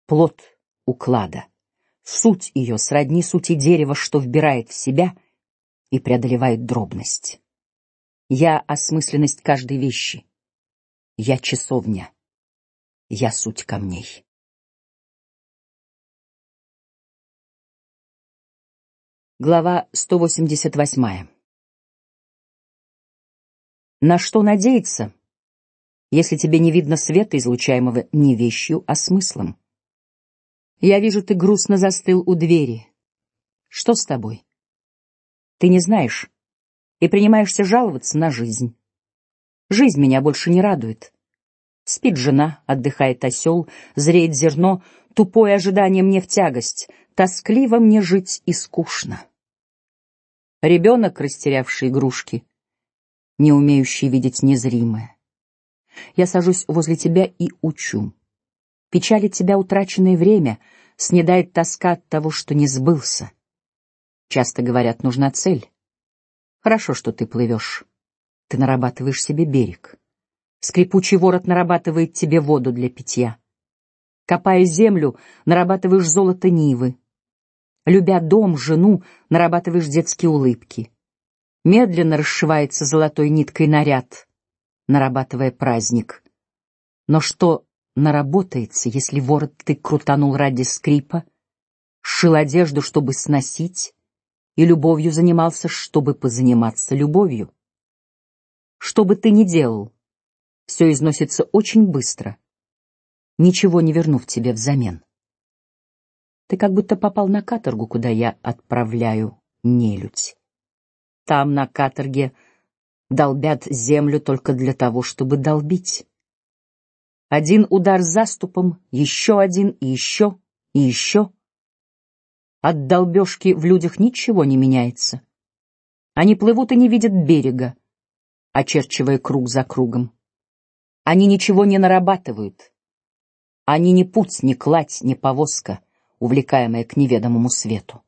плод уклада. Суть ее сродни сути дерева, что вбирает в себя и преодолевает дробность. Я осмысленность каждой вещи. Я часовня. Я суть камней. Глава 188. На что надеяться, если тебе не видно света, излучаемого не вещью, а смыслом? Я вижу, ты грустно застыл у двери. Что с тобой? Ты не знаешь и принимаешься жаловаться на жизнь. Жизнь меня больше не радует. Спит жена, отдыхает осел, зреет зерно, тупое ожидание мне в тягость, тоскливо мне жить и скучно. Ребенок, растерявший игрушки, не умеющий видеть незримое. Я сажусь возле тебя и учу. Печалит тебя утраченное время, снедает тоска от того, что не сбылся. Часто говорят, нужна цель. Хорошо, что ты плывешь. Ты нарабатываешь себе берег. Скрипучий ворот нарабатывает тебе воду для питья. Копая землю, нарабатываешь золото нивы. Любя дом, жену, нарабатываешь детские улыбки. Медленно расшивается золотой ниткой наряд, нарабатывая праздник. Но что наработается, если ворот ты крутанул ради скрипа, сшил одежду, чтобы сносить, и любовью занимался, чтобы позаниматься любовью. Что бы ты ни делал, все износится очень быстро, ничего не вернув тебе взамен. Ты как будто попал на каторгу, куда я отправляю нелюдь. Там на каторге долбят землю только для того, чтобы долбить. Один удар заступом, еще один и еще и еще. От долбежки в людях ничего не меняется. Они плывут и не видят берега, очерчивая круг за кругом. Они ничего не нарабатывают. Они не путь, не кладь, не повозка, увлекаемая к неведомому свету.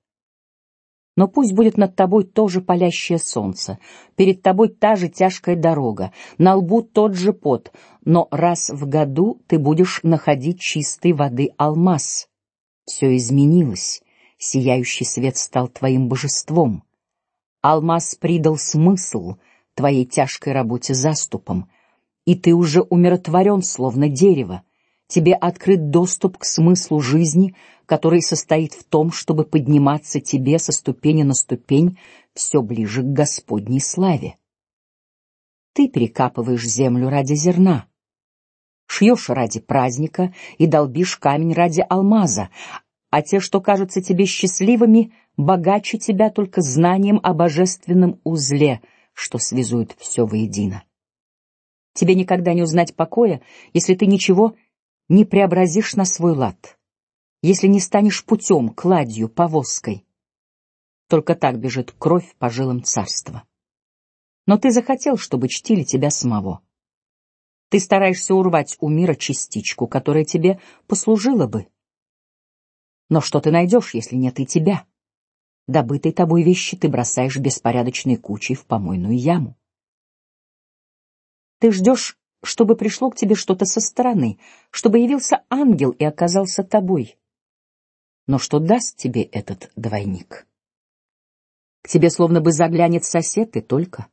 Но пусть будет над тобой тоже палящее солнце, перед тобой та же тяжкая дорога, на лбу тот же пот, но раз в году ты будешь находить чистой воды алмаз. Все изменилось, сияющий свет стал твоим божеством. Алмаз придал смысл твоей тяжкой работе заступом, и ты уже умиротворен, словно дерево тебе открыт доступ к смыслу жизни, который состоит в том, чтобы подниматься тебе со ступени на ступень все ближе к Господней славе. Ты перекапываешь землю ради зерна, шьешь ради праздника и долбишь камень ради алмаза, а те, что кажутся тебе счастливыми, богаче тебя только знанием о божественном узле, что связует все воедино. Тебе никогда не узнать покоя, если ты ничего не преобразишь на свой лад, если не станешь путем, кладью, повозкой. Только так бежит кровь по жилам царства. Но ты захотел, чтобы чтили тебя самого. Ты стараешься урвать у мира частичку, которая тебе послужила бы. Но что ты найдешь, если нет и тебя? Добытой тобой вещи ты бросаешь беспорядочной кучей в помойную яму. Ты ждешь чтобы пришло к тебе что-то со стороны, чтобы явился ангел и оказался тобой. Но что даст тебе этот двойник? К тебе словно бы заглянет сосед и только.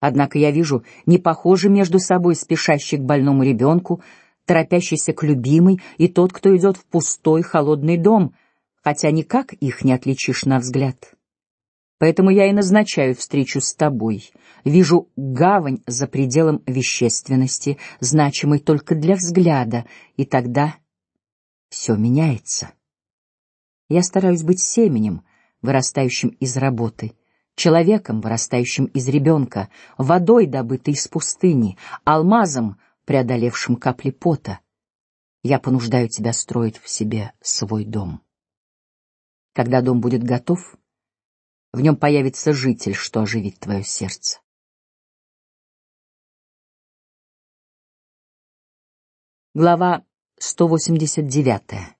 Однако я вижу, не похожи между собой спешащий к больному ребенку, торопящийся к любимой, и тот, кто идет в пустой холодный дом, хотя никак их не отличишь на взгляд. Поэтому я и назначаю встречу с тобой. Вижу гавань за пределом вещественности, значимой только для взгляда, и тогда все меняется. Я стараюсь быть семенем, вырастающим из работы, человеком, вырастающим из ребенка, водой, добытой из пустыни, алмазом, преодолевшим капли пота. Я понуждаю тебя строить в себе свой дом. Когда дом будет готов, в нем появится житель, что оживит твое сердце. Глава 189.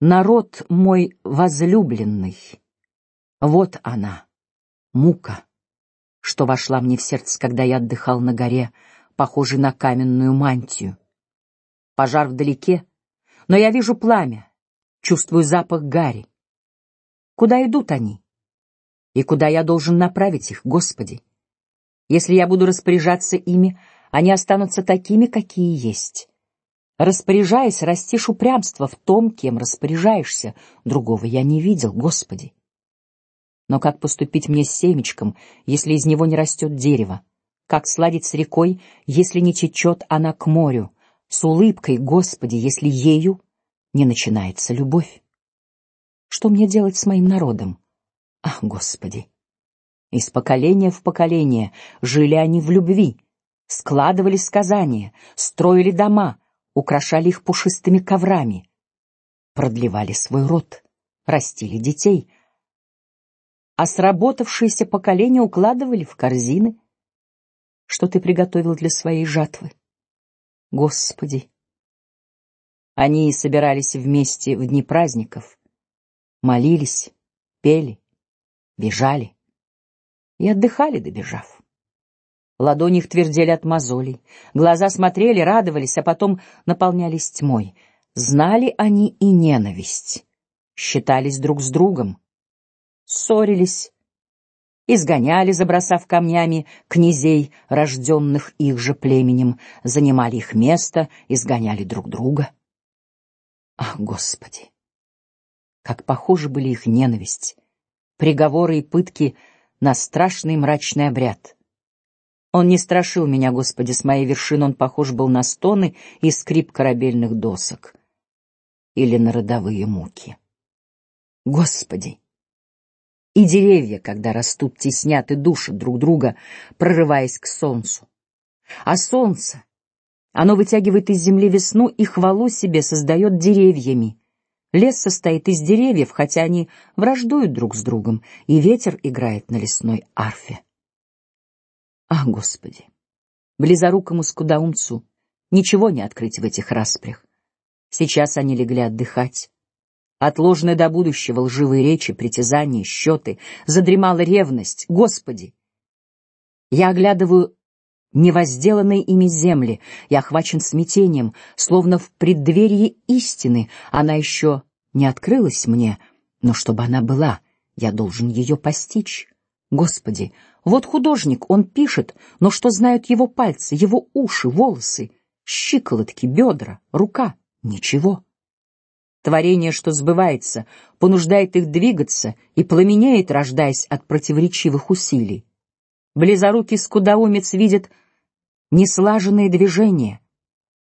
Народ мой возлюбленный, вот она, мука, что вошла мне в сердце, когда я отдыхал на горе, похожей на каменную мантию. Пожар вдалеке, но я вижу пламя, чувствую запах гари. Куда идут они? И куда я должен направить их, Господи? Если я буду распоряжаться ими, они останутся такими, какие есть. Распоряжаясь, растишь упрямство в том, кем распоряжаешься. Другого я не видел, Господи. Но как поступить мне с семечком, если из него не растет дерево? Как сладить с рекой, если не течет она к морю? С улыбкой, Господи, если ею не начинается любовь? Что мне делать с моим народом? Ах, Господи! Из поколения в поколение жили они в любви, складывали сказания, строили дома украшали их пушистыми коврами, продлевали свой род, растили детей, а сработавшиеся поколения укладывали в корзины, что ты приготовил для своей жатвы, Господи. Они собирались вместе в дни праздников, молились, пели, бежали и отдыхали, добежав. Ладони их твердели от мозолей, глаза смотрели, радовались, а потом наполнялись тьмой. Знали они и ненависть, считались друг с другом, ссорились, изгоняли, забросав камнями князей, рожденных их же племенем, занимали их место, изгоняли друг друга. Ах, Господи! Как похожи были их ненависть, приговоры и пытки на страшный мрачный обряд. Он не страшил меня, Господи, с моей вершины он похож был на стоны и скрип корабельных досок или на родовые муки. Господи, и деревья, когда растут, теснят и душат друг друга, прорываясь к солнцу. А солнце, оно вытягивает из земли весну и хвалу себе создает деревьями. Лес состоит из деревьев, хотя они враждуют друг с другом, и ветер играет на лесной арфе. Ах, Господи! Близорукому скудаумцу ничего не открыть в этих распрях. Сейчас они легли отдыхать. Отложенные до будущего лживые речи, притязания, счеты, задремала ревность. Господи! Я оглядываю невозделанные ими земли, я охвачен смятением, словно в преддверии истины. Она еще не открылась мне, но чтобы она была, я должен ее постичь. Господи, вот художник, он пишет, но что знают его пальцы, его уши, волосы, щиколотки, бедра, рука? Ничего. Творение, что сбывается, понуждает их двигаться и пламенеет, рождаясь от противоречивых усилий. Близорукий скудаумец видит неслаженные движения,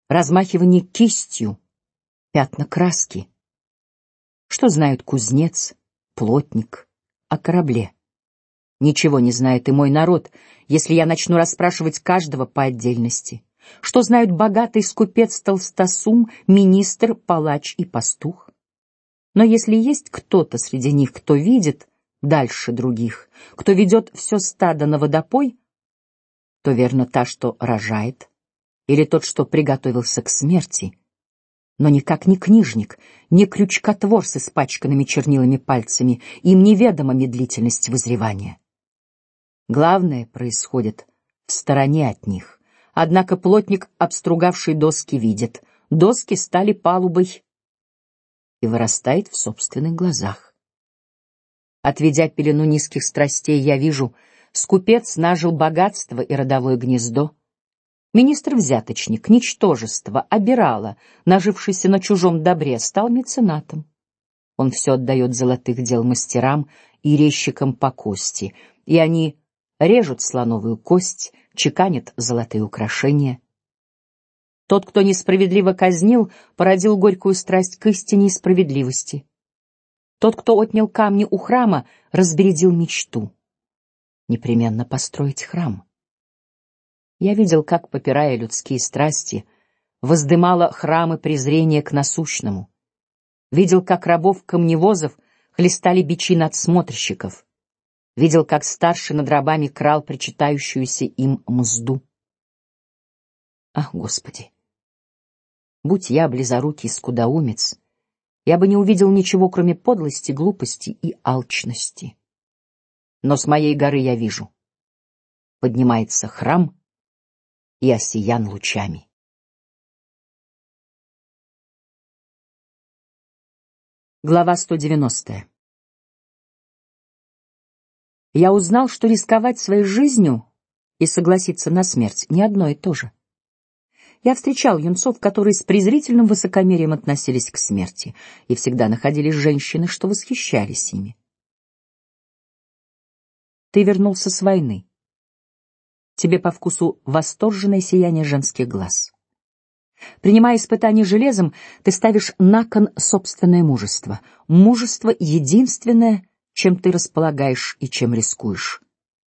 размахивание кистью, пятна краски. Что знают кузнец, плотник о корабле? Ничего не знает и мой народ, если я начну расспрашивать каждого по отдельности. Что знают богатый скупец Толстосум, министр, палач и пастух? Но если есть кто-то среди них, кто видит дальше других, кто ведет все стадо на водопой, то верно та, что рожает, или тот, что приготовился к смерти, но никак не книжник, не крючкотвор с испачканными чернилами пальцами, им неведома медлительность вызревания. Главное происходит в стороне от них. Однако плотник, обстругавший доски, видит, доски стали палубой и вырастает в собственных глазах. Отведя пелену низких страстей, я вижу, скупец нажил богатство и родовое гнездо. Министр взяточник, ничтожество, обирала, нажившийся на чужом добре, стал меценатом. Он все отдает золотых дел мастерам и резчикам по кости, и они режут слоновую кость, чеканят золотые украшения. Тот, кто несправедливо казнил, породил горькую страсть к истине и справедливости. Тот, кто отнял камни у храма, разбередил мечту. Непременно построить храм. Я видел, как, попирая людские страсти, воздымала храмы презрения к насущному. Видел, как рабов камневозов хлестали бичи надсмотрщиков. Видел, как старший над рабами крал причитающуюся им мзду. Ах, Господи! Будь я близорукий скудоумец, я бы не увидел ничего, кроме подлости, глупости и алчности. Но с моей горы я вижу. Поднимается храм и осиян лучами. Глава 190. Я узнал, что рисковать своей жизнью и согласиться на смерть не одно и то же. Я встречал юнцов, которые с презрительным высокомерием относились к смерти, и всегда находились женщины, что восхищались ими. Ты вернулся с войны. Тебе по вкусу восторженное сияние женских глаз. Принимая испытание железом, ты ставишь на кон собственное мужество. Мужество единственное, чем ты располагаешь и чем рискуешь.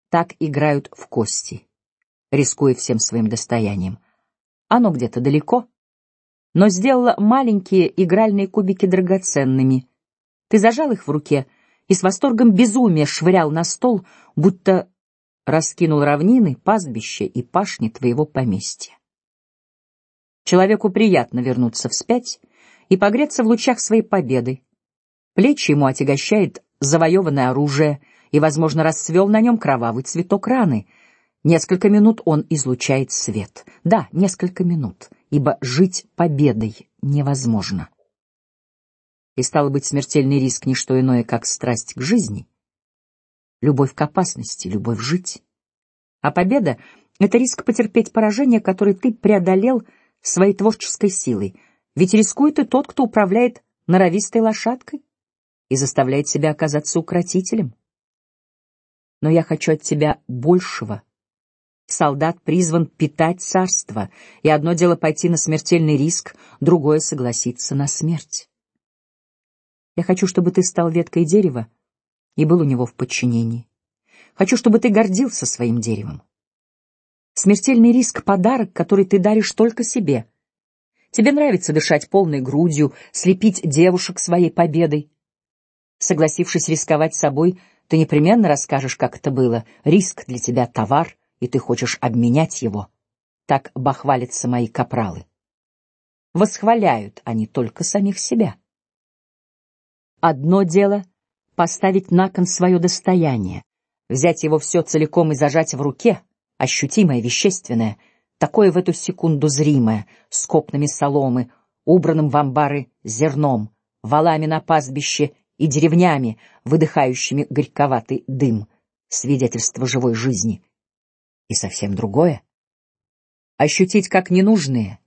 Так играют в кости, рискуя всем своим достоянием. Оно где-то далеко, но сделала маленькие игральные кубики драгоценными. Ты зажал их в руке и с восторгом безумия швырял на стол, будто раскинул равнины, пастбище и пашни твоего поместья. Человеку приятно вернуться вспять и погреться в лучах своей победы. Плечи ему отягощает завоеванное оружие и, возможно, расцвел на нем кровавый цветок раны — Несколько минут он излучает свет. Да, несколько минут, ибо жить победой невозможно. И стало быть, смертельный риск не что иное, как страсть к жизни, любовь к опасности, любовь жить. А победа — это риск потерпеть поражение, которое ты преодолел своей творческой силой. Ведь рискует и тот, кто управляет норовистой лошадкой и заставляет себя оказаться укротителем. Но я хочу от тебя большего Солдат призван питать царство, и одно дело пойти на смертельный риск, другое согласиться на смерть. Я хочу, чтобы ты стал веткой дерева и был у него в подчинении. Хочу, чтобы ты гордился своим деревом. Смертельный риск — подарок, который ты даришь только себе. Тебе нравится дышать полной грудью, слепить девушек своей победой. Согласившись рисковать собой, ты непременно расскажешь, как это было. Риск для тебя товар, и ты хочешь обменять его. Так бахвалятся мои капралы. Восхваляют они только самих себя. Одно дело поставить на кон свое достояние, взять его все целиком и зажать в руке, ощутимое, вещественное, такое в эту секунду зримое, с копнами соломы, убранным в амбары зерном, валами на пастбище и деревнями, выдыхающими горьковатый дым, свидетельство живой жизни и совсем другое. Ощутить как ненужные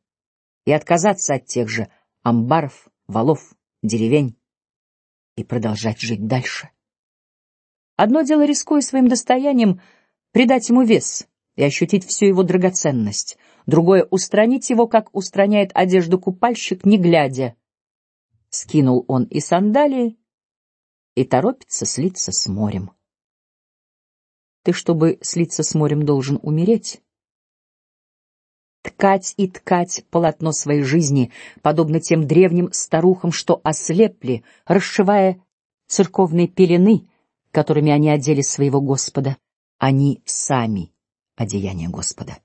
и отказаться от тех же амбаров, валов, деревень и продолжать жить дальше. Одно дело, рискуя своим достоянием, придать ему вес и ощутить всю его драгоценность, другое — устранить его, как устраняет одежду купальщик, не глядя. Скинул он и сандалии и торопится слиться с морем. Ты, чтобы слиться с морем, должен умереть. Ткать и ткать полотно своей жизни, подобно тем древним старухам, что ослепли, расшивая церковные пелены, которыми они одели своего Господа. Они сами одеяние Господа.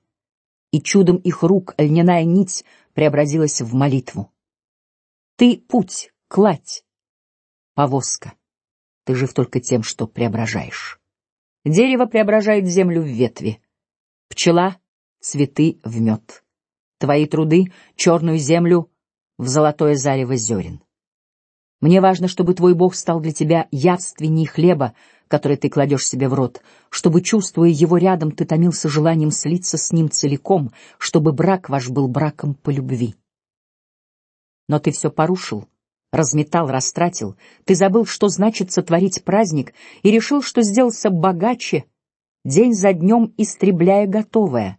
И чудом их рук льняная нить преобразилась в молитву. Ты путь, кладь, повозка. Ты жив только тем, что преображаешь. Дерево преображает землю в ветви, пчела — цветы в мед, твои труды — черную землю в золотое зарево зерен. Мне важно, чтобы твой Бог стал для тебя явственней хлеба, который ты кладешь себе в рот, чтобы, чувствуя его рядом, ты томился желанием слиться с ним целиком, чтобы брак ваш был браком по любви. Но ты все порушил разметал, растратил. Ты забыл, что значит сотворить праздник, и решил, что сделался богаче, день за днем истребляя готовое.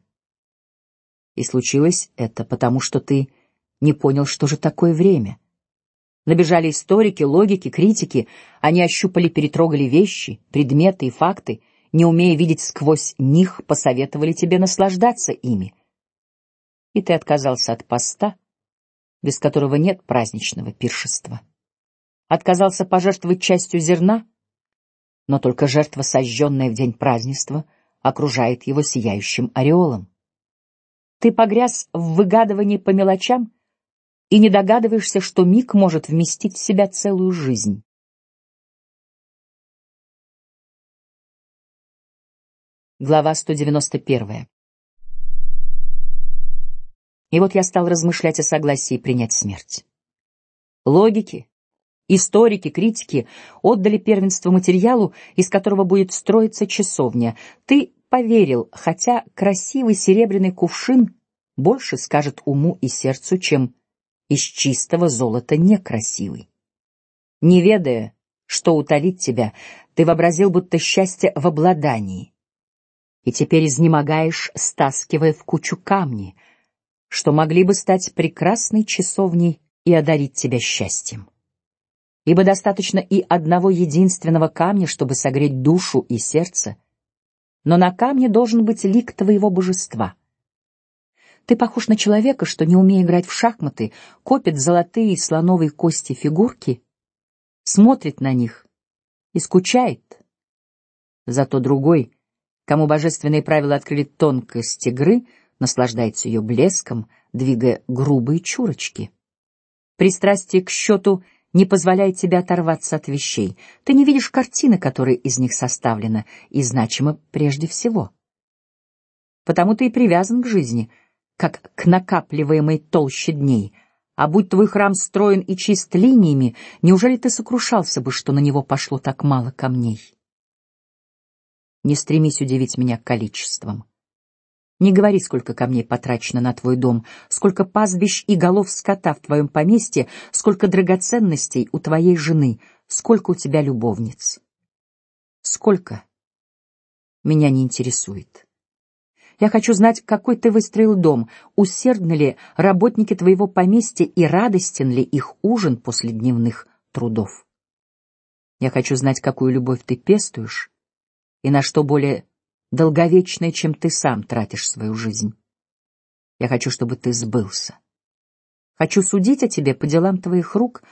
И случилось это потому, что ты не понял, что же такое время. Набежали историки, логики, критики, они ощупали, перетрогали вещи, предметы и факты, не умея видеть сквозь них, посоветовали тебе наслаждаться ими. И ты отказался от поста, без которого нет праздничного пиршества. Отказался пожертвовать частью зерна, но только жертва, сожженная в день празднества, окружает его сияющим ореолом. Ты погряз в выгадывании по мелочам и не догадываешься, что миг может вместить в себя целую жизнь. Глава 191. И вот я стал размышлять о согласии принять смерть. Логики, историки, критики отдали первенство материалу, из которого будет строиться часовня. Ты поверил, хотя красивый серебряный кувшин больше скажет уму и сердцу, чем из чистого золота некрасивый. Не ведая, что утолит тебя, ты вообразил, будто счастье в обладании, и теперь изнемогаешь, стаскивая в кучу камни, что могли бы стать прекрасной часовней и одарить тебя счастьем. Ибо достаточно и одного единственного камня, чтобы согреть душу и сердце, но на камне должен быть лик твоего божества. Ты похож на человека, что не умея играть в шахматы, копит золотые и слоновые кости фигурки, смотрит на них и скучает. Зато другой, кому божественные правила открыли тонкость игры, наслаждается ее блеском, двигая грубые чурочки. Пристрастие к счету не позволяет тебе оторваться от вещей. Ты не видишь картины, которая из них составлена и значима прежде всего. Потому ты и привязан к жизни как к накапливаемой толще дней. А будь твой храм строен и чист линиями, неужели ты сокрушался бы, что на него пошло так мало камней? Не стремись удивить меня количеством. Не говори, сколько камней потрачено на твой дом, сколько пастбищ и голов скота в твоем поместье, сколько драгоценностей у твоей жены, сколько у тебя любовниц. Сколько? Меня не интересует. Я хочу знать, какой ты выстроил дом, усердны ли работники твоего поместья и радостен ли их ужин после дневных трудов. Я хочу знать, какую любовь ты пестуешь и на что более долговечное, чем ты сам тратишь свою жизнь. Я хочу, чтобы ты сбылся. Хочу судить о тебе по делам твоих рук,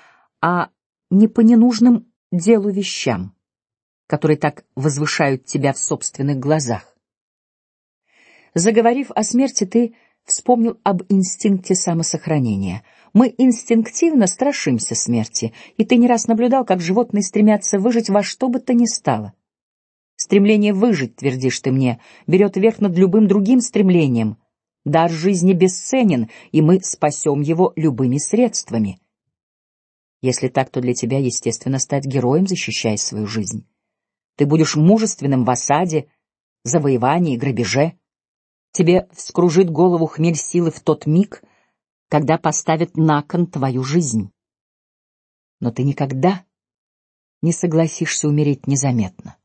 а не по ненужным делу вещам, которые так возвышают тебя в собственных глазах. Заговорив о смерти, ты вспомнил об инстинкте самосохранения. Мы инстинктивно страшимся смерти, и ты не раз наблюдал, как животные стремятся выжить во что бы то ни стало. Стремление выжить, твердишь ты мне, берет верх над любым другим стремлением. Дар жизни бесценен, и мы спасем его любыми средствами. Если так, то для тебя естественно стать героем, защищая свою жизнь. Ты будешь мужественным в осаде, завоевании, грабеже. Тебе вскружит голову хмель силы в тот миг, когда поставят на кон твою жизнь. Но ты никогда не согласишься умереть незаметно,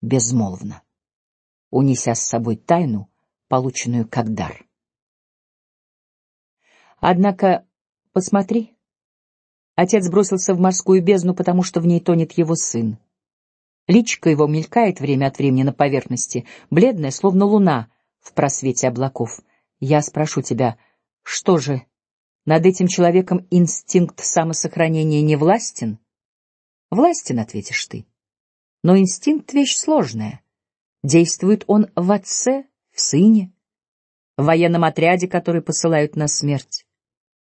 безмолвно, унеся с собой тайну, полученную как дар. Однако, посмотри, отец бросился в морскую бездну, потому что в ней тонет его сын. Личико его мелькает время от времени на поверхности, бледная, словно луна в просвете облаков. Я спрошу тебя, что же над этим человеком инстинкт самосохранения не властен? Властен, ответишь ты. Но инстинкт вещь сложная. Действует он в отце, в сыне, в военном отряде, который посылают на смерть.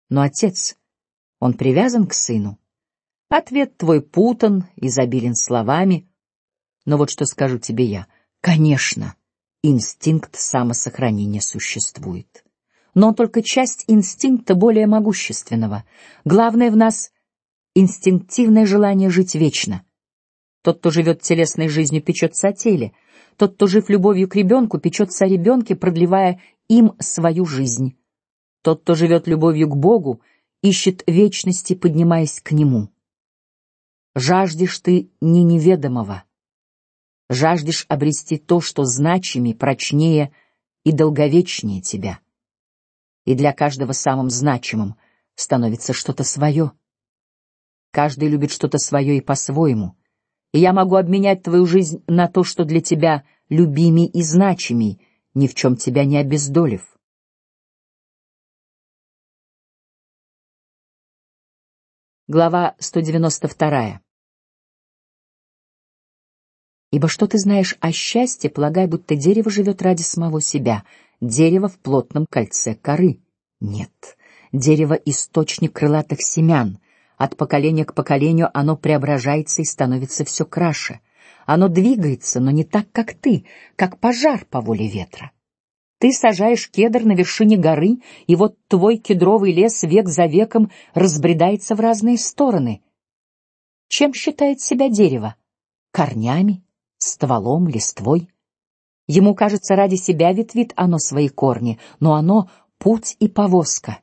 Но отец, он привязан к сыну. Ответ твой путан, изобилен словами но вот что скажу тебе я: конечно, инстинкт самосохранения существует, но он только часть инстинкта более могущественного. Главное в нас инстинктивное желание жить вечно. Тот, кто живет телесной жизнью, печется о теле. Тот, кто жив любовью к ребенку, печется о ребенке, продлевая им свою жизнь. Тот, кто живет любовью к Богу, ищет вечности, поднимаясь к Нему. Жаждешь ты не неведомого, жаждешь обрести то, что значимее, прочнее и долговечнее тебя. И для каждого самым значимым становится что-то свое. Каждый любит что-то свое и по-своему. Я могу обменять твою жизнь на то, что для тебя любимей и значимей, ни в чем тебя не обездолив. Глава 192. Ибо что ты знаешь о счастье, полагай, будто дерево живет ради самого себя, дерево в плотном кольце коры. Нет, дерево источник крылатых семян. От поколения к поколению оно преображается и становится все краше. Оно двигается, но не так, как ты, как пожар по воле ветра. Ты сажаешь кедр на вершине горы, и вот твой кедровый лес век за веком разбредается в разные стороны. Чем считает себя дерево? Корнями, стволом, листвой? Ему кажется, ради себя ветвит оно свои корни, но оно путь и повозка.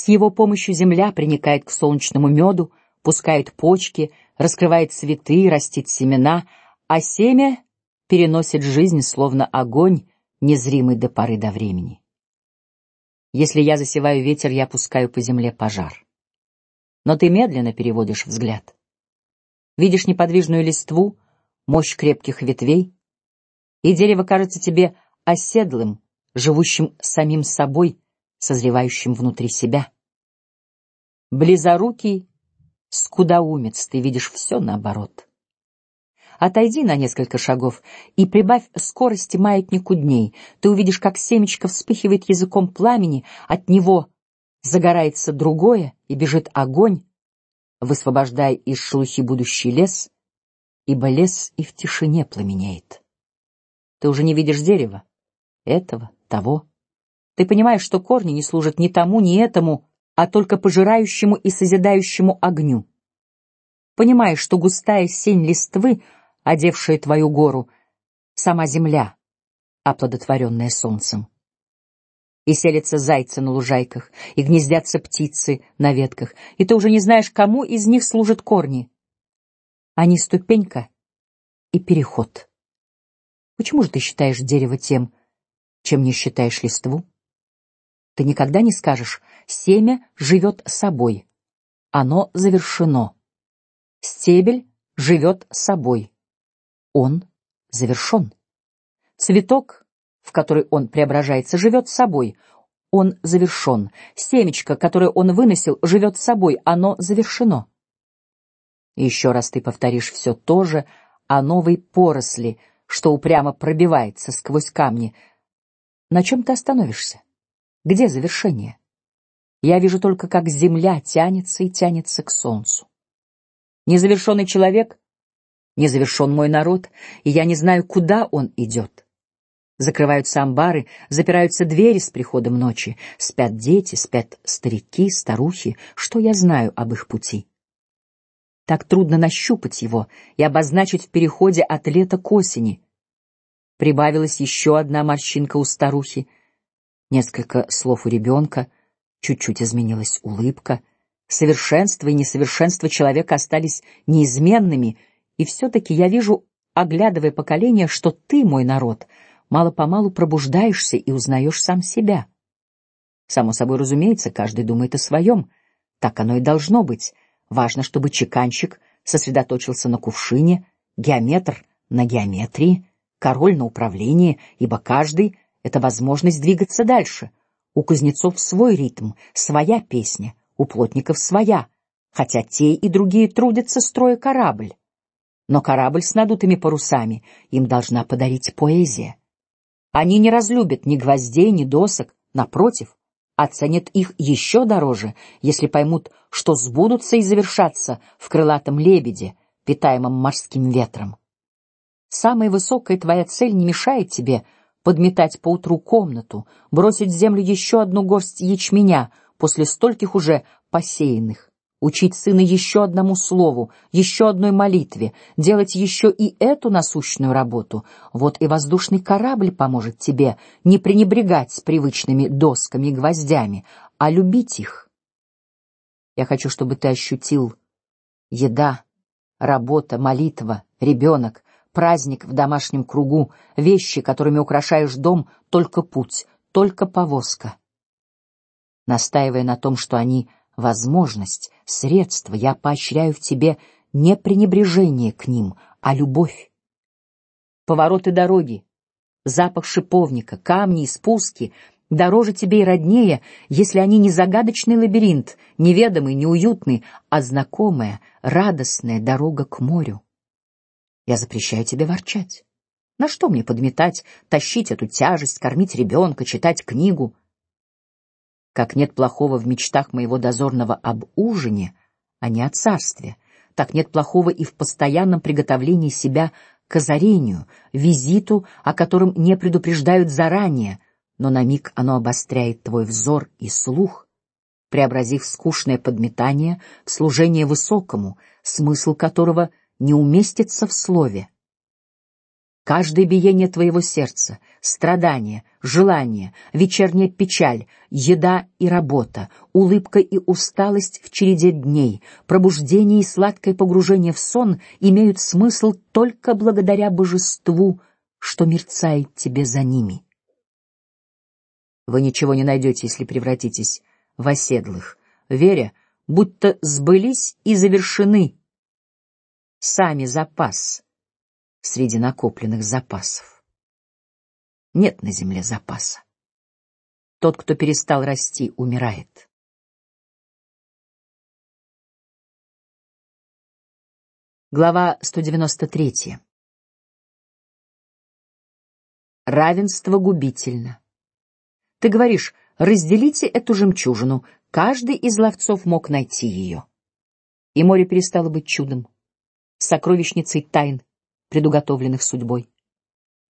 С его помощью земля приникает к солнечному меду, пускает почки, раскрывает цветы, растит семена, а семя переносит жизнь, словно огонь незримый до поры до времени. Если я засеваю ветер, я пускаю по земле пожар. Но ты медленно переводишь взгляд. Видишь неподвижную листву, мощь крепких ветвей, и дерево кажется тебе оседлым, живущим самим собой, созревающим внутри себя. Близорукий, скудоумец, ты видишь все наоборот. Отойди на несколько шагов и прибавь скорости маятнику дней. Ты увидишь, как семечко вспыхивает языком пламени, от него загорается другое и бежит огонь, высвобождая из шелухи будущий лес, ибо лес и в тишине пламенеет. Ты уже не видишь дерева, этого, того. Ты понимаешь, что корни не служат ни тому, ни этому, а только пожирающему и созидающему огню. Понимаешь, что густая сень листвы одевшая твою гору, сама земля, оплодотворенная солнцем. И селятся зайцы на лужайках, и гнездятся птицы на ветках, и ты уже не знаешь, кому из них служат корни. Они ступенька и переход. Почему же ты считаешь дерево тем, чем не считаешь листву? Ты никогда не скажешь: семя живет собой, оно завершено. Стебель живет собой, он завершен. Цветок, в который он преображается, живет собой. Он завершен. Семечко, которое он выносил, живет собой. Оно завершено. Еще раз ты повторишь все то же о новой поросли, что упрямо пробивается сквозь камни. На чем ты остановишься? Где завершение? Я вижу только, как земля тянется и тянется к солнцу. Незавершенный человек не завершен мой народ, и я не знаю, куда он идет. Закрываются амбары, запираются двери с приходом ночи, спят дети, спят старики, старухи. Что я знаю об их пути? Так трудно нащупать его и обозначить в переходе от лета к осени. Прибавилась еще одна морщинка у старухи, несколько слов у ребенка, чуть-чуть изменилась улыбка. Совершенство и несовершенство человека остались неизменными и все-таки я вижу, оглядывая поколение, что ты, мой народ, мало по-малу пробуждаешься и узнаешь сам себя. Само собой разумеется, каждый думает о своем. Так оно и должно быть. Важно, чтобы чеканщик сосредоточился на кувшине, геометр на геометрии, король на управлении, ибо каждый — это возможность двигаться дальше. У кузнецов свой ритм, своя песня, у плотников своя, хотя те и другие трудятся, строя корабль но корабль с надутыми парусами им должна подарить поэзия. Они не разлюбят ни гвоздей, ни досок, напротив, оценят их еще дороже, если поймут, что сбудутся и завершатся в крылатом лебеде, питаемом морским ветром. Самая высокая твоя цель не мешает тебе подметать по утру комнату, бросить в землю еще одну горсть ячменя после стольких уже посеянных учить сына еще одному слову, еще одной молитве, делать еще и эту насущную работу. Вот и воздушный корабль поможет тебе не пренебрегать привычными досками и гвоздями, а любить их. Я хочу, чтобы ты ощутил еда, работа, молитва, ребенок, праздник в домашнем кругу, вещи, которыми украшаешь дом, только путь, только повозка. Настаивая на том, что они возможность, средство, я поощряю в тебе не пренебрежение к ним, а любовь. Повороты дороги, запах шиповника, камни и спуски дороже тебе и роднее, если они не загадочный лабиринт, неведомый, неуютный, а знакомая, радостная дорога к морю. Я запрещаю тебе ворчать. На что мне подметать, тащить эту тяжесть, кормить ребенка, читать книгу? Как нет плохого в мечтах моего дозорного об ужине, а не о царстве, так нет плохого и в постоянном приготовлении себя к озарению, визиту, о котором не предупреждают заранее, но на миг оно обостряет твой взор и слух, преобразив скучное подметание в служение высокому, смысл которого не уместится в слове. Каждое биение твоего сердца, страдание, желание, вечерняя печаль, еда и работа, улыбка и усталость в череде дней, пробуждение и сладкое погружение в сон имеют смысл только благодаря божеству, что мерцает тебе за ними. Вы ничего не найдете, если превратитесь в оседлых, веря, будто сбылись и завершены сами запас среди накопленных запасов. Нет на земле запаса. Тот, кто перестал расти, умирает. Глава 193. Равенство губительно. Ты говоришь, разделите эту жемчужину. Каждый из ловцов мог найти ее. И море перестало быть чудом, сокровищницей тайн, предуготовленных судьбой.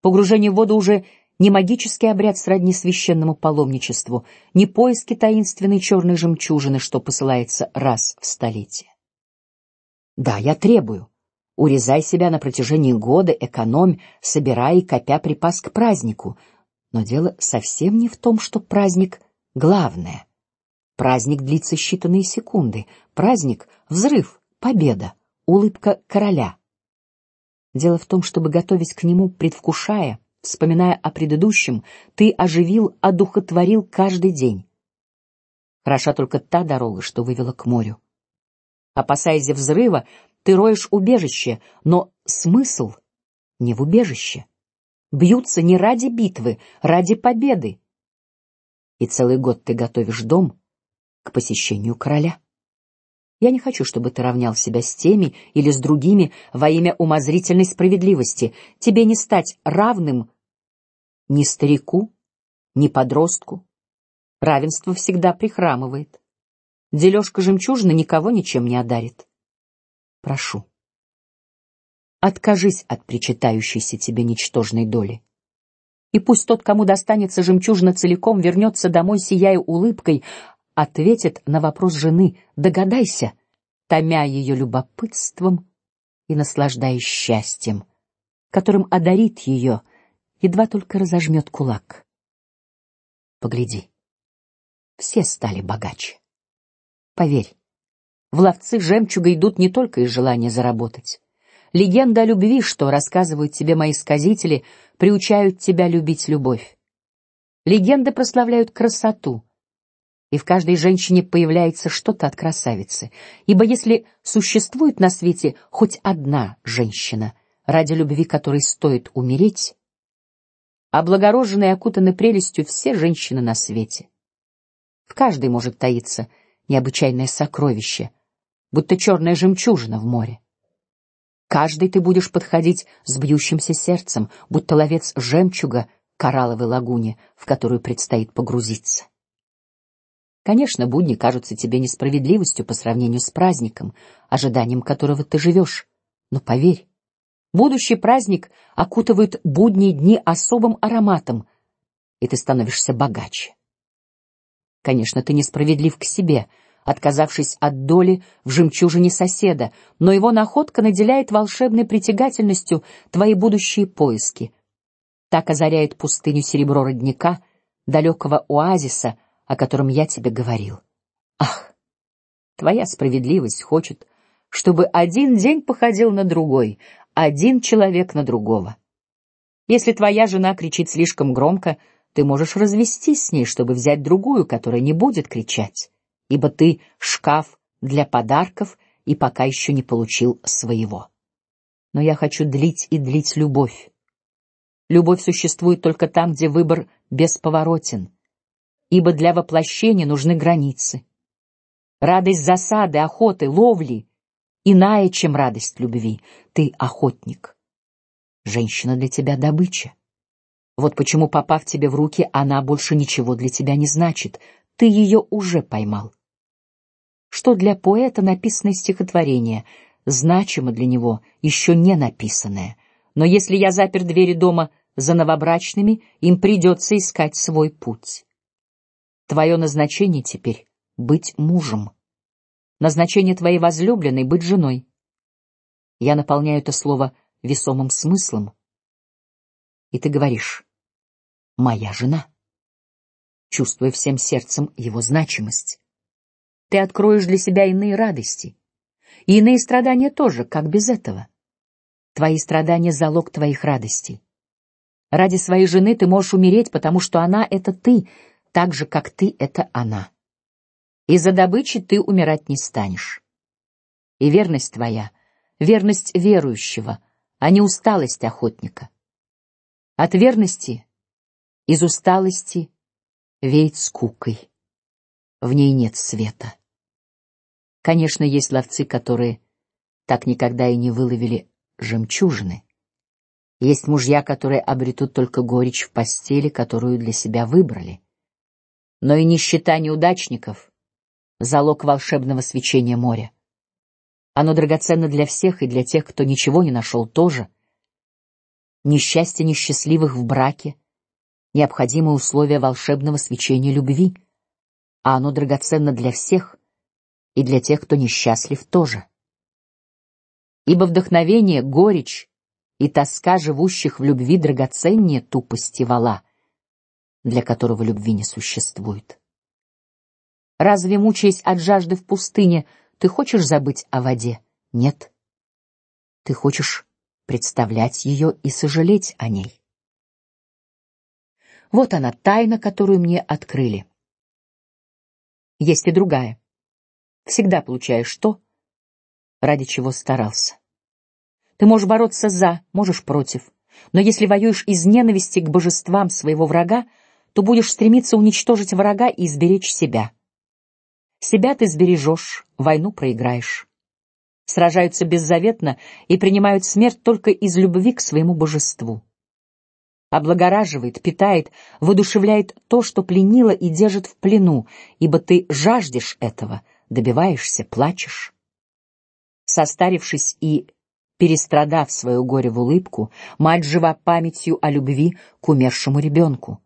Погружение в воду уже не магический обряд сродни священному паломничеству, не поиски таинственной черной жемчужины, что посылается раз в столетие. Да, я требую. Урезай себя на протяжении года, экономь, собирай и копя припас к празднику. Но дело совсем не в том, что праздник главное. Праздник длится считанные секунды. Праздник — взрыв, победа, улыбка короля. Дело в том, чтобы готовясь к нему, предвкушая, вспоминая о предыдущем, ты оживил, одухотворил каждый день. Хороша только та дорога, что вывела к морю. Опасаясь взрыва, ты роешь убежище, но смысл не в убежище. Бьются не ради битвы, ради победы. И целый год ты готовишь дом к посещению короля. Я не хочу, чтобы ты равнял себя с теми или с другими во имя умозрительной справедливости. Тебе не стать равным ни старику, ни подростку. Равенство всегда прихрамывает. Дележка жемчужины никого ничем не одарит. Прошу, откажись от причитающейся тебе ничтожной доли. И пусть тот, кому достанется жемчужина целиком, вернется домой сияя улыбкой, ответит на вопрос жены: догадайся, томя ее любопытством и наслаждаясь счастьем, которым одарит ее, едва только разожмет кулак. Погляди, все стали богаче. Поверь, в ловцы жемчуга идут не только из желания заработать. Легенда о любви, что рассказывают тебе мои сказители, приучают тебя любить любовь. Легенды прославляют красоту, и в каждой женщине появляется что-то от красавицы. Ибо если существует на свете хоть одна женщина, ради любви которой стоит умереть, облагорожены и окутаны прелестью все женщины на свете. В каждой может таиться необычайное сокровище, будто черная жемчужина в море. Каждый ты будешь подходить с бьющимся сердцем, будто ловец жемчуга коралловой лагуне, в которую предстоит погрузиться. Конечно, будни кажутся тебе несправедливостью по сравнению с праздником, ожиданием которого ты живешь. Но поверь, будущий праздник окутывает будние дни особым ароматом, и ты становишься богаче. Конечно, ты несправедлив к себе, отказавшись от доли в жемчужине соседа, но его находка наделяет волшебной притягательностью твои будущие поиски. Так озаряет пустыню серебро родника, далекого оазиса о котором я тебе говорил. Ах, твоя справедливость хочет, чтобы один день походил на другой, один человек на другого. Если твоя жена кричит слишком громко, ты можешь развестись с ней, чтобы взять другую, которая не будет кричать, ибо ты шкаф для подарков и пока еще не получил своего. Но я хочу длить и длить любовь. Любовь существует только там, где выбор бесповоротен, ибо для воплощения нужны границы. Радость засады, охоты, ловли иная, чем радость любви. Ты охотник. Женщина для тебя добыча. Вот почему, попав тебе в руки, она больше ничего для тебя не значит. Ты ее уже поймал. Что для поэта написанное стихотворение значимо для него еще не написанное. Но если я запер двери дома за новобрачными, им придется искать свой путь. Твое назначение теперь быть мужем. Назначение твоей возлюбленной быть женой. Я наполняю это слово весомым смыслом. И ты говоришь: моя жена. Чувствуя всем сердцем его значимость, ты откроешь для себя иные радости, и иные страдания тоже, как без этого. Твои страдания залог твоих радостей. Ради своей жены ты можешь умереть, потому что она это ты, так же как ты это она. Из-за добычи ты умирать не станешь. И верность твоя, верность верующего, а не усталость охотника. От верности, из усталости веет скукой. В ней нет света. Конечно, есть ловцы, которые так никогда и не выловили жемчужины. Есть мужья, которые обретут только горечь в постели, которую для себя выбрали. Но и нищета неудачников — залог волшебного свечения моря. Оно драгоценно для всех и для тех, кто ничего не нашел тоже. Несчастье несчастливых в браке — необходимое условие волшебного свечения любви, а оно драгоценно для всех и для тех, кто несчастлив тоже. Ибо вдохновение, горечь и тоска живущих в любви драгоценнее тупости вала, для которого любви не существует. Разве мучаясь от жажды в пустыне, ты хочешь забыть о воде? Нет. Ты хочешь представлять ее и сожалеть о ней. Вот она тайна, которую мне открыли. Есть и другая. Всегда получаешь то, ради чего старался. Ты можешь бороться за, можешь против, но если воюешь из ненависти к божествам своего врага, то будешь стремиться уничтожить врага и изберечь себя. Себя ты сбережешь, войну проиграешь. Сражаются беззаветно и принимают смерть только из любви к своему божеству. Облагораживает, питает, воодушевляет то, что пленило и держит в плену, ибо ты жаждешь этого, добиваешься, плачешь. Состарившись и Перестрадав свое горе в улыбку, мать жива памятью о любви к умершему ребенку.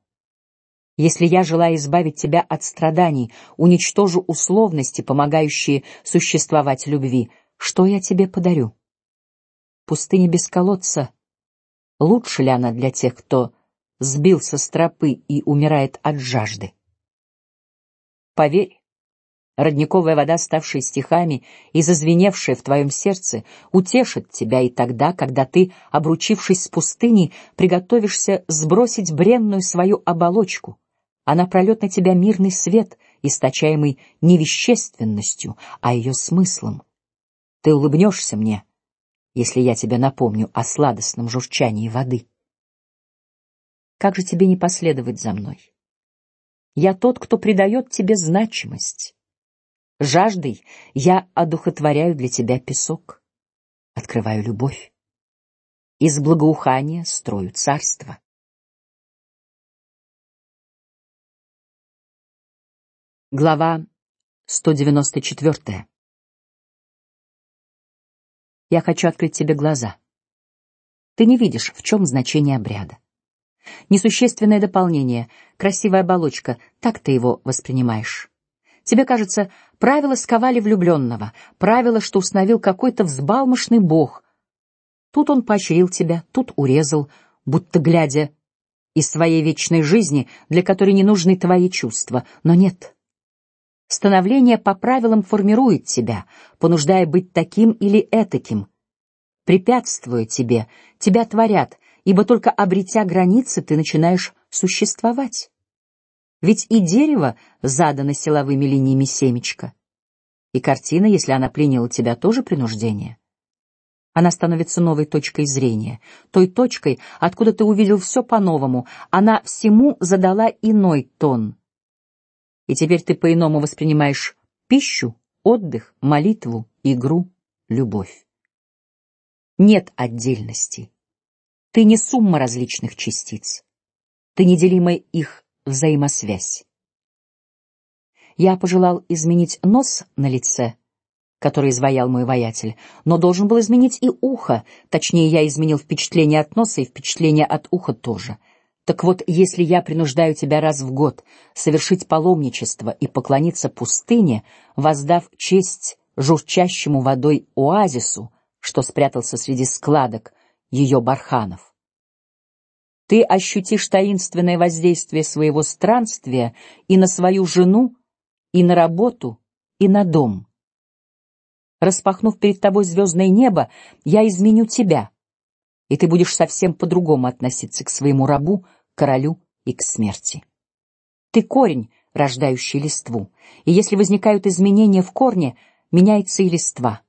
Если я желаю избавить тебя от страданий, уничтожу условности, помогающие существовать любви, что я тебе подарю? Пустыня без колодца. Лучше ли она для тех, кто сбился с тропы и умирает от жажды? Поверь, Родниковая вода, ставшая стихами и зазвеневшая в твоем сердце, утешит тебя и тогда, когда ты, обручившись с пустыней, приготовишься сбросить бренную свою оболочку. Она прольет на тебя мирный свет, источаемый не вещественностью, а ее смыслом. Ты улыбнешься мне, если я тебе напомню о сладостном журчании воды. Как же тебе не последовать за мной? Я тот, кто придает тебе значимость. Жаждой я одухотворяю для тебя песок, открываю любовь. Из благоухания строю царство. Глава 194. Я хочу открыть тебе глаза. Ты не видишь, в чем значение обряда. Несущественное дополнение, красивая оболочка, так ты его воспринимаешь. Тебе кажется, правила сковали влюбленного, правила, что установил какой-то взбалмошный бог. Тут он поощрил тебя, тут урезал, будто глядя из своей вечной жизни, для которой не нужны твои чувства, но нет. Становление по правилам формирует тебя, понуждая быть таким или этаким. Препятствуя тебе, тебя творят, ибо только обретя границы, ты начинаешь существовать. Ведь и дерево задано силовыми линиями семечка, и картина, если она приняла тебя, тоже принуждение. Она становится новой точкой зрения, той точкой, откуда ты увидел все по-новому. Она всему задала иной тон. И теперь ты по-иному воспринимаешь пищу, отдых, молитву, игру, любовь. Нет отдельности. Ты не сумма различных частиц. Ты неделимая их взаимосвязь. Я пожелал изменить нос на лице который изваял мой воятель, но должен был изменить и ухо. Точнее, я изменил впечатление от носа и впечатление от уха тоже. Так вот, если я принуждаю тебя раз в год совершить паломничество и поклониться пустыне, воздав честь журчащему водой оазису, что спрятался среди складок ее барханов, ты ощутишь таинственное воздействие своего странствия и на свою жену, и на работу, и на дом. Распахнув перед тобой звездное небо, я изменю тебя, и ты будешь совсем по-другому относиться к своему рабу, королю и к смерти. Ты корень, рождающий листву, и если возникают изменения в корне, меняется и листва.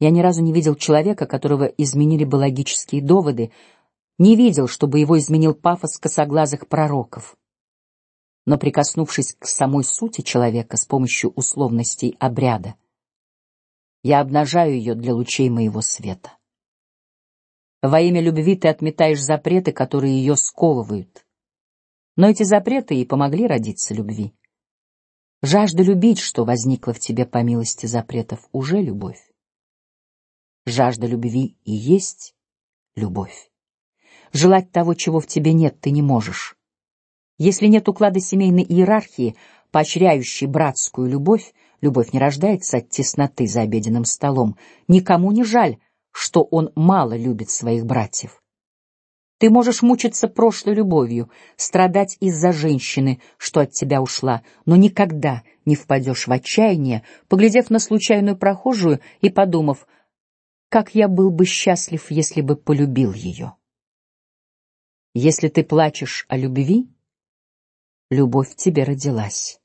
Я ни разу не видел человека, которого изменили бы логические доводы, не видел, чтобы его изменил пафос косоглазых пророков. Но прикоснувшись к самой сути человека с помощью условностей обряда, я обнажаю ее для лучей моего света. Во имя любви ты отметаешь запреты, которые ее сковывают. Но эти запреты и помогли родиться любви. Жажда любить, что возникла в тебе по милости запретов, уже любовь. Жажда любви и есть любовь. Желать того, чего в тебе нет, ты не можешь. Если нет уклада семейной иерархии, поощряющей братскую любовь, Любовь не рождается от тесноты за обеденным столом. Никому не жаль, что он мало любит своих братьев. Ты можешь мучиться прошлой любовью, страдать из-за женщины, что от тебя ушла, но никогда не впадешь в отчаяние, поглядев на случайную прохожую и подумав, как я был бы счастлив, если бы полюбил ее. Если ты плачешь о любви, любовь тебе родилась.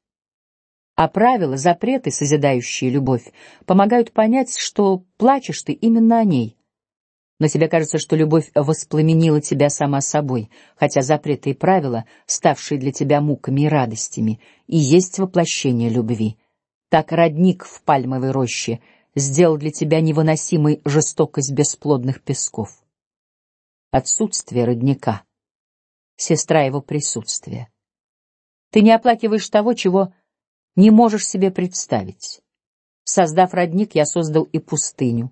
А правила, запреты, созидающие любовь, помогают понять, что плачешь ты именно о ней. Но тебе кажется, что любовь воспламенила тебя сама собой, хотя запреты и правила, ставшие для тебя муками и радостями, и есть воплощение любви. Так родник в пальмовой роще сделал для тебя невыносимой жестокость бесплодных песков. Отсутствие родника, сестра его присутствия. Ты не оплакиваешь того, чего не можешь себе представить. Создав родник, я создал и пустыню.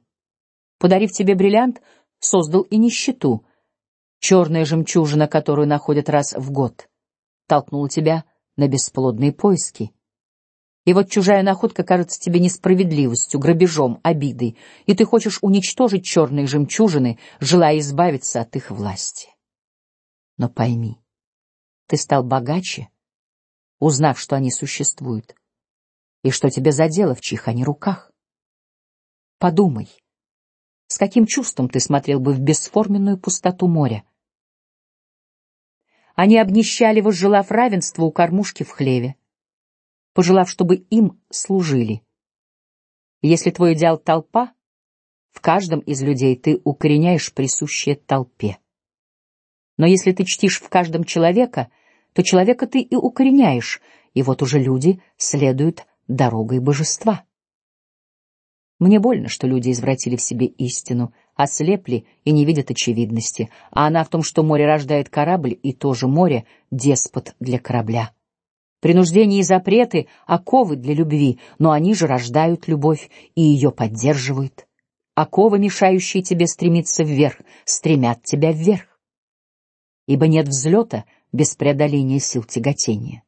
Подарив тебе бриллиант, создал и нищету. Черная жемчужина, которую находят раз в год, толкнула тебя на бесплодные поиски. И вот чужая находка кажется тебе несправедливостью, грабежом, обидой, и ты хочешь уничтожить черные жемчужины, желая избавиться от их власти. Но пойми, ты стал богаче, узнав, что они существуют, и что тебе за дело, в чьих они руках. Подумай, с каким чувством ты смотрел бы в бесформенную пустоту моря. Они обнищали, возжелав равенства у кормушки в хлеве, пожелав, чтобы им служили. Если твой идеал толпа, в каждом из людей ты укореняешь присущее толпе. Но если ты чтишь в каждом человека, то человека ты и укореняешь, и вот уже люди следуют дорогой божества. Мне больно, что люди извратили в себе истину, ослепли и не видят очевидности, а она в том, что море рождает корабль, и тоже море деспот для корабля. Принуждение и запреты оковы для любви, но они же рождают любовь и ее поддерживают. Оковы, мешающие тебе стремиться вверх, стремят тебя вверх. Ибо нет взлета без преодоления сил тяготения.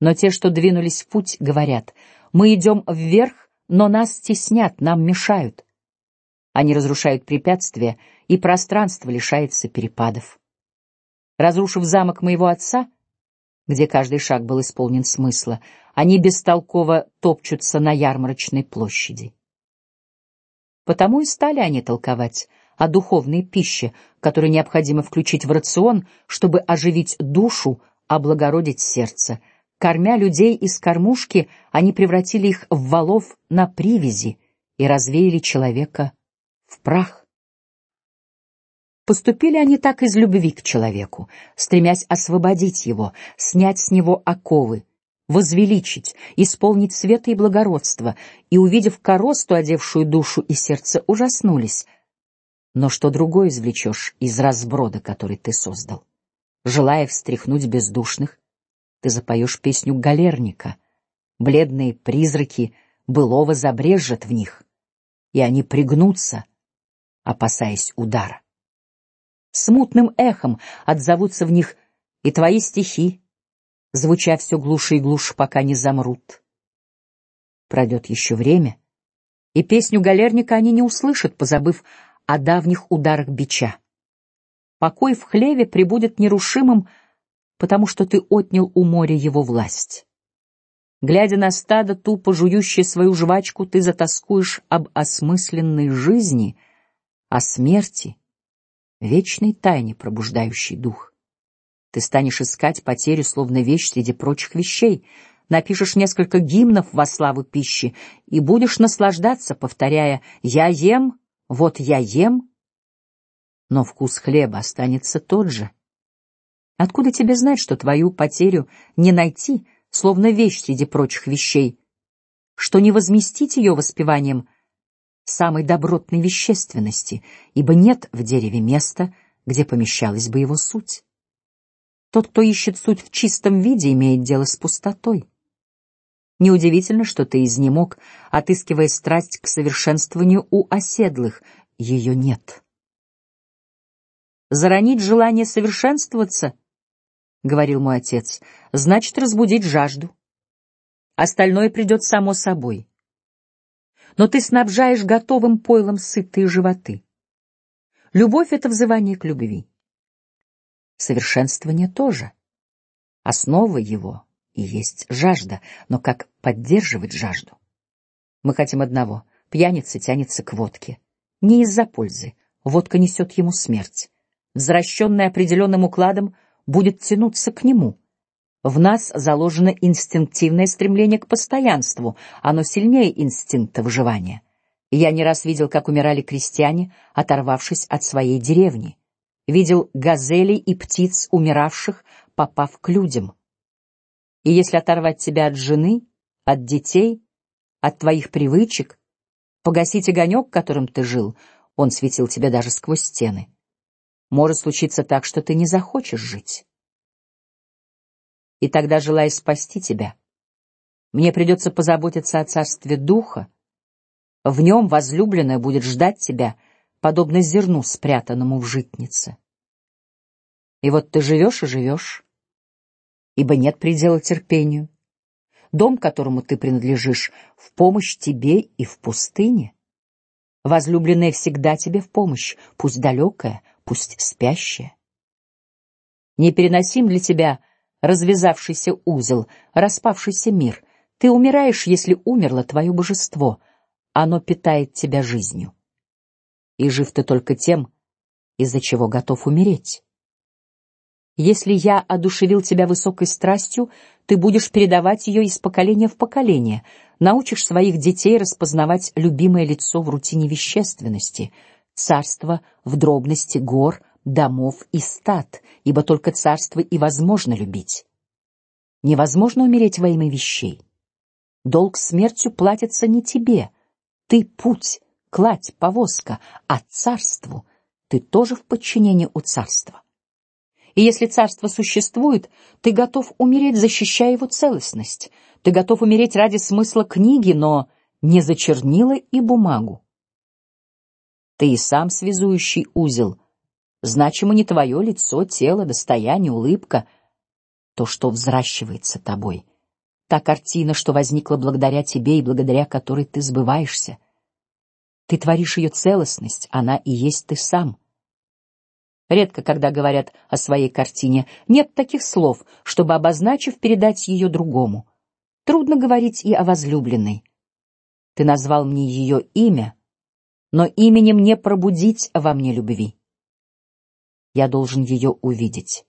Но те, что двинулись в путь, говорят: мы идем вверх, но нас стеснят, нам мешают. Они разрушают препятствия, и пространство лишается перепадов. Разрушив замок моего отца, где каждый шаг был исполнен смысла, они бестолково топчутся на ярмарочной площади. Потому и стали они толковать о духовной пище, которую необходимо включить в рацион, чтобы оживить душу, облагородить сердце. Кормя людей из кормушки, они превратили их в валов на привязи и развеяли человека в прах. Поступили они так из любви к человеку, стремясь освободить его, снять с него оковы, возвеличить, исполнить света и благородство, и увидев коросту, одевшую душу и сердце, ужаснулись. Но что другое извлечешь из разброда, который ты создал? Желая встряхнуть бездушных, ты запоешь песню галерника. Бледные призраки былого забрежет в них, и они пригнутся, опасаясь удара смутным эхом отзовутся в них и твои стихи, звуча все глуше и глуше, пока не замрут. Пройдет еще время, и песню галерника они не услышат, позабыв о давних ударах бича. Покой в хлеве прибудет нерушимым, потому что ты отнял у моря его власть. Глядя на стадо, тупо жующее свою жвачку, ты затаскуешь об осмысленной жизни, о смерти вечной тайне, пробуждающей дух. Ты станешь искать потерю, словно вещь среди прочих вещей, напишешь несколько гимнов во славу пищи и будешь наслаждаться, повторяя: "Я ем, вот я ем". Но вкус хлеба останется тот же. Откуда тебе знать, что твою потерю не найти, словно вещь среди прочих вещей, что не возместить ее воспеванием? самой добротной вещественности, ибо нет в дереве места, где помещалась бы его суть. Тот, кто ищет суть в чистом виде, имеет дело с пустотой. Неудивительно, что ты изнемог, отыскивая страсть к совершенствованию у оседлых, ее нет. Заронить желание совершенствоваться, говорил мой отец, значит разбудить жажду. Остальное придет само собой но ты снабжаешь готовым пойлом сытые животы. Любовь — это взывание к любви. Совершенствование тоже. Основа его и есть жажда, но как поддерживать жажду? Мы хотим одного: пьяница тянется к водке, не из-за пользы. Водка несет ему смерть. Возвращенный определенным укладом будет тянуться к нему. В нас заложено инстинктивное стремление к постоянству, оно сильнее инстинкта выживания. Я не раз видел, как умирали крестьяне, оторвавшись от своей деревни. Видел газелей и птиц, умиравших, попав к людям. И если оторвать тебя от жены, от детей, от твоих привычек, погасить огонек, которым ты жил, он светил тебе даже сквозь стены. Может случиться так, что ты не захочешь жить и тогда, желая спасти тебя, мне придется позаботиться о царстве духа. В нем возлюбленная будет ждать тебя, подобно зерну, спрятанному в житнице. И вот ты живешь и живешь, ибо нет предела терпению. Дом, которому ты принадлежишь, в помощь тебе и в пустыне. Возлюбленная всегда тебе в помощь, пусть далекая, пусть спящая. Непереносим для тебя развязавшийся узел, распавшийся мир. Ты умираешь, если умерло твое божество. Оно питает тебя жизнью. И жив ты только тем, из-за чего готов умереть. Если я одушевил тебя высокой страстью, ты будешь передавать ее из поколения в поколение, научишь своих детей распознавать любимое лицо в рутине вещественности, царство в дробности гор, домов и стад, ибо только царство и возможно любить. Невозможно умереть во имя вещей. Долг смертью платится не тебе, ты путь, кладь, повозка, а царству ты тоже в подчинении у царства. И если царство существует, ты готов умереть, защищая его целостность. Ты готов умереть ради смысла книги, но не за чернила и бумагу. Ты и сам связующий узел Значимо не твое лицо, тело, достояние, улыбка, то, что взращивается тобой, та картина, что возникла благодаря тебе и благодаря которой ты сбываешься. Ты творишь ее целостность, она и есть ты сам. Редко, когда говорят о своей картине, нет таких слов, чтобы обозначив передать ее другому. Трудно говорить и о возлюбленной. Ты назвал мне ее имя, но именем не пробудить во мне любви. Я должен ее увидеть,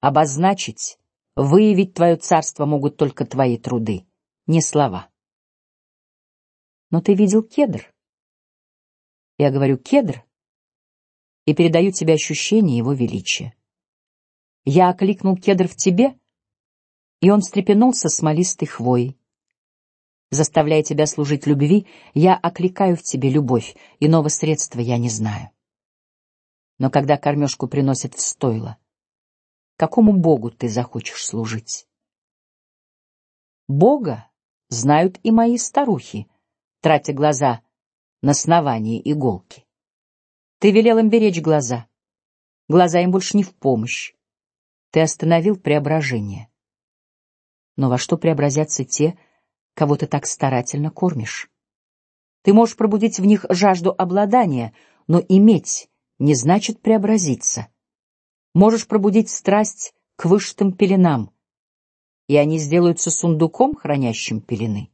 обозначить, выявить твое царство могут только твои труды, не слова. Но ты видел кедр? Я говорю кедр и передаю тебе ощущение его величия. Я окликнул кедр в тебе, и он встрепенулся смолистой хвоей. Заставляя тебя служить любви, я окликаю в тебе любовь, иного средства я не знаю. Но когда кормежку приносят в стойло, какому богу ты захочешь служить? Бога знают и мои старухи, тратя глаза на снование иголки. Ты велел им беречь глаза, глаза им больше не в помощь. Ты остановил преображение. Но во что преобразятся те, кого ты так старательно кормишь? Ты можешь пробудить в них жажду обладания, но иметь не значит преобразиться. Можешь пробудить страсть к вышитым пеленам, и они сделаются сундуком, хранящим пелены.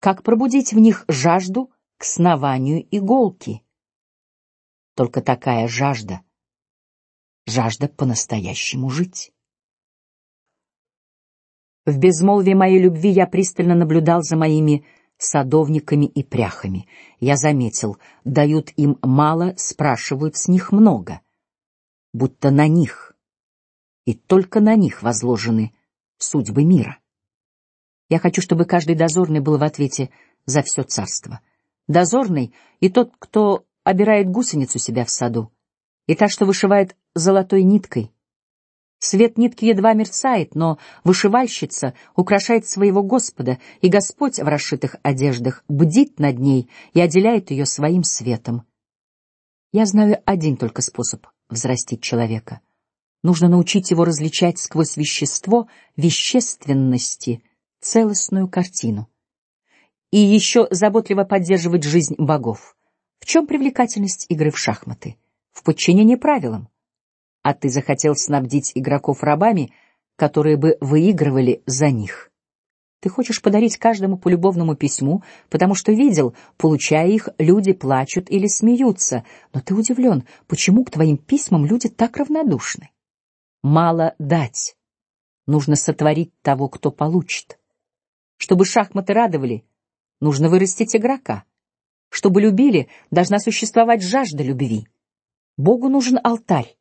Как пробудить в них жажду к снованию иголки? Только такая жажда, жажда по-настоящему жить. В безмолвии моей любви я пристально наблюдал за моими садовниками и пряхами. Я заметил, дают им мало, спрашивают с них много, будто на них и только на них возложены судьбы мира. Я хочу, чтобы каждый дозорный был в ответе за все царство. Дозорный и тот, кто обирает гусеницу себя в саду, и та, что вышивает золотой ниткой. Свет нитки едва мерцает, но вышивальщица украшает своего Господа, и Господь в расшитых одеждах бдит над ней и отделяет ее своим светом. Я знаю один только способ взрастить человека. Нужно научить его различать сквозь вещество вещественности целостную картину. И еще заботливо поддерживать жизнь богов. В чем привлекательность игры в шахматы? В подчинении правилам а ты захотел снабдить игроков рабами, которые бы выигрывали за них. Ты хочешь подарить каждому по любовному письму, потому что видел, получая их, люди плачут или смеются, но ты удивлен, почему к твоим письмам люди так равнодушны. Мало дать, нужно сотворить того, кто получит. Чтобы шахматы радовали, нужно вырастить игрока. Чтобы любили, должна существовать жажда любви. Богу нужен алтарь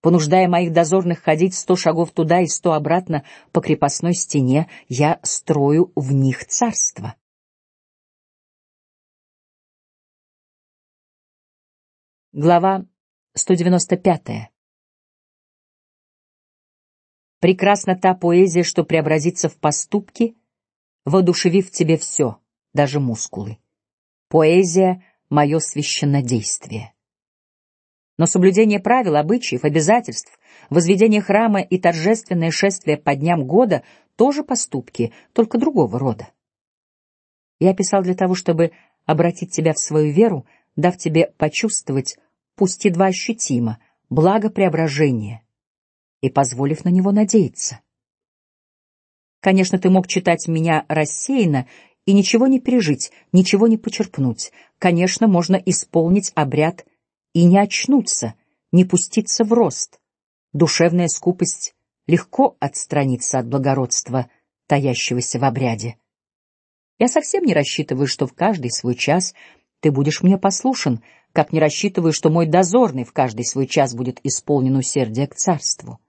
понуждая моих дозорных ходить сто шагов туда и сто обратно по крепостной стене, я строю в них царство. Глава 195. Прекрасна та поэзия, что преобразится в поступки, воодушевив тебе все, даже мускулы. Поэзия — мое священнодействие. Но соблюдение правил, обычаев, обязательств, возведение храма и торжественное шествие по дням года тоже поступки, только другого рода. Я писал для того, чтобы обратить тебя в свою веру, дав тебе почувствовать, пусть едва ощутимо, благо преображения и позволив на него надеяться. Конечно, ты мог читать меня рассеянно и ничего не пережить, ничего не почерпнуть. Конечно, можно исполнить обряд и не очнуться, не пуститься в рост. Душевная скупость легко отстраниться от благородства, таящегося в обряде. Я совсем не рассчитываю, что в каждый свой час ты будешь мне послушен, как не рассчитываю, что мой дозорный в каждый свой час будет исполнен усердия к царству.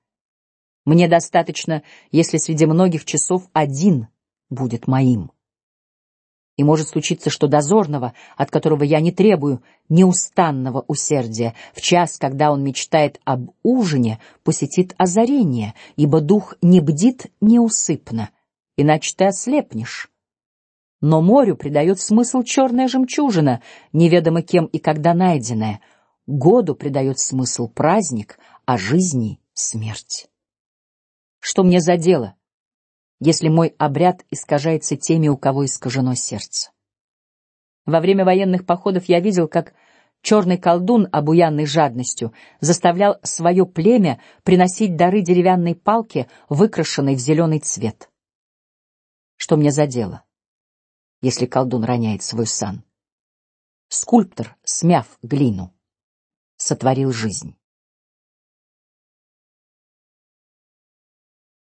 Мне достаточно, если среди многих часов один будет моим. И может случиться, что дозорного, от которого я не требую неустанного усердия, в час, когда он мечтает об ужине, посетит озарение, ибо дух не бдит неусыпно, иначе ты ослепнешь. Но морю придает смысл черная жемчужина, неведомо кем и когда найденная. Году придает смысл праздник, а жизни смерть. Что мне за дело? Если мой обряд искажается теми, у кого искажено сердце. Во время военных походов я видел, как черный колдун, обуянный жадностью, заставлял свое племя приносить дары деревянной палки, выкрашенной в зеленый цвет. Что мне за дело, если колдун роняет свой сан? Скульптор, смяв глину, сотворил жизнь.